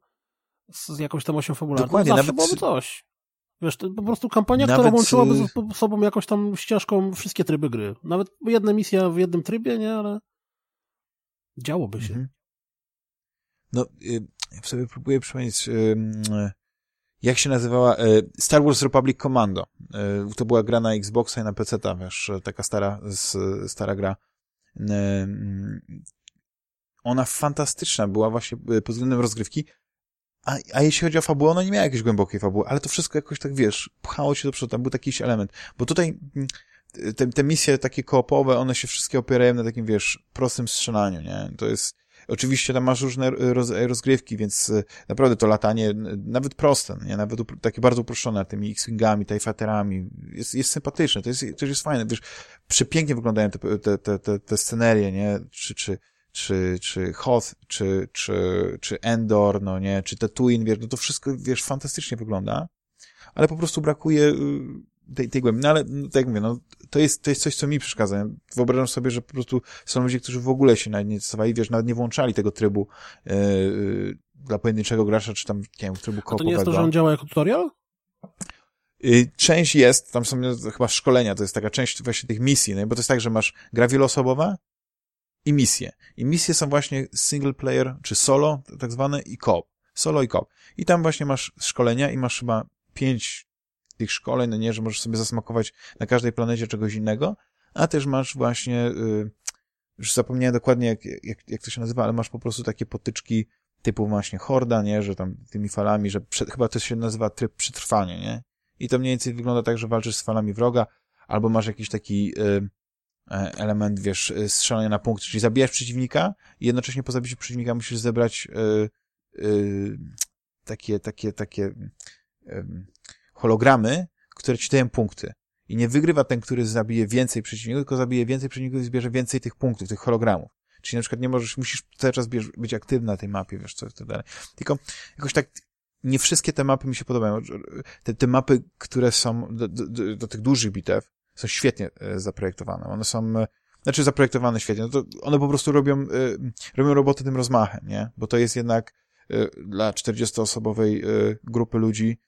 z, z jakąś tam osią fabularną, Dokładnie, zawsze nawet- byłoby coś. Wiesz, to po prostu kampania, Nawet, która łączyłaby ze sobą jakąś tam ścieżką wszystkie tryby gry. Nawet jedna misja w jednym trybie, nie, ale działoby się. Mhm. No, y, ja sobie próbuję przypomnieć, jak się nazywała y, Star Wars Republic Commando. Y, To była gra na Xboxa i na PC, wiesz, taka stara, stara gra. Mm, Ona fantastyczna była właśnie pod względem rozgrywki, a, a jeśli chodzi o fabułę, ona nie miała jakiejś głębokiej fabuły, ale to wszystko jakoś tak, wiesz, pchało się do przodu, tam był taki element. Bo tutaj mm, te, te misje takie koopowe, one się wszystkie opierają na takim, wiesz, prostym strzelaniu, nie? To jest, oczywiście tam masz różne roz, rozgrywki, więc y, naprawdę to latanie, nawet proste, nie? Nawet takie bardzo uproszczone, tymi X-Wingami, TIE Fighterami, jest, jest sympatyczne, to jest, to jest fajne, wiesz, przepięknie wyglądają te, te, te, te, te scenerie, nie? Czy, czy, czy, czy Hoth, czy, czy, czy Endor, no nie, czy Tatooine, wiesz, no to wszystko, wiesz, fantastycznie wygląda, ale po prostu brakuje y, tej, tej głębi. No ale, no, tak jak mówię, no, to jest, to jest coś, co mi przeszkadza. Wyobrażam sobie, że po prostu są ludzie, którzy w ogóle się nawet nie decydowali, wiesz, nawet nie włączali tego trybu y, y, dla pojedynczego gracza, czy tam, nie wiem, trybu A to nie jest to, że on działa jako tutorial? Y, Część jest, tam są chyba szkolenia, to jest taka część właśnie tych misji, no, bo to jest tak, że masz gra wieloosobowa i misje. I misje są właśnie single player, czy solo, tak zwane, i coop. Solo i coop. I tam właśnie masz szkolenia i masz chyba pięć tych szkoleń, no nie, że możesz sobie zasmakować na każdej planecie czegoś innego, a też masz właśnie, y, już zapomniałem dokładnie jak, jak, jak to się nazywa, ale masz po prostu takie potyczki typu właśnie horda, nie, że tam tymi falami, że chyba to się nazywa tryb przetrwania, nie? I to mniej więcej wygląda tak, że walczysz z falami wroga, albo masz jakiś taki y, e, element, wiesz, y, strzelania na punkt, czyli zabijasz przeciwnika i jednocześnie po zabiciu przeciwnika musisz zebrać takie, takie, takie hologramy, które ci dają punkty. I nie wygrywa ten, który zabije więcej przeciwników, tylko zabije więcej przeciwników i zbierze więcej tych punktów, tych hologramów. Czyli na przykład nie możesz, musisz cały czas być aktywny na tej mapie, wiesz, co i tak dalej. Tylko jakoś tak nie wszystkie te mapy mi się podobają. Te, te mapy, które są do, do, do, tych dużych bitew, są świetnie e, zaprojektowane. One są, e, znaczy zaprojektowane świetnie. No to one po prostu robią, e, robią robotę tym rozmachem, nie? Bo to jest jednak dla 40-osobowej e, grupy ludzi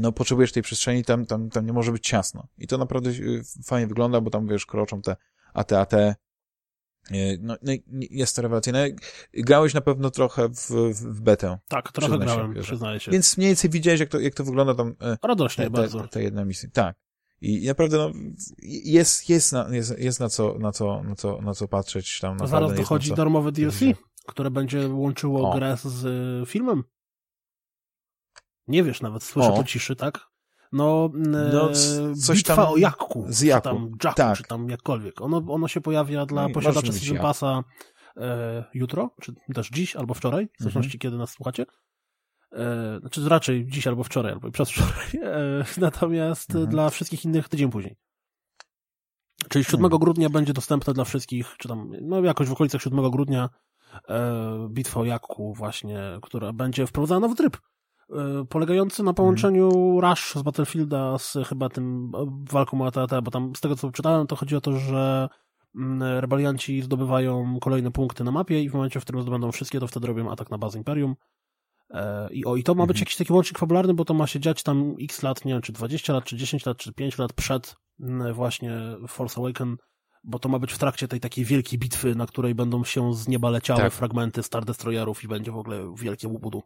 no potrzebujesz tej przestrzeni, tam, tam, tam nie może być ciasno. I to naprawdę e, fajnie wygląda, bo tam, wiesz, kroczą te AT-AT, e, no, no i jest to rewelacyjne. Grałeś na pewno trochę w, w betę. Tak, trochę się, grałem, Pierze. przyznaję się. Więc mniej więcej widziałeś, jak to, jak to wygląda tam Radośnie te, bardzo. te, te jedna misja. Tak. I naprawdę no, jest, jest, na, jest, jest na, co, na, co, na, co, na co patrzeć tam. Zaraz jest na dochodzi co- darmowe DLC, które będzie łączyło O. grę z y, filmem. Nie wiesz nawet, słyszę o. po ciszy, tak? No, no coś bitwa tam o Jakku, z Jakku. czy tam Jacku, tak. czy tam jakkolwiek. Ono, ono się pojawia dla no posiadaczy Season Passa e, jutro, czy też dziś, albo wczoraj, w zależności mhm. kiedy nas słuchacie. E, znaczy raczej dziś albo wczoraj, albo przedwczoraj. *laughs* E, natomiast mhm. dla wszystkich innych tydzień później. Czyli 7 hmm. grudnia będzie dostępne dla wszystkich, czy tam, no jakoś w okolicach 7 grudnia e, bitwa o Jakku właśnie, która będzie wprowadzana w tryb e, polegający na połączeniu hmm. Rush z Battlefielda z chyba tym e, walką o ATT, bo tam z tego co czytałem, to chodzi o to, że mm, rebelianci zdobywają kolejne punkty na mapie i w momencie, w którym zdobędą wszystkie, to wtedy robią atak na bazę Imperium. E, I, o, I to ma być mhm. jakiś taki łącznik fabularny, bo to ma się dziać tam x lat, nie wiem, czy 20 lat, czy 10 lat, czy 5 lat przed właśnie Force Awaken, bo to ma być w trakcie tej takiej wielkiej bitwy, na której będą się z nieba leciały tak. fragmenty Star Destroyerów i będzie w ogóle wielkie łubudu.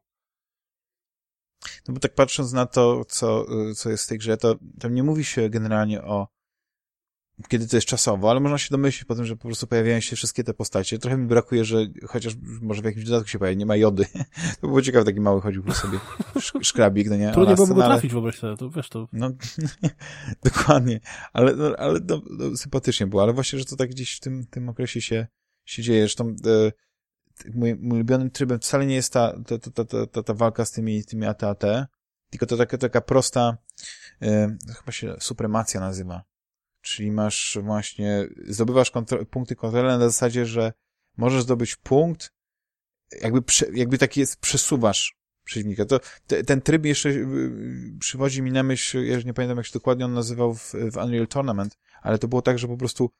No bo tak patrząc na to, co, co jest w tej grze, to tam nie mówi się generalnie o kiedy to jest czasowo, ale można się domyślić po tym, że po prostu pojawiają się wszystkie te postacie. Trochę mi brakuje, że chociaż może w jakimś dodatku się pojawi, nie ma jody. *laughs* to było ciekawe, taki mały chodził sobie szkrabik, no nie? Trudno byłoby go trafić wobec tego, to wiesz to. No, *laughs* dokładnie. Ale, no, ale no, no, sympatycznie było, ale właśnie, że to tak gdzieś w tym, tym okresie się, się dzieje. Zresztą e, mój ulubionym trybem wcale nie jest ta, ta, ta, ta, ta, ta walka z tymi, tymi AT-AT, tylko to taka, taka prosta, chyba się supremacja nazywa Czyli masz właśnie, zdobywasz kontro punkty kontroli na zasadzie, że możesz zdobyć punkt, jakby, jakby taki jest, przesuwasz przeciwnika. To, te, ten tryb jeszcze y, przywodzi mi na myśl, ja już nie pamiętam jak się dokładnie on nazywał w, w Unreal Tournament, ale to było tak, że po prostu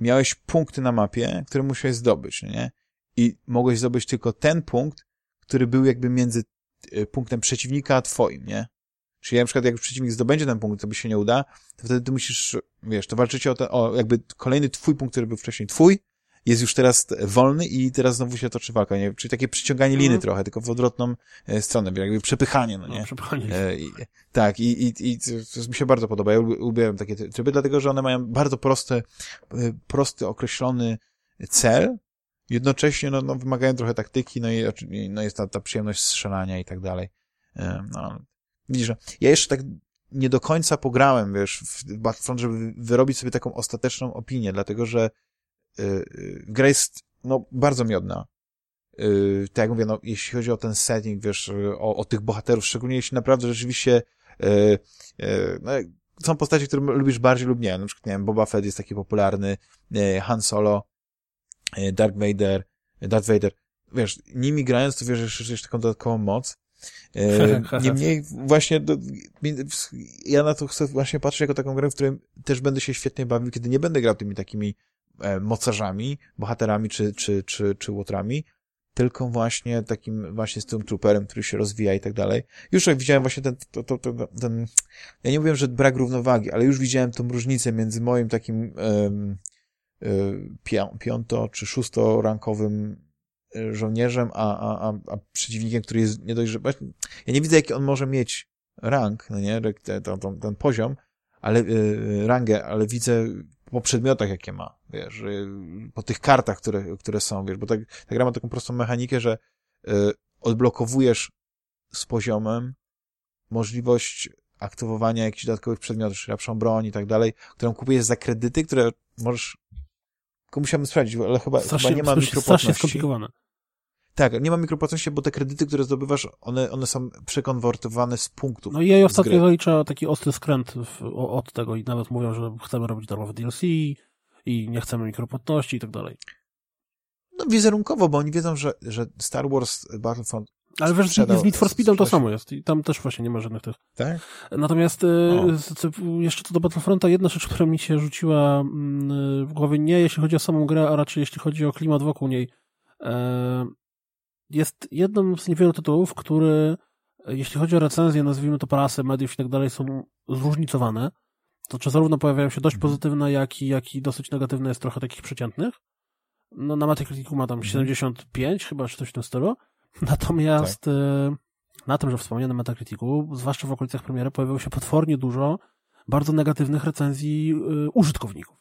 miałeś punkty na mapie, które musiałeś zdobyć, nie? I mogłeś zdobyć tylko ten punkt, który był jakby między y, punktem przeciwnika a twoim, nie? Czyli na przykład jak przeciwnik zdobędzie ten punkt, to by się nie uda, to wtedy ty musisz, wiesz, to walczycie o, te, o jakby kolejny twój punkt, który był wcześniej twój, jest już teraz wolny i teraz znowu się toczy walka, nie? Czyli takie przyciąganie liny mm. trochę, tylko w odwrotną e, stronę, jakby przepychanie, no nie? No, przepychanie. E, i, tak, i, i, i to mi się bardzo podoba. Ja lubię takie tryby, dlatego, że one mają bardzo prosty, e, prosty, określony cel, jednocześnie no, no, wymagają trochę taktyki, no i no, jest ta, ta przyjemność strzelania i tak dalej. No, Widzisz, ja jeszcze tak nie do końca pograłem, wiesz, w Battlefront, żeby wyrobić sobie taką ostateczną opinię, dlatego że yy, gra jest, no, bardzo miodna. Yy, tak jak mówię, no, jeśli chodzi o ten setting, wiesz, o, o tych bohaterów, szczególnie jeśli naprawdę rzeczywiście yy, yy, no, są postacie, które lubisz bardziej lub nie. Na przykład, nie wiem, Boba Fett jest taki popularny, yy, Han Solo, yy, Darth Vader, Darth Vader. Wiesz, nimi grając, to wiesz, że jeszcze taką dodatkową moc, E, *laughs* niemniej właśnie do, ja na to chcę właśnie patrzeć jako taką grę, w której też będę się świetnie bawił, kiedy nie będę grał tymi takimi e, mocarzami, bohaterami czy, czy, czy, czy łotrami, tylko właśnie takim właśnie Stormtrooperem, który się rozwija i tak dalej. Już jak widziałem właśnie ten, to, to, to, ten, ja nie mówię, że brak równowagi, ale już widziałem tą różnicę między moim takim um, piąto czy szóstorankowym Y, żołnierzem, a, a, a, a przeciwnikiem, który jest nie dość, że... Ja nie widzę, jaki on może mieć rank, no nie, ten, ten, ten poziom, ale yy, rangę, ale widzę po przedmiotach, jakie ma, wiesz, po tych kartach, które, które są, wiesz, bo tak, ta gra ma taką prostą mechanikę, że odblokowujesz z poziomem możliwość aktywowania jakichś dodatkowych przedmiotów, czyli lepszą broń i tak dalej, którą kupujesz za kredyty, które możesz tylko musiałbym sprawdzić, ale chyba, strasznie, chyba nie ma mikropłatności. Strasznie skomplikowane. Tak, nie ma mikropłatności, bo te kredyty, które zdobywasz, one, one są przekonwertowane z punktów. No i ja ostatnio zalicza taki ostry skręt w, od tego i nawet mówią, że chcemy robić darmowe DLC i nie chcemy mikropłatności i tak dalej. No wizerunkowo, bo oni wiedzą, że, że Star Wars Battlefront ale wiesz, z Need for Speedem to samo jest i tam też właśnie nie ma żadnych tych. Tak? Natomiast y, jeszcze co do Battlefronta, jedna rzecz, która mi się rzuciła mm, w głowie, nie jeśli chodzi o samą grę, a raczej jeśli chodzi o klimat wokół niej, e, jest jednym z niewielu tytułów, który jeśli chodzi o recenzje, nazwijmy to prasy, mediów i tak dalej, są zróżnicowane. To czy zarówno pojawiają się dość mhm. pozytywne, jak i, jak i dosyć negatywne, jest trochę takich przeciętnych. No na Metacriticu ma tam 75 mhm. chyba, czy coś w tym stylu. Natomiast tak. Y, na tym, że wspomnianym Metacriticu, zwłaszcza w okolicach premiery, pojawiło się potwornie dużo bardzo negatywnych recenzji y, użytkowników.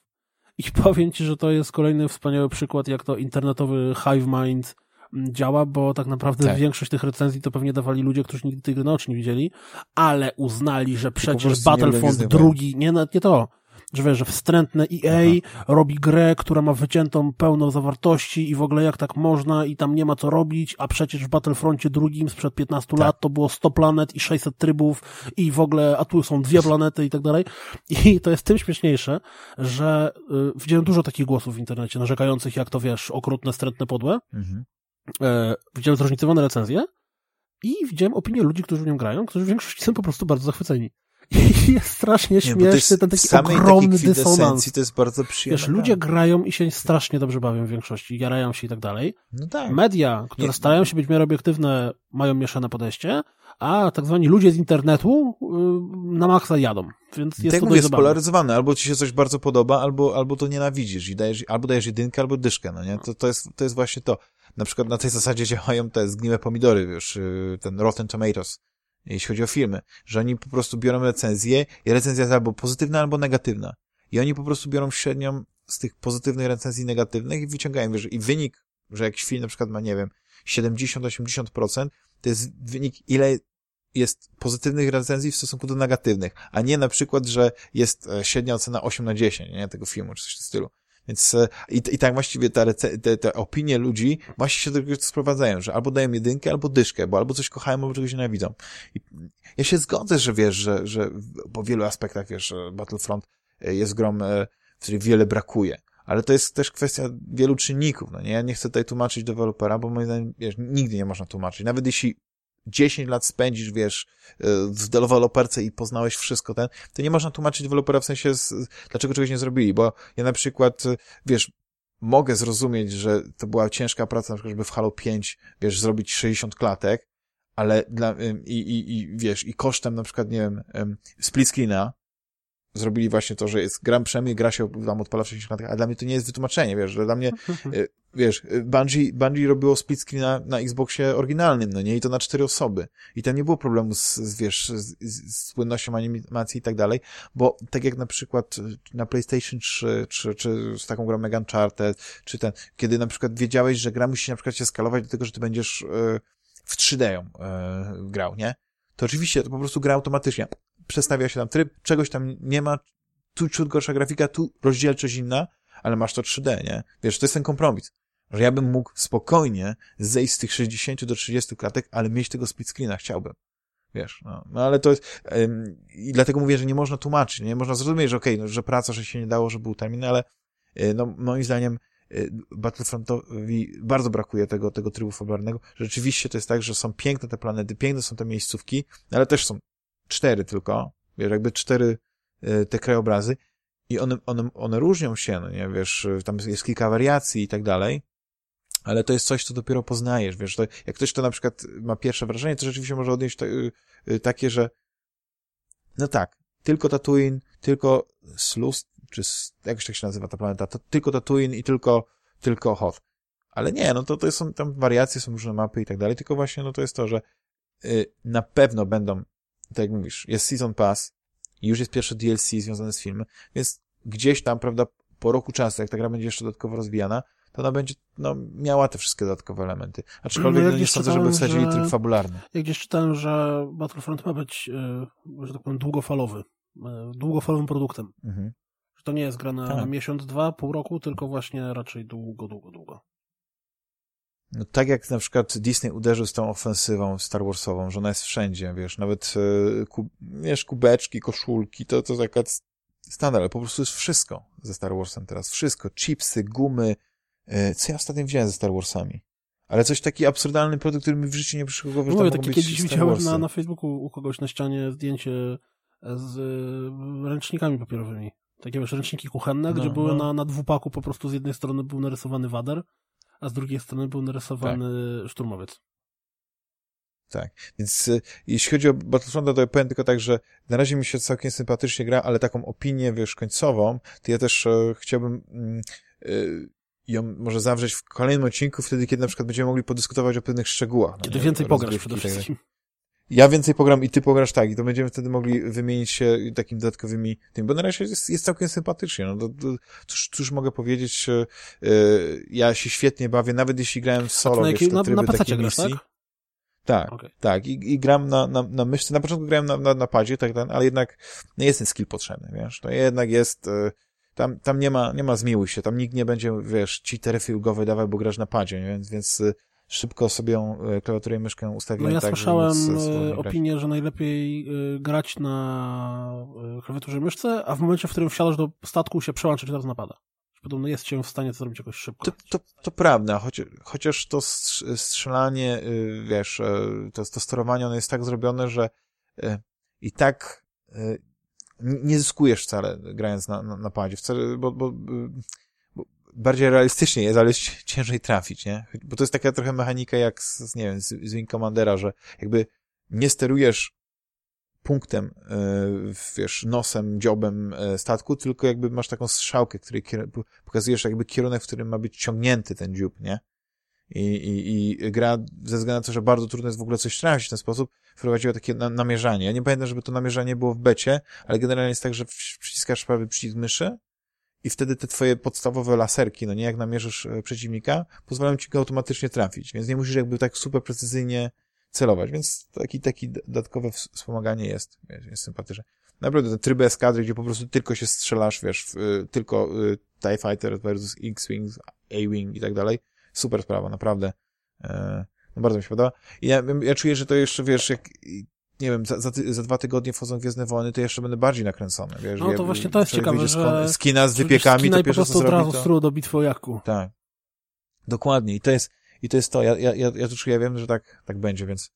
I *laughs* powiem Ci, że to jest kolejny wspaniały przykład, jak to internetowy hive mind działa, bo tak naprawdę tak. większość tych recenzji to pewnie dawali ludzie, którzy nigdy tej gry na oczy nie widzieli, ale uznali, że przecież Battlefront drugi, nie, nie to, że wiesz, że wstrętne EA Aha. robi grę, która ma wyciętą pełną zawartości i w ogóle jak tak można i tam nie ma co robić, a przecież w Battlefroncie drugim sprzed 15 tak. lat to było 100 planet i 600 trybów i w ogóle, a tu są dwie planety i tak dalej. I *laughs* to jest tym śmieszniejsze, że y, widziałem dużo takich głosów w internecie narzekających, jak to wiesz, okrutne, wstrętne, podłe. Mhm. E, widziałem zróżnicowane recenzje i widziałem opinie ludzi, którzy w nią grają, którzy w większości są po prostu bardzo zachwyceni. *laughs* I jest strasznie śmieszny ten taki ogromny dysonans. To jest bardzo przyjemne. Wiesz, ludzie grają i się strasznie dobrze bawią w większości, jarają się i tak dalej. No tak. Media, które Nie. starają się być w miarę obiektywne, mają mieszane podejście, a tak zwani ludzie z internetu yy, na maksa jadą. Więc jest tak to jest spolaryzowane. Albo ci się coś bardzo podoba, albo, albo to nienawidzisz i dajesz, albo dajesz jedynkę, albo dyszkę, no nie? To, to, jest, to jest właśnie to. Na przykład na tej zasadzie działają te zgniłe pomidory, wiesz, y, ten Rotten Tomatoes jeśli chodzi o filmy, że oni po prostu biorą recenzję i recenzja jest albo pozytywna, albo negatywna. I oni po prostu biorą średnią z tych pozytywnych recenzji negatywnych i wyciągają, wiesz, i wynik, że jakiś film na przykład ma, nie wiem, 70-80%, to jest wynik, ile jest pozytywnych recenzji w stosunku do negatywnych, a nie na przykład, że jest e, średnia ocena 8 na 10, nie, tego filmu, czy coś w stylu. Więc e, i, i tak właściwie te, te, te opinie ludzi właśnie się do tego sprowadzają, że albo dają jedynkę, albo dyszkę, bo albo coś kochają, albo czegoś nienawidzą. I ja się zgodzę, że wiesz, że, że po wielu aspektach, wiesz, Battlefront e, jest grom, e, w której wiele brakuje. Ale to jest też kwestia wielu czynników, no nie? Ja nie chcę tutaj tłumaczyć dewelopera, bo moim zdaniem, wiesz, nigdy nie można tłumaczyć. Nawet jeśli 10 lat spędzisz, wiesz, w deweloperce i poznałeś wszystko ten, to nie można tłumaczyć dewelopera w sensie, z, dlaczego czegoś nie zrobili, bo ja na przykład, wiesz, mogę zrozumieć, że to była ciężka praca, na przykład, żeby w Halo 5, wiesz, zrobić 60 klatek, ale dla, i, i, i wiesz, i kosztem na przykład, nie wiem, split screena, zrobili właśnie to, że jest gram przemie, gra się tam odpala w 60 latach, a dla mnie to nie jest wytłumaczenie, wiesz, że dla mnie, *laughs* y, wiesz, Bungie, Bungie robiło split screen na, na Xboxie oryginalnym, no nie, i to na cztery osoby. I tam nie było problemu z, z wiesz, z, z, płynnością animacji i tak dalej, bo tak jak na przykład na PlayStation 3, czy, czy z taką grą Mega Uncharted, czy ten, kiedy na przykład wiedziałeś, że gra musi na przykład się skalować do tego, że ty będziesz y, w 3D ją y, grał, nie? To oczywiście to po prostu gra automatycznie przestawia się tam tryb, czegoś tam nie ma, tu ciut gorsza grafika, tu rozdzielczość inna, ale masz to 3D, nie? Wiesz, to jest ten kompromis. Że ja bym mógł spokojnie zejść z tych 60 do 30 klatek, ale mieć tego split screena chciałbym. Wiesz, no, no ale to jest, ym, i dlatego mówię, że nie można tłumaczyć, nie? Można zrozumieć, że okej, okay, no, że praca, że się nie dało, że był termin, ale yy, no, moim zdaniem yy, Battlefrontowi bardzo brakuje tego, tego trybu fabularnego. Rzeczywiście to jest tak, że są piękne te planety, piękne są te miejscówki, ale też są cztery tylko, wiesz, jakby cztery e, te krajobrazy i one, one, one różnią się, no nie, wiesz, tam jest kilka wariacji i tak dalej, ale to jest coś, co dopiero poznajesz, wiesz, to, jak ktoś to na przykład ma pierwsze wrażenie, to rzeczywiście może odnieść to, y, y, takie, że no tak, tylko Tatooine, tylko Slust, czy jakoś tak się nazywa ta planeta, to tylko Tatooine i tylko, tylko Hoth. Ale nie, no to, to są tam wariacje, są różne mapy i tak dalej, tylko właśnie no to jest to, że y, na pewno będą tak jak mówisz, jest Season Pass i już jest pierwsze DLC związane z filmem, więc gdzieś tam, prawda, po roku czasu, jak ta gra będzie jeszcze dodatkowo rozwijana, to ona będzie no, miała te wszystkie dodatkowe elementy. Aczkolwiek no, no nie sądzę, żeby wsadzili że... tryb fabularny. Jak gdzieś czytałem, że Battlefront ma być, e, że tak powiem, długofalowy. E, długofalowym produktem. Mhm. Że to nie jest gra na tak. miesiąc, dwa, pół roku, tylko właśnie raczej długo, długo, długo. No, tak jak na przykład Disney uderzył z tą ofensywą Star Warsową, że ona jest wszędzie, wiesz, nawet e, ku, wiesz, kubeczki, koszulki, to, to taka standard, ale po prostu jest wszystko ze Star Warsem teraz. Wszystko. Chipsy, gumy. E, co ja ostatnio widziałem ze Star Warsami? Ale coś taki absurdalny produkt, który mi w życiu nie przyszło głowy, że no, takie kiedyś widziałem na, na Facebooku u kogoś na ścianie zdjęcie z e, ręcznikami papierowymi. Takie wiesz, ręczniki kuchenne, no, gdzie były no. na, na dwupaku po prostu z jednej strony był narysowany wader, a z drugiej strony był narysowany tak. szturmowiec. Tak, więc y, jeśli chodzi o Battlefronta, to ja powiem tylko tak, że na razie mi się całkiem sympatycznie gra, ale taką opinię, wiesz, końcową, to ja też y, chciałbym y, ją może zawrzeć w kolejnym odcinku, wtedy, kiedy na przykład będziemy mogli podyskutować o pewnych szczegółach. No kiedy no, więcej pograsz przede wszystkim. Ja więcej pogram i ty pograsz tak, i to będziemy wtedy mogli wymienić się takimi dodatkowymi tym, bo na razie jest, jest całkiem sympatycznie, no to, to cóż, cóż mogę powiedzieć, yy, ja się świetnie bawię, nawet jeśli grałem w solo, na, wiesz, na, na PC grasz, tak? Tak, okay. tak. I, I, gram na, na, na myszce. Na początku grałem na, na, na padzie, tak, ale jednak no jest ten skill potrzebny, wiesz. To jednak jest, y, tam, tam nie ma, nie ma zmiłuj się, tam nikt nie będzie, wiesz, ci terefy ulgowe dawał, bo grasz na padzie, więc, więc szybko sobie y, klawiaturę i myszkę ustawiłem no ja tak, słyszałem opinię, że najlepiej grać na klawiaturze i myszce, a w momencie, w którym wsiadasz do statku się przełączyć teraz napada. Podobno jest się w stanie to zrobić jakoś szybko. To, to, to prawda, choć, chociaż to strzelanie, y, wiesz, y, to, to sterowanie ono jest tak zrobione, że y, i tak nie zyskujesz wcale grając na, na, na padzie, wcale, bo, bo, bo bardziej realistycznie jest, ale ciężej trafić, nie? Bo to jest taka trochę mechanika jak z, nie wiem, z, z Wing Commandera, że jakby nie sterujesz punktem, e, wiesz, nosem, dziobem e, statku, tylko jakby masz taką strzałkę, której pokazujesz jakby kierunek, w którym ma być ciągnięty ten dziób, nie? I, i, i gra, ze względu na to, że bardzo trudno jest w ogóle coś trafić w ten sposób, wprowadziła takie na, namierzanie. Ja nie pamiętam, żeby to namierzanie było w becie, ale generalnie jest tak, że przyciskasz prawy przycisk myszy i wtedy te twoje podstawowe laserki, no nie, jak namierzysz e, przeciwnika, pozwalają ci go automatycznie trafić, więc nie musisz jakby tak super precyzyjnie celować, więc taki, taki dodatkowe wspomaganie jest, jest sympatyczne. Naprawdę te tryby eskadry, gdzie po prostu tylko się strzelasz, wiesz, w, y, tylko y, TIE Fighter versus X-Wing, A-Wing i tak dalej. Super sprawa, naprawdę. E, no bardzo mi się podoba. I ja, ja czuję, że to jeszcze, wiesz, jak nie wiem, za, za, za dwa tygodnie wchodzą Gwiezdne Wojny, to jeszcze będę bardziej nakręcony, wiesz. No to właśnie to jest ciekawe, że... Skina z wypiekami, to pierwsze co to... od razu do bitwy o Jaku. Tak. Dokładnie. I to jest, i to jest to, ja, ja, ja, ja to czuję, ja wiem, że tak, tak będzie, więc...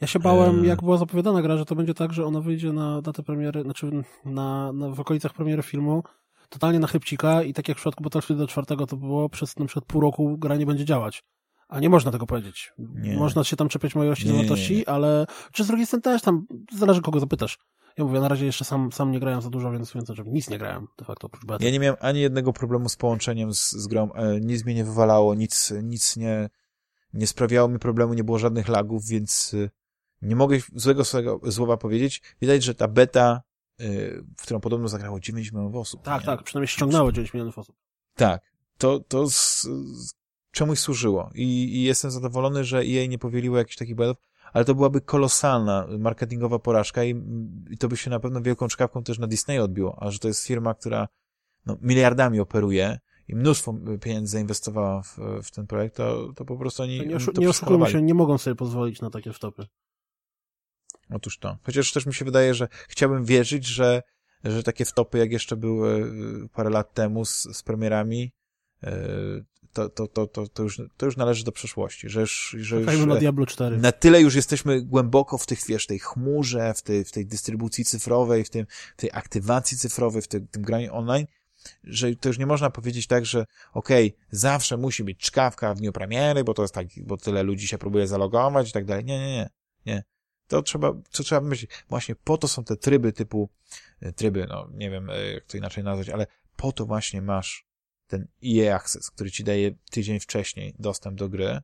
Ja się bałem, jak była zapowiadana gra, że to będzie tak, że ona wyjdzie na datę premiery, znaczy na, na, w okolicach premiery filmu, totalnie na chybcika i tak jak w przypadku Battlefield do czwartego to było, przez na przykład pół roku gra nie będzie działać. A nie można tego powiedzieć. Nie. Można się tam czepiać mojej zawartości, ale czy z drugiej strony też tam, zależy kogo zapytasz. Ja mówię, na razie jeszcze sam, sam nie grałem za dużo, więc, więc nic nie grałem de facto oprócz bety. Ja nie miałem ani jednego problemu z połączeniem z, z grą, e, nic mnie nie wywalało, nic, nic nie, nie sprawiało mi problemu, nie było żadnych lagów, więc e, nie mogę złego słowa powiedzieć. Widać, że ta beta, y, w którą podobno zagrało 9 milionów osób. Tak, nie? tak, przynajmniej ściągnęło 9 milionów osób. Tak, to, to z, z czemuś służyło I, I, jestem zadowolony, że jej nie powieliło jakichś takich błędów, ale to byłaby kolosalna marketingowa porażka i, i to by się na pewno wielką czkawką też na Disney odbiło, a że to jest firma, która no, miliardami operuje i mnóstwo pieniędzy zainwestowała w, w ten projekt, to, to po prostu oni... nie, oszu nie oszukujmy się, nie mogą sobie pozwolić na takie wtopy. Otóż to. Chociaż też mi się wydaje, że chciałbym wierzyć, że, że takie wtopy, jak jeszcze były y, parę lat temu z, z premierami, y, to, to, to, to, to, już, to już należy do przeszłości, że już, że już na Diablo 4. na tyle już jesteśmy głęboko w tych, wiesz, tej chmurze, w tej, w tej dystrybucji cyfrowej, w, tym, w tej aktywacji cyfrowej, w tym, tym graniu online, że to już nie można powiedzieć tak, że okej, okay, zawsze musi być czkawka w dniu premiery, bo to jest tak, bo tyle ludzi się próbuje zalogować i tak dalej. Nie, nie, nie. nie to trzeba, co trzeba myśleć. Właśnie po to są te tryby typu, e, tryby, no nie wiem, e, jak to inaczej nazwać, ale po to właśnie masz ten EA Access, który ci daje tydzień wcześniej dostęp do gry,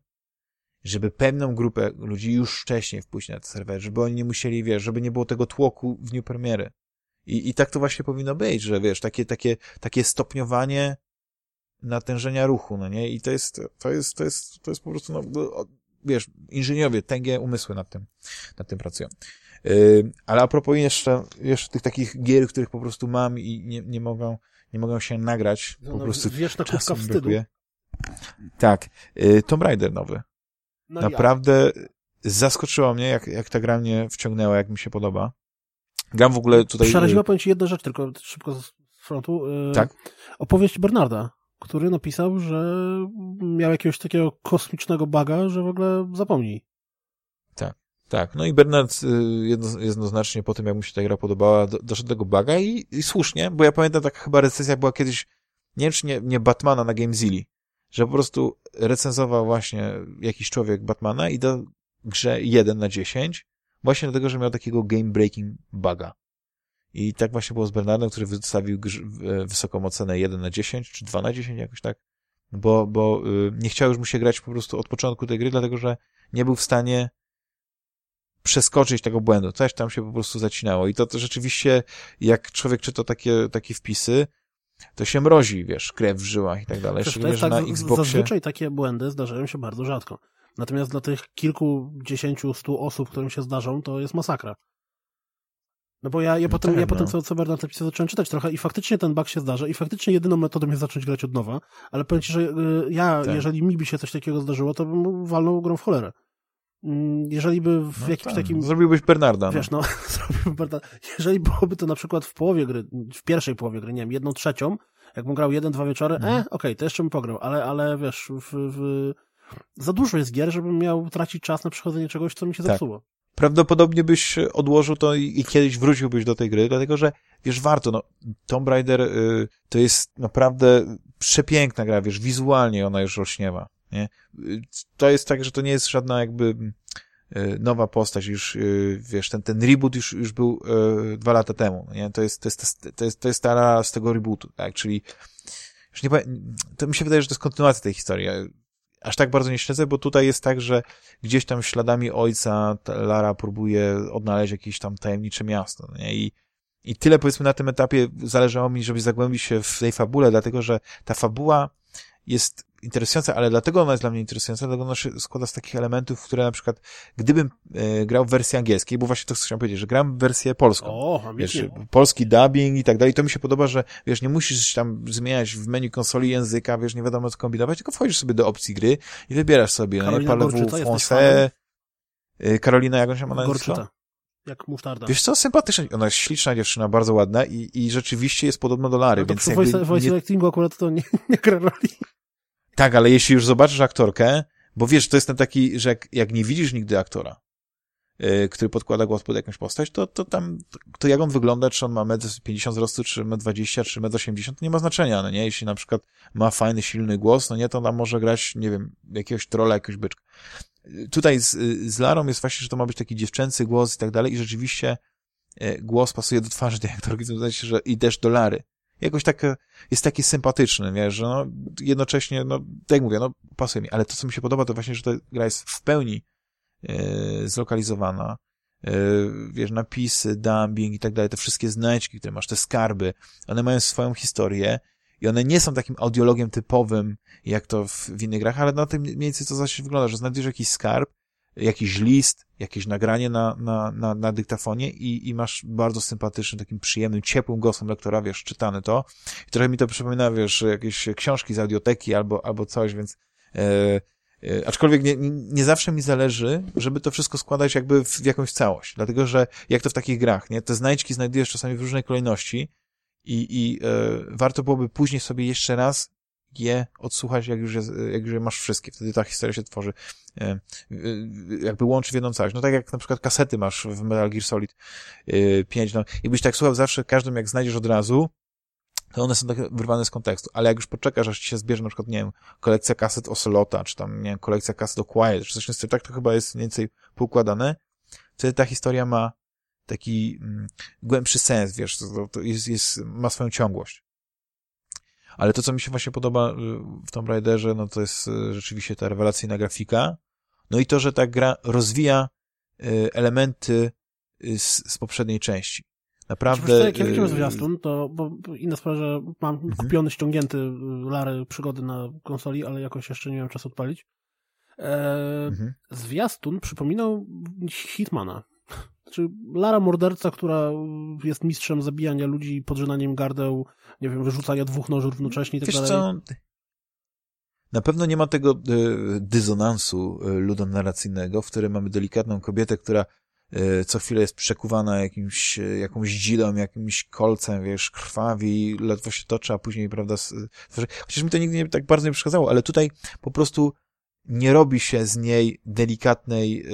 żeby pewną grupę ludzi już wcześniej wpuścić na ten serwer, żeby oni nie musieli, wiesz, żeby nie było tego tłoku w dniu premiery. I, i tak to właśnie powinno być, że wiesz, takie, takie, takie stopniowanie natężenia ruchu, no nie? I to jest, to jest, to jest, to jest po prostu, no, wiesz, inżyniowie, tęgie umysły nad tym, nad tym pracują. Yy, ale a propos jeszcze, jeszcze tych takich gier, których po prostu mam i nie, nie mogą, nie mogą się nagrać, no, po no, prostu wiesz, na czasem wstydu. Brakuje. Tak, yy, Tomb Raider nowy. No Naprawdę ja. zaskoczyło mnie, jak, jak ta gra mnie wciągnęła, jak mi się podoba. Gram w ogóle tutaj... Przeraziła, yy... powiem ci jedną rzecz, tylko szybko z frontu. Yy, tak? Opowieść Bernarda który napisał, że miał jakiegoś takiego kosmicznego baga, że w ogóle zapomnij. Tak, tak. No i Bernard y, jedno, jednoznacznie po tym, jak mu się ta gra podobała, do, doszedł do tego baga i, i słusznie, bo ja pamiętam, taka chyba recenzja była kiedyś, nie wiem czy nie, nie Batmana na GameZilli, że po prostu recenzował właśnie jakiś człowiek Batmana i do grze 1 na 10, właśnie dlatego, że miał takiego game-breaking buga. I tak właśnie było z Bernardem, który wystawił e, wysoką ocenę 1 na 10, czy 2 na 10 jakoś tak, bo, bo y, nie chciał już mu się grać po prostu od początku tej gry, dlatego że nie był w stanie przeskoczyć tego błędu. Coś tam się po prostu zacinało. I to, to rzeczywiście, jak człowiek czyta takie, takie wpisy, to się mrozi, wiesz, krew w żyłach i tak dalej. Szczególnie, że tak, na Xboxie... Zazwyczaj takie błędy zdarzają się bardzo rzadko. Natomiast dla tych kilkudziesięciu, stu osób, którym się zdarzą, to jest masakra. No bo ja, ja no potem, tak, ja no. potem co, co Bernard napisał, zacząłem czytać trochę i faktycznie ten bug się zdarza i faktycznie jedyną metodą jest zacząć grać od nowa, ale powiem ci, że y, ja, tak. jeżeli mi by się coś takiego zdarzyło, to bym walnął grą w cholerę. Mm, jeżeli by w no jakimś tak. takim... Zrobiłbyś Bernarda. Wiesz, no, *laughs* zrobiłbym Bernarda. Jeżeli byłoby to na przykład w połowie gry, w pierwszej połowie gry, nie wiem, jedną trzecią, jakbym grał jeden, dwa wieczory, mhm. e, okej, okay, to jeszcze bym pograł, ale, ale wiesz, w, w... za dużo jest gier, żebym miał tracić czas na przechodzenie czegoś, co mi się tak. zepsuło prawdopodobnie byś odłożył to i, i, kiedyś wróciłbyś do tej gry, dlatego że, wiesz, warto, no, Tomb Raider y, to jest naprawdę przepiękna gra, wiesz, wizualnie ona już rośniewa, nie? To jest tak, że to nie jest żadna jakby y, nowa postać, już, y, wiesz, ten, ten reboot już, już był y, dwa lata temu, nie? To jest, to jest, to jest, to jest stara z tego rebootu, tak? Czyli, już nie to mi się wydaje, że to jest kontynuacja tej historii aż tak bardzo nie śledzę, bo tutaj jest tak, że gdzieś tam śladami ojca Lara próbuje odnaleźć jakieś tam tajemnicze miasto, nie? I, i tyle powiedzmy na tym etapie zależało mi, żeby zagłębić się w tej fabule, dlatego że ta fabuła jest interesująca, ale dlatego ona jest dla mnie interesująca, dlatego ona się składa z takich elementów, które na przykład, gdybym e, grał w wersji angielskiej, bo właśnie to chciałem powiedzieć, że gram w wersję polską. O, wiesz, polski dubbing i tak dalej, to mi się podoba, że wiesz, nie musisz tam zmieniać w menu konsoli języka, wiesz, nie wiadomo co kombinować, tylko wchodzisz sobie do opcji gry i wybierasz sobie, Karolina no, Gorczyca, Français, Karolina, jak on się ma na Gorczyca. Jak musztarda. Wiesz co, sympatyczna, ona jest śliczna dziewczyna, bardzo ładna i, i rzeczywiście jest podobna do Lary, no więc jakby... Voice, voice nie... actingu akurat to nie, *laughs* nie gra roli. Tak, ale jeśli już zobaczysz aktorkę, bo wiesz, to jest ten taki, że jak, jak nie widzisz nigdy aktora, yy, który podkłada głos pod jakąś postać, to, to tam, to jak on wygląda, czy on ma 1,50 m wzrostu, czy 1,20 m, czy 1,80 m, to nie ma znaczenia, no nie? Jeśli na przykład ma fajny, silny głos, no nie, to tam może grać, nie wiem, jakiegoś trolla, jakiegoś byczka. Tutaj z, z Larą jest właśnie, że to ma być taki dziewczęcy głos i tak dalej i rzeczywiście yy, głos pasuje do twarzy tej aktorki, tym sensie, że i też do Lary jakoś tak jest taki sympatyczny, wiesz, że no, jednocześnie, no, tak jak mówię, no, pasuje mi, ale to, co mi się podoba, to właśnie, że ta gra jest w pełni e, zlokalizowana, e, wiesz, napisy, dubbing i tak dalej, te wszystkie znajdźki, które masz, te skarby, one mają swoją historię i one nie są takim audiologiem typowym, jak to w, w innych grach, ale na tym mniej więcej to zawsze wygląda, że znajdziesz jakiś skarb, jakiś list, jakieś nagranie na, na, na, na dyktafonie i, i masz bardzo sympatycznym, takim przyjemnym, ciepłym głosem lektora, wiesz, czytany to. I trochę mi to przypomina, wiesz, jakieś książki z audioteki albo, albo coś, więc e, aczkolwiek nie, nie zawsze mi zależy, żeby to wszystko składać jakby w, w jakąś całość, dlatego że jak to w takich grach, nie, te znajdźki znajdujesz czasami w różnej kolejności i, i e, warto byłoby później sobie jeszcze raz je odsłuchać, jak już, jest, jak już masz wszystkie. Wtedy ta historia się tworzy, e, e, jakby łączy w jedną całość. No tak jak na przykład kasety masz w Metal Gear Solid 5, e, no jakbyś tak słuchał zawsze każdą, jak znajdziesz od razu, to one są tak wyrwane z kontekstu. Ale jak już poczekasz, aż ci się zbierze na przykład, nie wiem, kolekcja kaset Ocelota, czy tam, nie wiem, kolekcja kaset o Quiet, czy coś w tak to chyba jest mniej więcej poukładane, wtedy ta historia ma taki mm, głębszy sens, wiesz, to, to jest, jest, ma swoją ciągłość. Ale to, co mi się właśnie podoba y, w Tomb Raiderze, no to jest y, rzeczywiście ta rewelacyjna grafika. No i to, że ta gra rozwija y, elementy z, z poprzedniej części. Naprawdę... Jak widzimy zwiastun, to bo inna sprawa, że mam mhm. kupiony, ściągnięty Lary przygody na konsoli, ale jakoś jeszcze nie miałem czasu odpalić. E, mhm. Zwiastun przypominał Hitmana. Znaczy, Lara morderca, która jest mistrzem zabijania ludzi podrzynaniem gardeł, nie wiem, wyrzucania dwóch noży równocześnie i tak dalej. Co? Na pewno nie ma tego y, dysonansu y, ludonarracyjnego, w którym mamy delikatną kobietę, która y, co chwilę jest przekuwana jakimś, jakąś dzidą, jakimś kolcem, wiesz, krwawi, ledwo się toczy, a później, prawda, chociaż mi to nigdy nie, tak bardzo nie przeszkadzało, ale tutaj po prostu nie robi się z niej delikatnej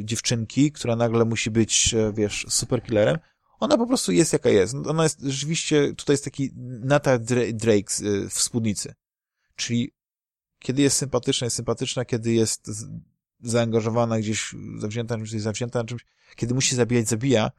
y, dziewczynki, która nagle musi być, e, wiesz, superkillerem. Ona po prostu jest jaka jest. Ona jest rzeczywiście, tutaj jest taki Nata Drake y, w spódnicy. Czyli kiedy jest sympatyczna, jest sympatyczna, kiedy jest zaangażowana gdzieś, zawzięta na czymś, zawzięta na czymś, kiedy musi zabijać, zabija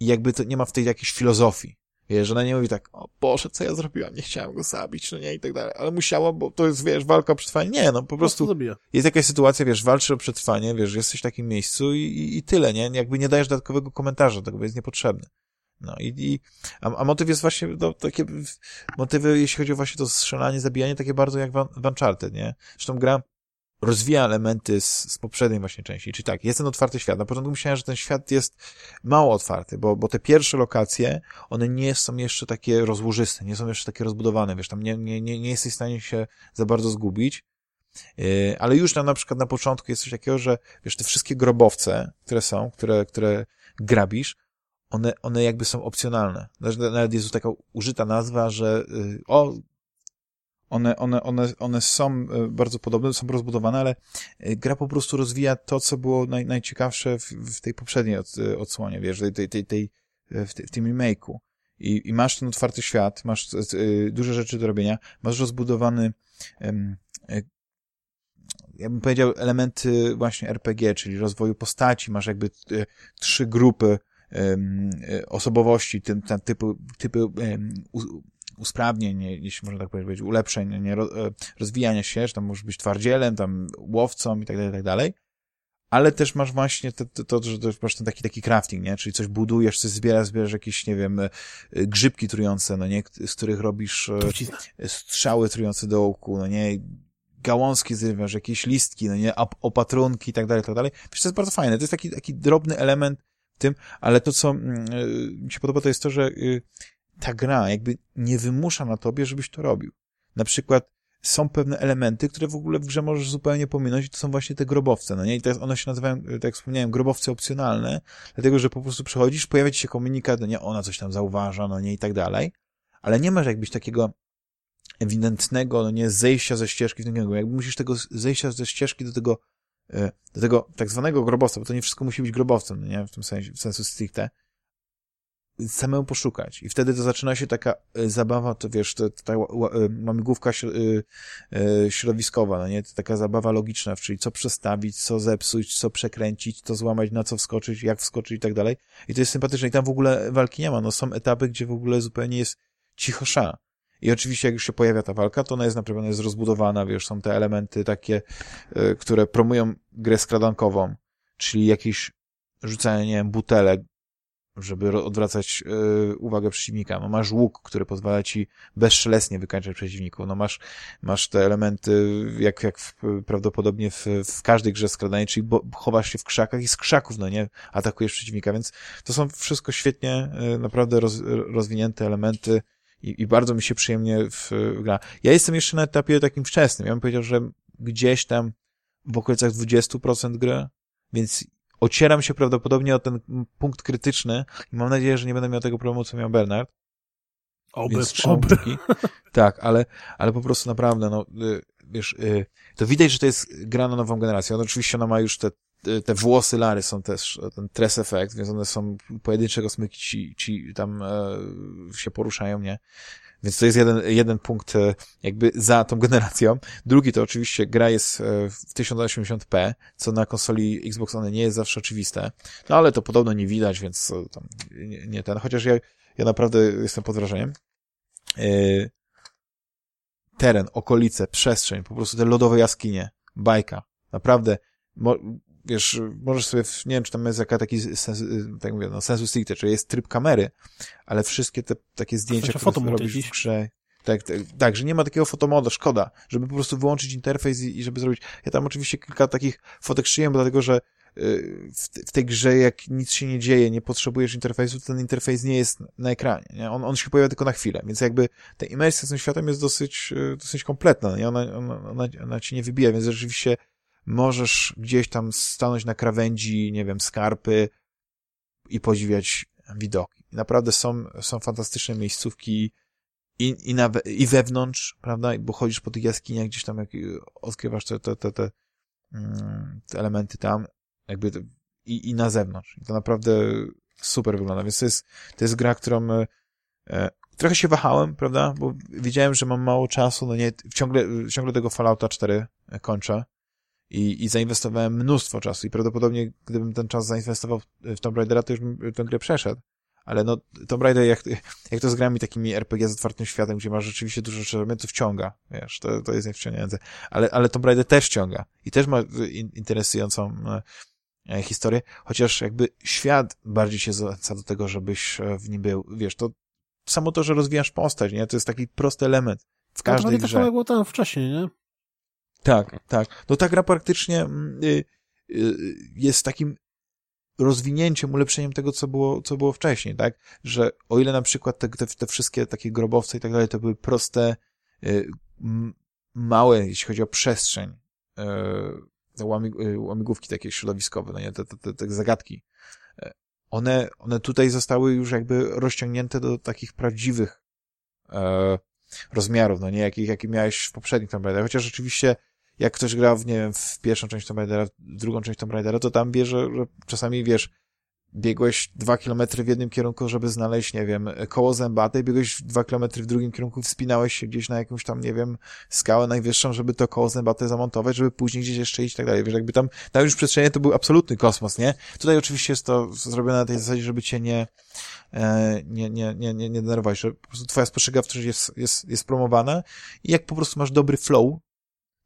i jakby to nie ma w tej jakiejś filozofii. Wiesz, ona nie mówi tak, o Boże, co ja zrobiłam, nie chciałam go zabić, no nie, i tak dalej, ale musiała, bo to jest, wiesz, walka o przetrwanie. Nie, no po prostu jest jakaś sytuacja, wiesz, walczysz o przetrwanie, wiesz, jesteś w takim miejscu i, i, i tyle, nie? Jakby nie dajesz dodatkowego komentarza, tego jest niepotrzebny. No i, i a, a motyw jest właśnie, no, takie motywy, jeśli chodzi o właśnie to strzelanie, zabijanie, takie bardzo jak w Uncharted, nie? Zresztą gra rozwija elementy z, z poprzedniej właśnie części. Czyli tak, jest ten otwarty świat. Na początku myślałem, że ten świat jest mało otwarty, bo, bo te pierwsze lokacje, one nie są jeszcze takie rozłożyste, nie są jeszcze takie rozbudowane, wiesz, tam nie, nie, nie, nie jesteś w stanie się za bardzo zgubić. Yy, ale już na, na przykład na początku jest coś takiego, że wiesz, te wszystkie grobowce, które są, które, które grabisz, one, one jakby są opcjonalne. Nawet jest tu taka użyta nazwa, że yy, o, one, one, one, one są e, bardzo podobne, są rozbudowane, ale e, gra po prostu rozwija to, co było naj, najciekawsze w, w tej poprzedniej od, e, odsłonie, wiesz, tej, tej, tej, w, tej, w tym remake'u. I, I masz ten otwarty świat, masz y, duże rzeczy do robienia, masz rozbudowany y, y, ja bym powiedział elementy właśnie RPG, czyli rozwoju postaci, masz jakby trzy grupy osobowości, tym, typu, typy usprawnień, jeśli można tak powiedzieć, ulepszeń, nie, e, rozwijania się, że tam możesz być twardzielem, tam łowcą i tak dalej, tak dalej. Ale też masz właśnie to, to, to że masz ten taki, taki crafting, nie? Czyli coś budujesz, coś zbierasz, zbierasz jakieś, nie wiem, e, grzybki trujące, no nie? Z których robisz e, strzały trujące do oku, no nie? Gałązki zrywasz, jakieś listki, no nie? Opatrunki i tak dalej, tak dalej. Wiesz, to jest bardzo fajne. To jest taki, taki drobny element w tym, ale to, co mm, mi się podoba, to jest to, że y, ta gra jakby nie wymusza na tobie, żebyś to robił. Na przykład są pewne elementy, które w ogóle w grze możesz zupełnie pominąć i to są właśnie te grobowce, no nie? I teraz one się nazywają, tak jak wspomniałem, grobowce opcjonalne, dlatego, że po prostu przechodzisz, pojawia ci się komunikat, no nie, ona coś tam zauważa, no nie, i tak dalej, ale nie masz jakbyś takiego ewidentnego, no nie, zejścia ze ścieżki w tym jakby musisz tego zejścia ze ścieżki do tego, e, do tego tak zwanego grobowca, bo to nie wszystko musi być grobowcem, no nie, w tym sensie, w sensu stricte, samemu poszukać. I wtedy to zaczyna się taka e, zabawa, to wiesz, to ta e, łamigłówka e, środowiskowa, no nie? To taka zabawa logiczna, czyli co przestawić, co zepsuć, co przekręcić, co złamać, na co wskoczyć, jak wskoczyć i tak dalej. I to jest sympatyczne. I tam w ogóle walki nie ma. No są etapy, gdzie w ogóle zupełnie jest cicho sza. I oczywiście jak już się pojawia ta walka, to ona jest naprawdę jest rozbudowana, wiesz, są te elementy takie, które promują grę skradankową, czyli jakieś rzucanie, nie wiem, butelek, żeby odwracać y, uwagę przeciwnika. No masz łuk, który pozwala ci bezszelestnie wykańczać przeciwników. No masz, masz te elementy, jak, jak w, prawdopodobnie w, w każdej grze skradanej, czyli bo, chowasz się w krzakach i z krzaków, no nie, atakujesz przeciwnika, więc to są wszystko świetnie, y, naprawdę roz, rozwinięte elementy i, i bardzo mi się przyjemnie w, gra. Ja jestem jeszcze na etapie takim wczesnym. Ja bym powiedział, że gdzieś tam w okolicach 20% gry, więc ocieram się prawdopodobnie o ten punkt krytyczny i mam nadzieję, że nie będę miał tego problemu, co miał Bernard. Oby, oby. Tak, ale, ale po prostu naprawdę, no, y, wiesz, y, to widać, że to jest gra na nową generację. On oczywiście ona ma już te, y, te włosy Lary są też, ten tres efekt, więc one są pojedyncze kosmyki ci, ci tam e, się poruszają, nie? Więc to jest jeden, jeden punkt e, jakby za tą generacją. Drugi to oczywiście gra jest e, w 1080p, co na konsoli Xbox One nie jest zawsze oczywiste. No ale to podobno nie widać, więc e, tam nie, nie ten. Chociaż ja, ja naprawdę jestem pod wrażeniem. Teren, okolice, przestrzeń, po prostu te lodowe jaskinie, bajka. Naprawdę, wiesz, możesz sobie, nie wiem, czy tam jest jaka taki sens, tak mówię, no, sensu stricte, czyli jest tryb kamery, ale wszystkie te takie zdjęcia, które robisz w grze, tak, tak, tak, że nie ma takiego fotomoda, szkoda, żeby po prostu wyłączyć interfejs i, i żeby zrobić, ja tam oczywiście kilka takich fotek przyjąłem, dlatego, że y, w, w tej grze, jak nic się nie dzieje, nie potrzebujesz interfejsu, to ten interfejs nie jest na ekranie, nie? On, on się pojawia tylko na chwilę, więc jakby ta imersja z tym światem jest dosyć, y, dosyć kompletna, nie? Ona, ona, ona, ona ci nie wybija, więc rzeczywiście możesz gdzieś tam stanąć na krawędzi, nie wiem, skarpy i podziwiać widoki. Naprawdę są, są fantastyczne miejscówki i, i, na, i wewnątrz, prawda, bo chodzisz po tych jaskiniach gdzieś tam, jak odkrywasz te, te, te, te, mm, te elementy tam, jakby i, i na zewnątrz. I to naprawdę super wygląda, więc to jest, to jest gra, którą e, trochę się wahałem, prawda, bo wiedziałem, że mam mało czasu, no nie, ciągle, ciągle tego Fallouta 4 kończę, i, i zainwestowałem mnóstwo czasu. I prawdopodobnie gdybym ten czas zainwestował w Tomb Raidera, to już bym tę grę przeszedł. ale no Tomb Raider jak, jak to z grami takimi RPG z otwartym światem, gdzie masz rzeczywiście dużo to wciąga, wiesz, to, to jest niewciągające, ale, ale Tomb Raider też ciąga i też ma interesującą e, historię, chociaż jakby świat bardziej się zaleca do tego, żebyś e, w nim był, wiesz, to samo to, że rozwijasz postać, nie, to jest taki prosty element w każdej no, grze. Tak było tam wcześniej, nie? Tak, tak. No ta gra praktycznie mm, y, y, jest takim rozwinięciem, ulepszeniem tego, co było, co było wcześniej, tak? Że o ile na przykład te, te, te wszystkie takie grobowce i tak dalej, to były proste, y, małe, jeśli chodzi o przestrzeń, te łamigłówki takie środowiskowe, no nie? Te, te, te zagadki, one, one tutaj zostały już jakby rozciągnięte do takich prawdziwych e, rozmiarów, no nie? Jakich, jakie miałeś w poprzednich Tomb Raiderach. Chociaż oczywiście jak ktoś gra w, nie wiem, w pierwszą część Tomb Raidera, drugą część Tomb Raidera, to tam wie, że, że czasami, wiesz, biegłeś dwa kilometry w jednym kierunku, żeby znaleźć, nie wiem, koło zębate, biegłeś dwa kilometry w drugim kierunku, wspinałeś się gdzieś na jakąś tam, nie wiem, skałę najwyższą, żeby to koło zębate zamontować, żeby później gdzieś jeszcze iść i tak dalej. Wiesz, jakby tam, tam już przestrzenie to był absolutny kosmos, nie? Tutaj oczywiście jest to zrobione na tej zasadzie, żeby cię nie, e, nie, nie, nie, nie, nie denerwować, że po prostu twoja spostrzegawczość jest, jest, jest promowana i jak po prostu masz dobry flow,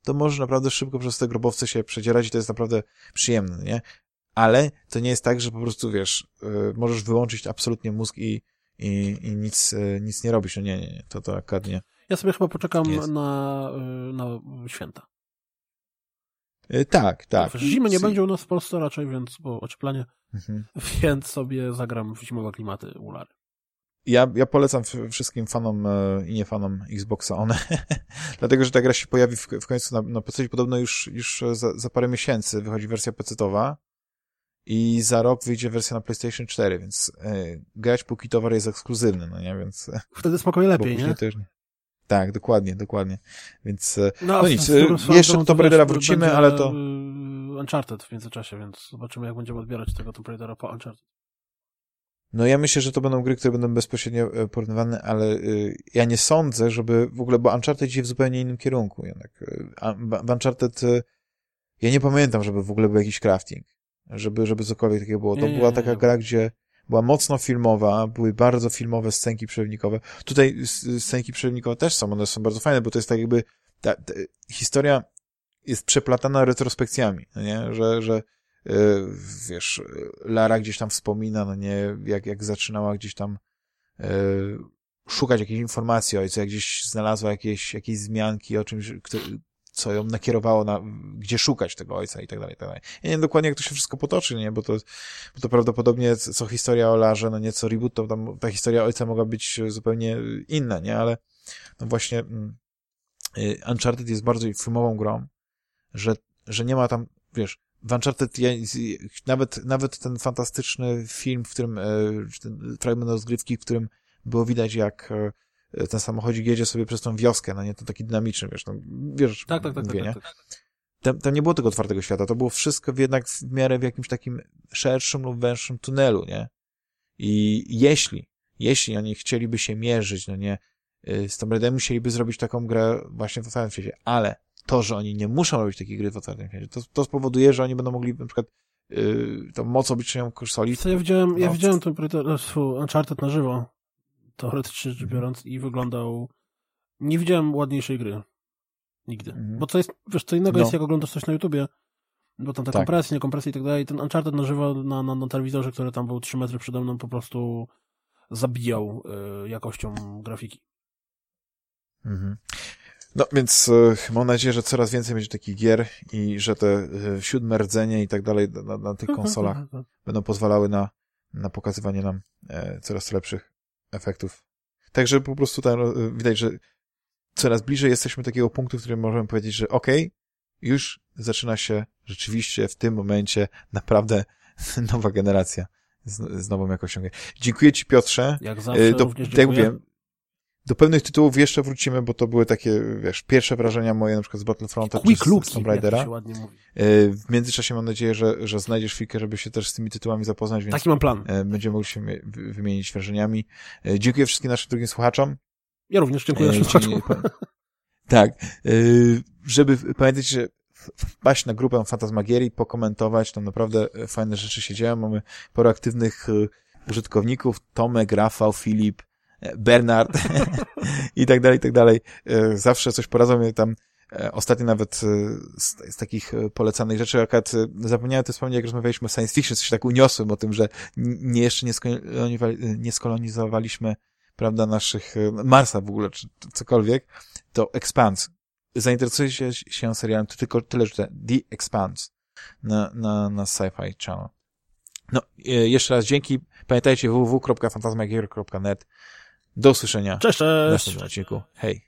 to możesz naprawdę szybko przez te grobowce się przedzierać i to jest naprawdę przyjemne, nie? ale to nie jest tak, że po prostu, wiesz, y, możesz wyłączyć absolutnie mózg i, i, i nic, y, nic nie robisz. No nie, nie, nie, to, to akurat nie. Ja sobie chyba poczekam na, y, na święta. Tak, tak. Zimy nie będzie u nas w Polsce raczej, więc, bo ocieplenie, mhm. więc sobie zagram w zimowe klimaty Ulary. Ja, ja polecam wszystkim fanom e, i nie fanom Xboxa One, *laughs* dlatego, że ta gra się pojawi w, w końcu na, na PC. Podobno już, już za, za parę miesięcy wychodzi wersja PC-towa i za rok wyjdzie wersja na PlayStation 4, więc e, grać póki towar jest ekskluzywny, no nie, więc... E, Wtedy smakuje lepiej, nie? Też? Tak, dokładnie, dokładnie. Więc e, no, no nic, e, jeszcze do Tomb Raidera wrócimy, ale to... Uncharted w międzyczasie, więc zobaczymy, jak będziemy odbierać tego Tomb Raidera po Uncharted. No ja myślę, że to będą gry, które będą bezpośrednio porównywane, ale y, ja nie sądzę, żeby w ogóle, bo Uncharted idzie w zupełnie innym kierunku jednak. W Uncharted ja nie pamiętam, żeby w ogóle był jakiś crafting żeby, żeby cokolwiek takiego było. To była taka gra, gdzie była mocno filmowa, były bardzo filmowe scenki przerywnikowe. Tutaj scenki przerywnikowe też są, one są bardzo fajne, bo to jest tak jakby ta, ta historia jest przeplatana retrospekcjami, no nie? Że, że wiesz, Lara gdzieś tam wspomina, no nie, jak, jak zaczynała gdzieś tam yy, szukać jakiejś informacji o ojcu, jak gdzieś znalazła jakieś, jakieś zmianki o czymś, co ją nakierowało na, gdzie szukać tego ojca i tak dalej, i tak dalej. Ja nie wiem dokładnie, jak to się wszystko potoczy, nie, bo to, bo to prawdopodobnie co historia o Larze, no nieco reboot, to tam ta historia ojca mogła być zupełnie inna, nie, ale no właśnie mm, y, Uncharted jest bardzo filmową grą, że, że nie ma tam, wiesz, w Uncharted ja, nawet, nawet ten fantastyczny film, w którym, e, ten fragment rozgrywki, w którym było widać, jak e, ten samochodzik jedzie sobie przez tą wioskę, no nie, to taki dynamiczny, wiesz, no, wiesz, tak, tak, tak, mówię, tak, tak, tak, Tam, tam nie było tego otwartego świata, to było wszystko jednak w miarę w jakimś takim szerszym lub węższym tunelu, nie? I jeśli, jeśli oni chcieliby się mierzyć, no nie, y, z Tomb Raiderem musieliby zrobić taką grę właśnie w otwartym świecie, ale to, że oni nie muszą robić takiej gry w otwartym świecie, to, to spowoduje, że oni będą mogli na przykład yy, tą moc obliczeniową konsoli. Co ja widziałem, no, ja widziałem ten Uncharted na żywo teoretycznie rzecz mhm. biorąc, i wyglądał... Nie widziałem ładniejszej gry. Nigdy. Mhm. Bo to jest, wiesz, co innego no. jest, jak oglądasz coś na YouTubie, bo tam te tak. kompresje, nie kompresje i tak dalej. Ten Uncharted na żywo na, na, na telewizorze, który tam był 3 metry przede mną, po prostu zabijał y, jakością grafiki. Mhm. No więc y, mam nadzieję, że coraz więcej będzie takich gier i że te y, siódme rdzenie i tak dalej na, na tych konsolach *laughs* będą pozwalały na, na pokazywanie nam e, coraz lepszych efektów. Także po prostu tam e, widać, że coraz bliżej jesteśmy takiego punktu, w którym możemy powiedzieć, że okej, okay, już zaczyna się rzeczywiście w tym momencie naprawdę *laughs* nowa generacja z, z nową jakością. Dziękuję Ci Piotrze. Jak zawsze, do, tak mówię, do pewnych tytułów jeszcze wrócimy, bo to były takie, wiesz, pierwsze wrażenia moje na przykład z Battlefronta Quick czy z Tomb Raidera. E, w międzyczasie mam nadzieję, że, że znajdziesz chwilkę, żeby się też z tymi tytułami zapoznać, więc Taki mam plan. E, będziemy mogli się wymienić wrażeniami. E, dziękuję wszystkim naszym drugim słuchaczom. Ja również dziękuję naszym słuchaczom. Tak. Żeby pamiętać, że wpaść na grupę Fantasmagierii, pokomentować, tam naprawdę fajne rzeczy się dzieją, mamy poro aktywnych użytkowników, Tomek, Rafał, Filip, Bernard i tak dalej, i tak dalej. Zawsze coś poradzą mnie tam Ostatnio nawet z, z, takich polecanych rzeczy, akurat zapomniałem to wspomnieć, jak rozmawialiśmy o science fiction, coś tak uniosłem o tym, że nie, jeszcze nie, nie skolonizowaliśmy prawda, naszych, Marsa w ogóle, czy cokolwiek, to Expanse. Zainteresujcie się serialem, to tylko tyle, że The Expanse na, na, na Sci-Fi Channel. No, jeszcze raz dzięki. Pamiętajcie www.fantasmagier.net. Do usłyszenia cześć, cześć. w następnym odcinku. Hej.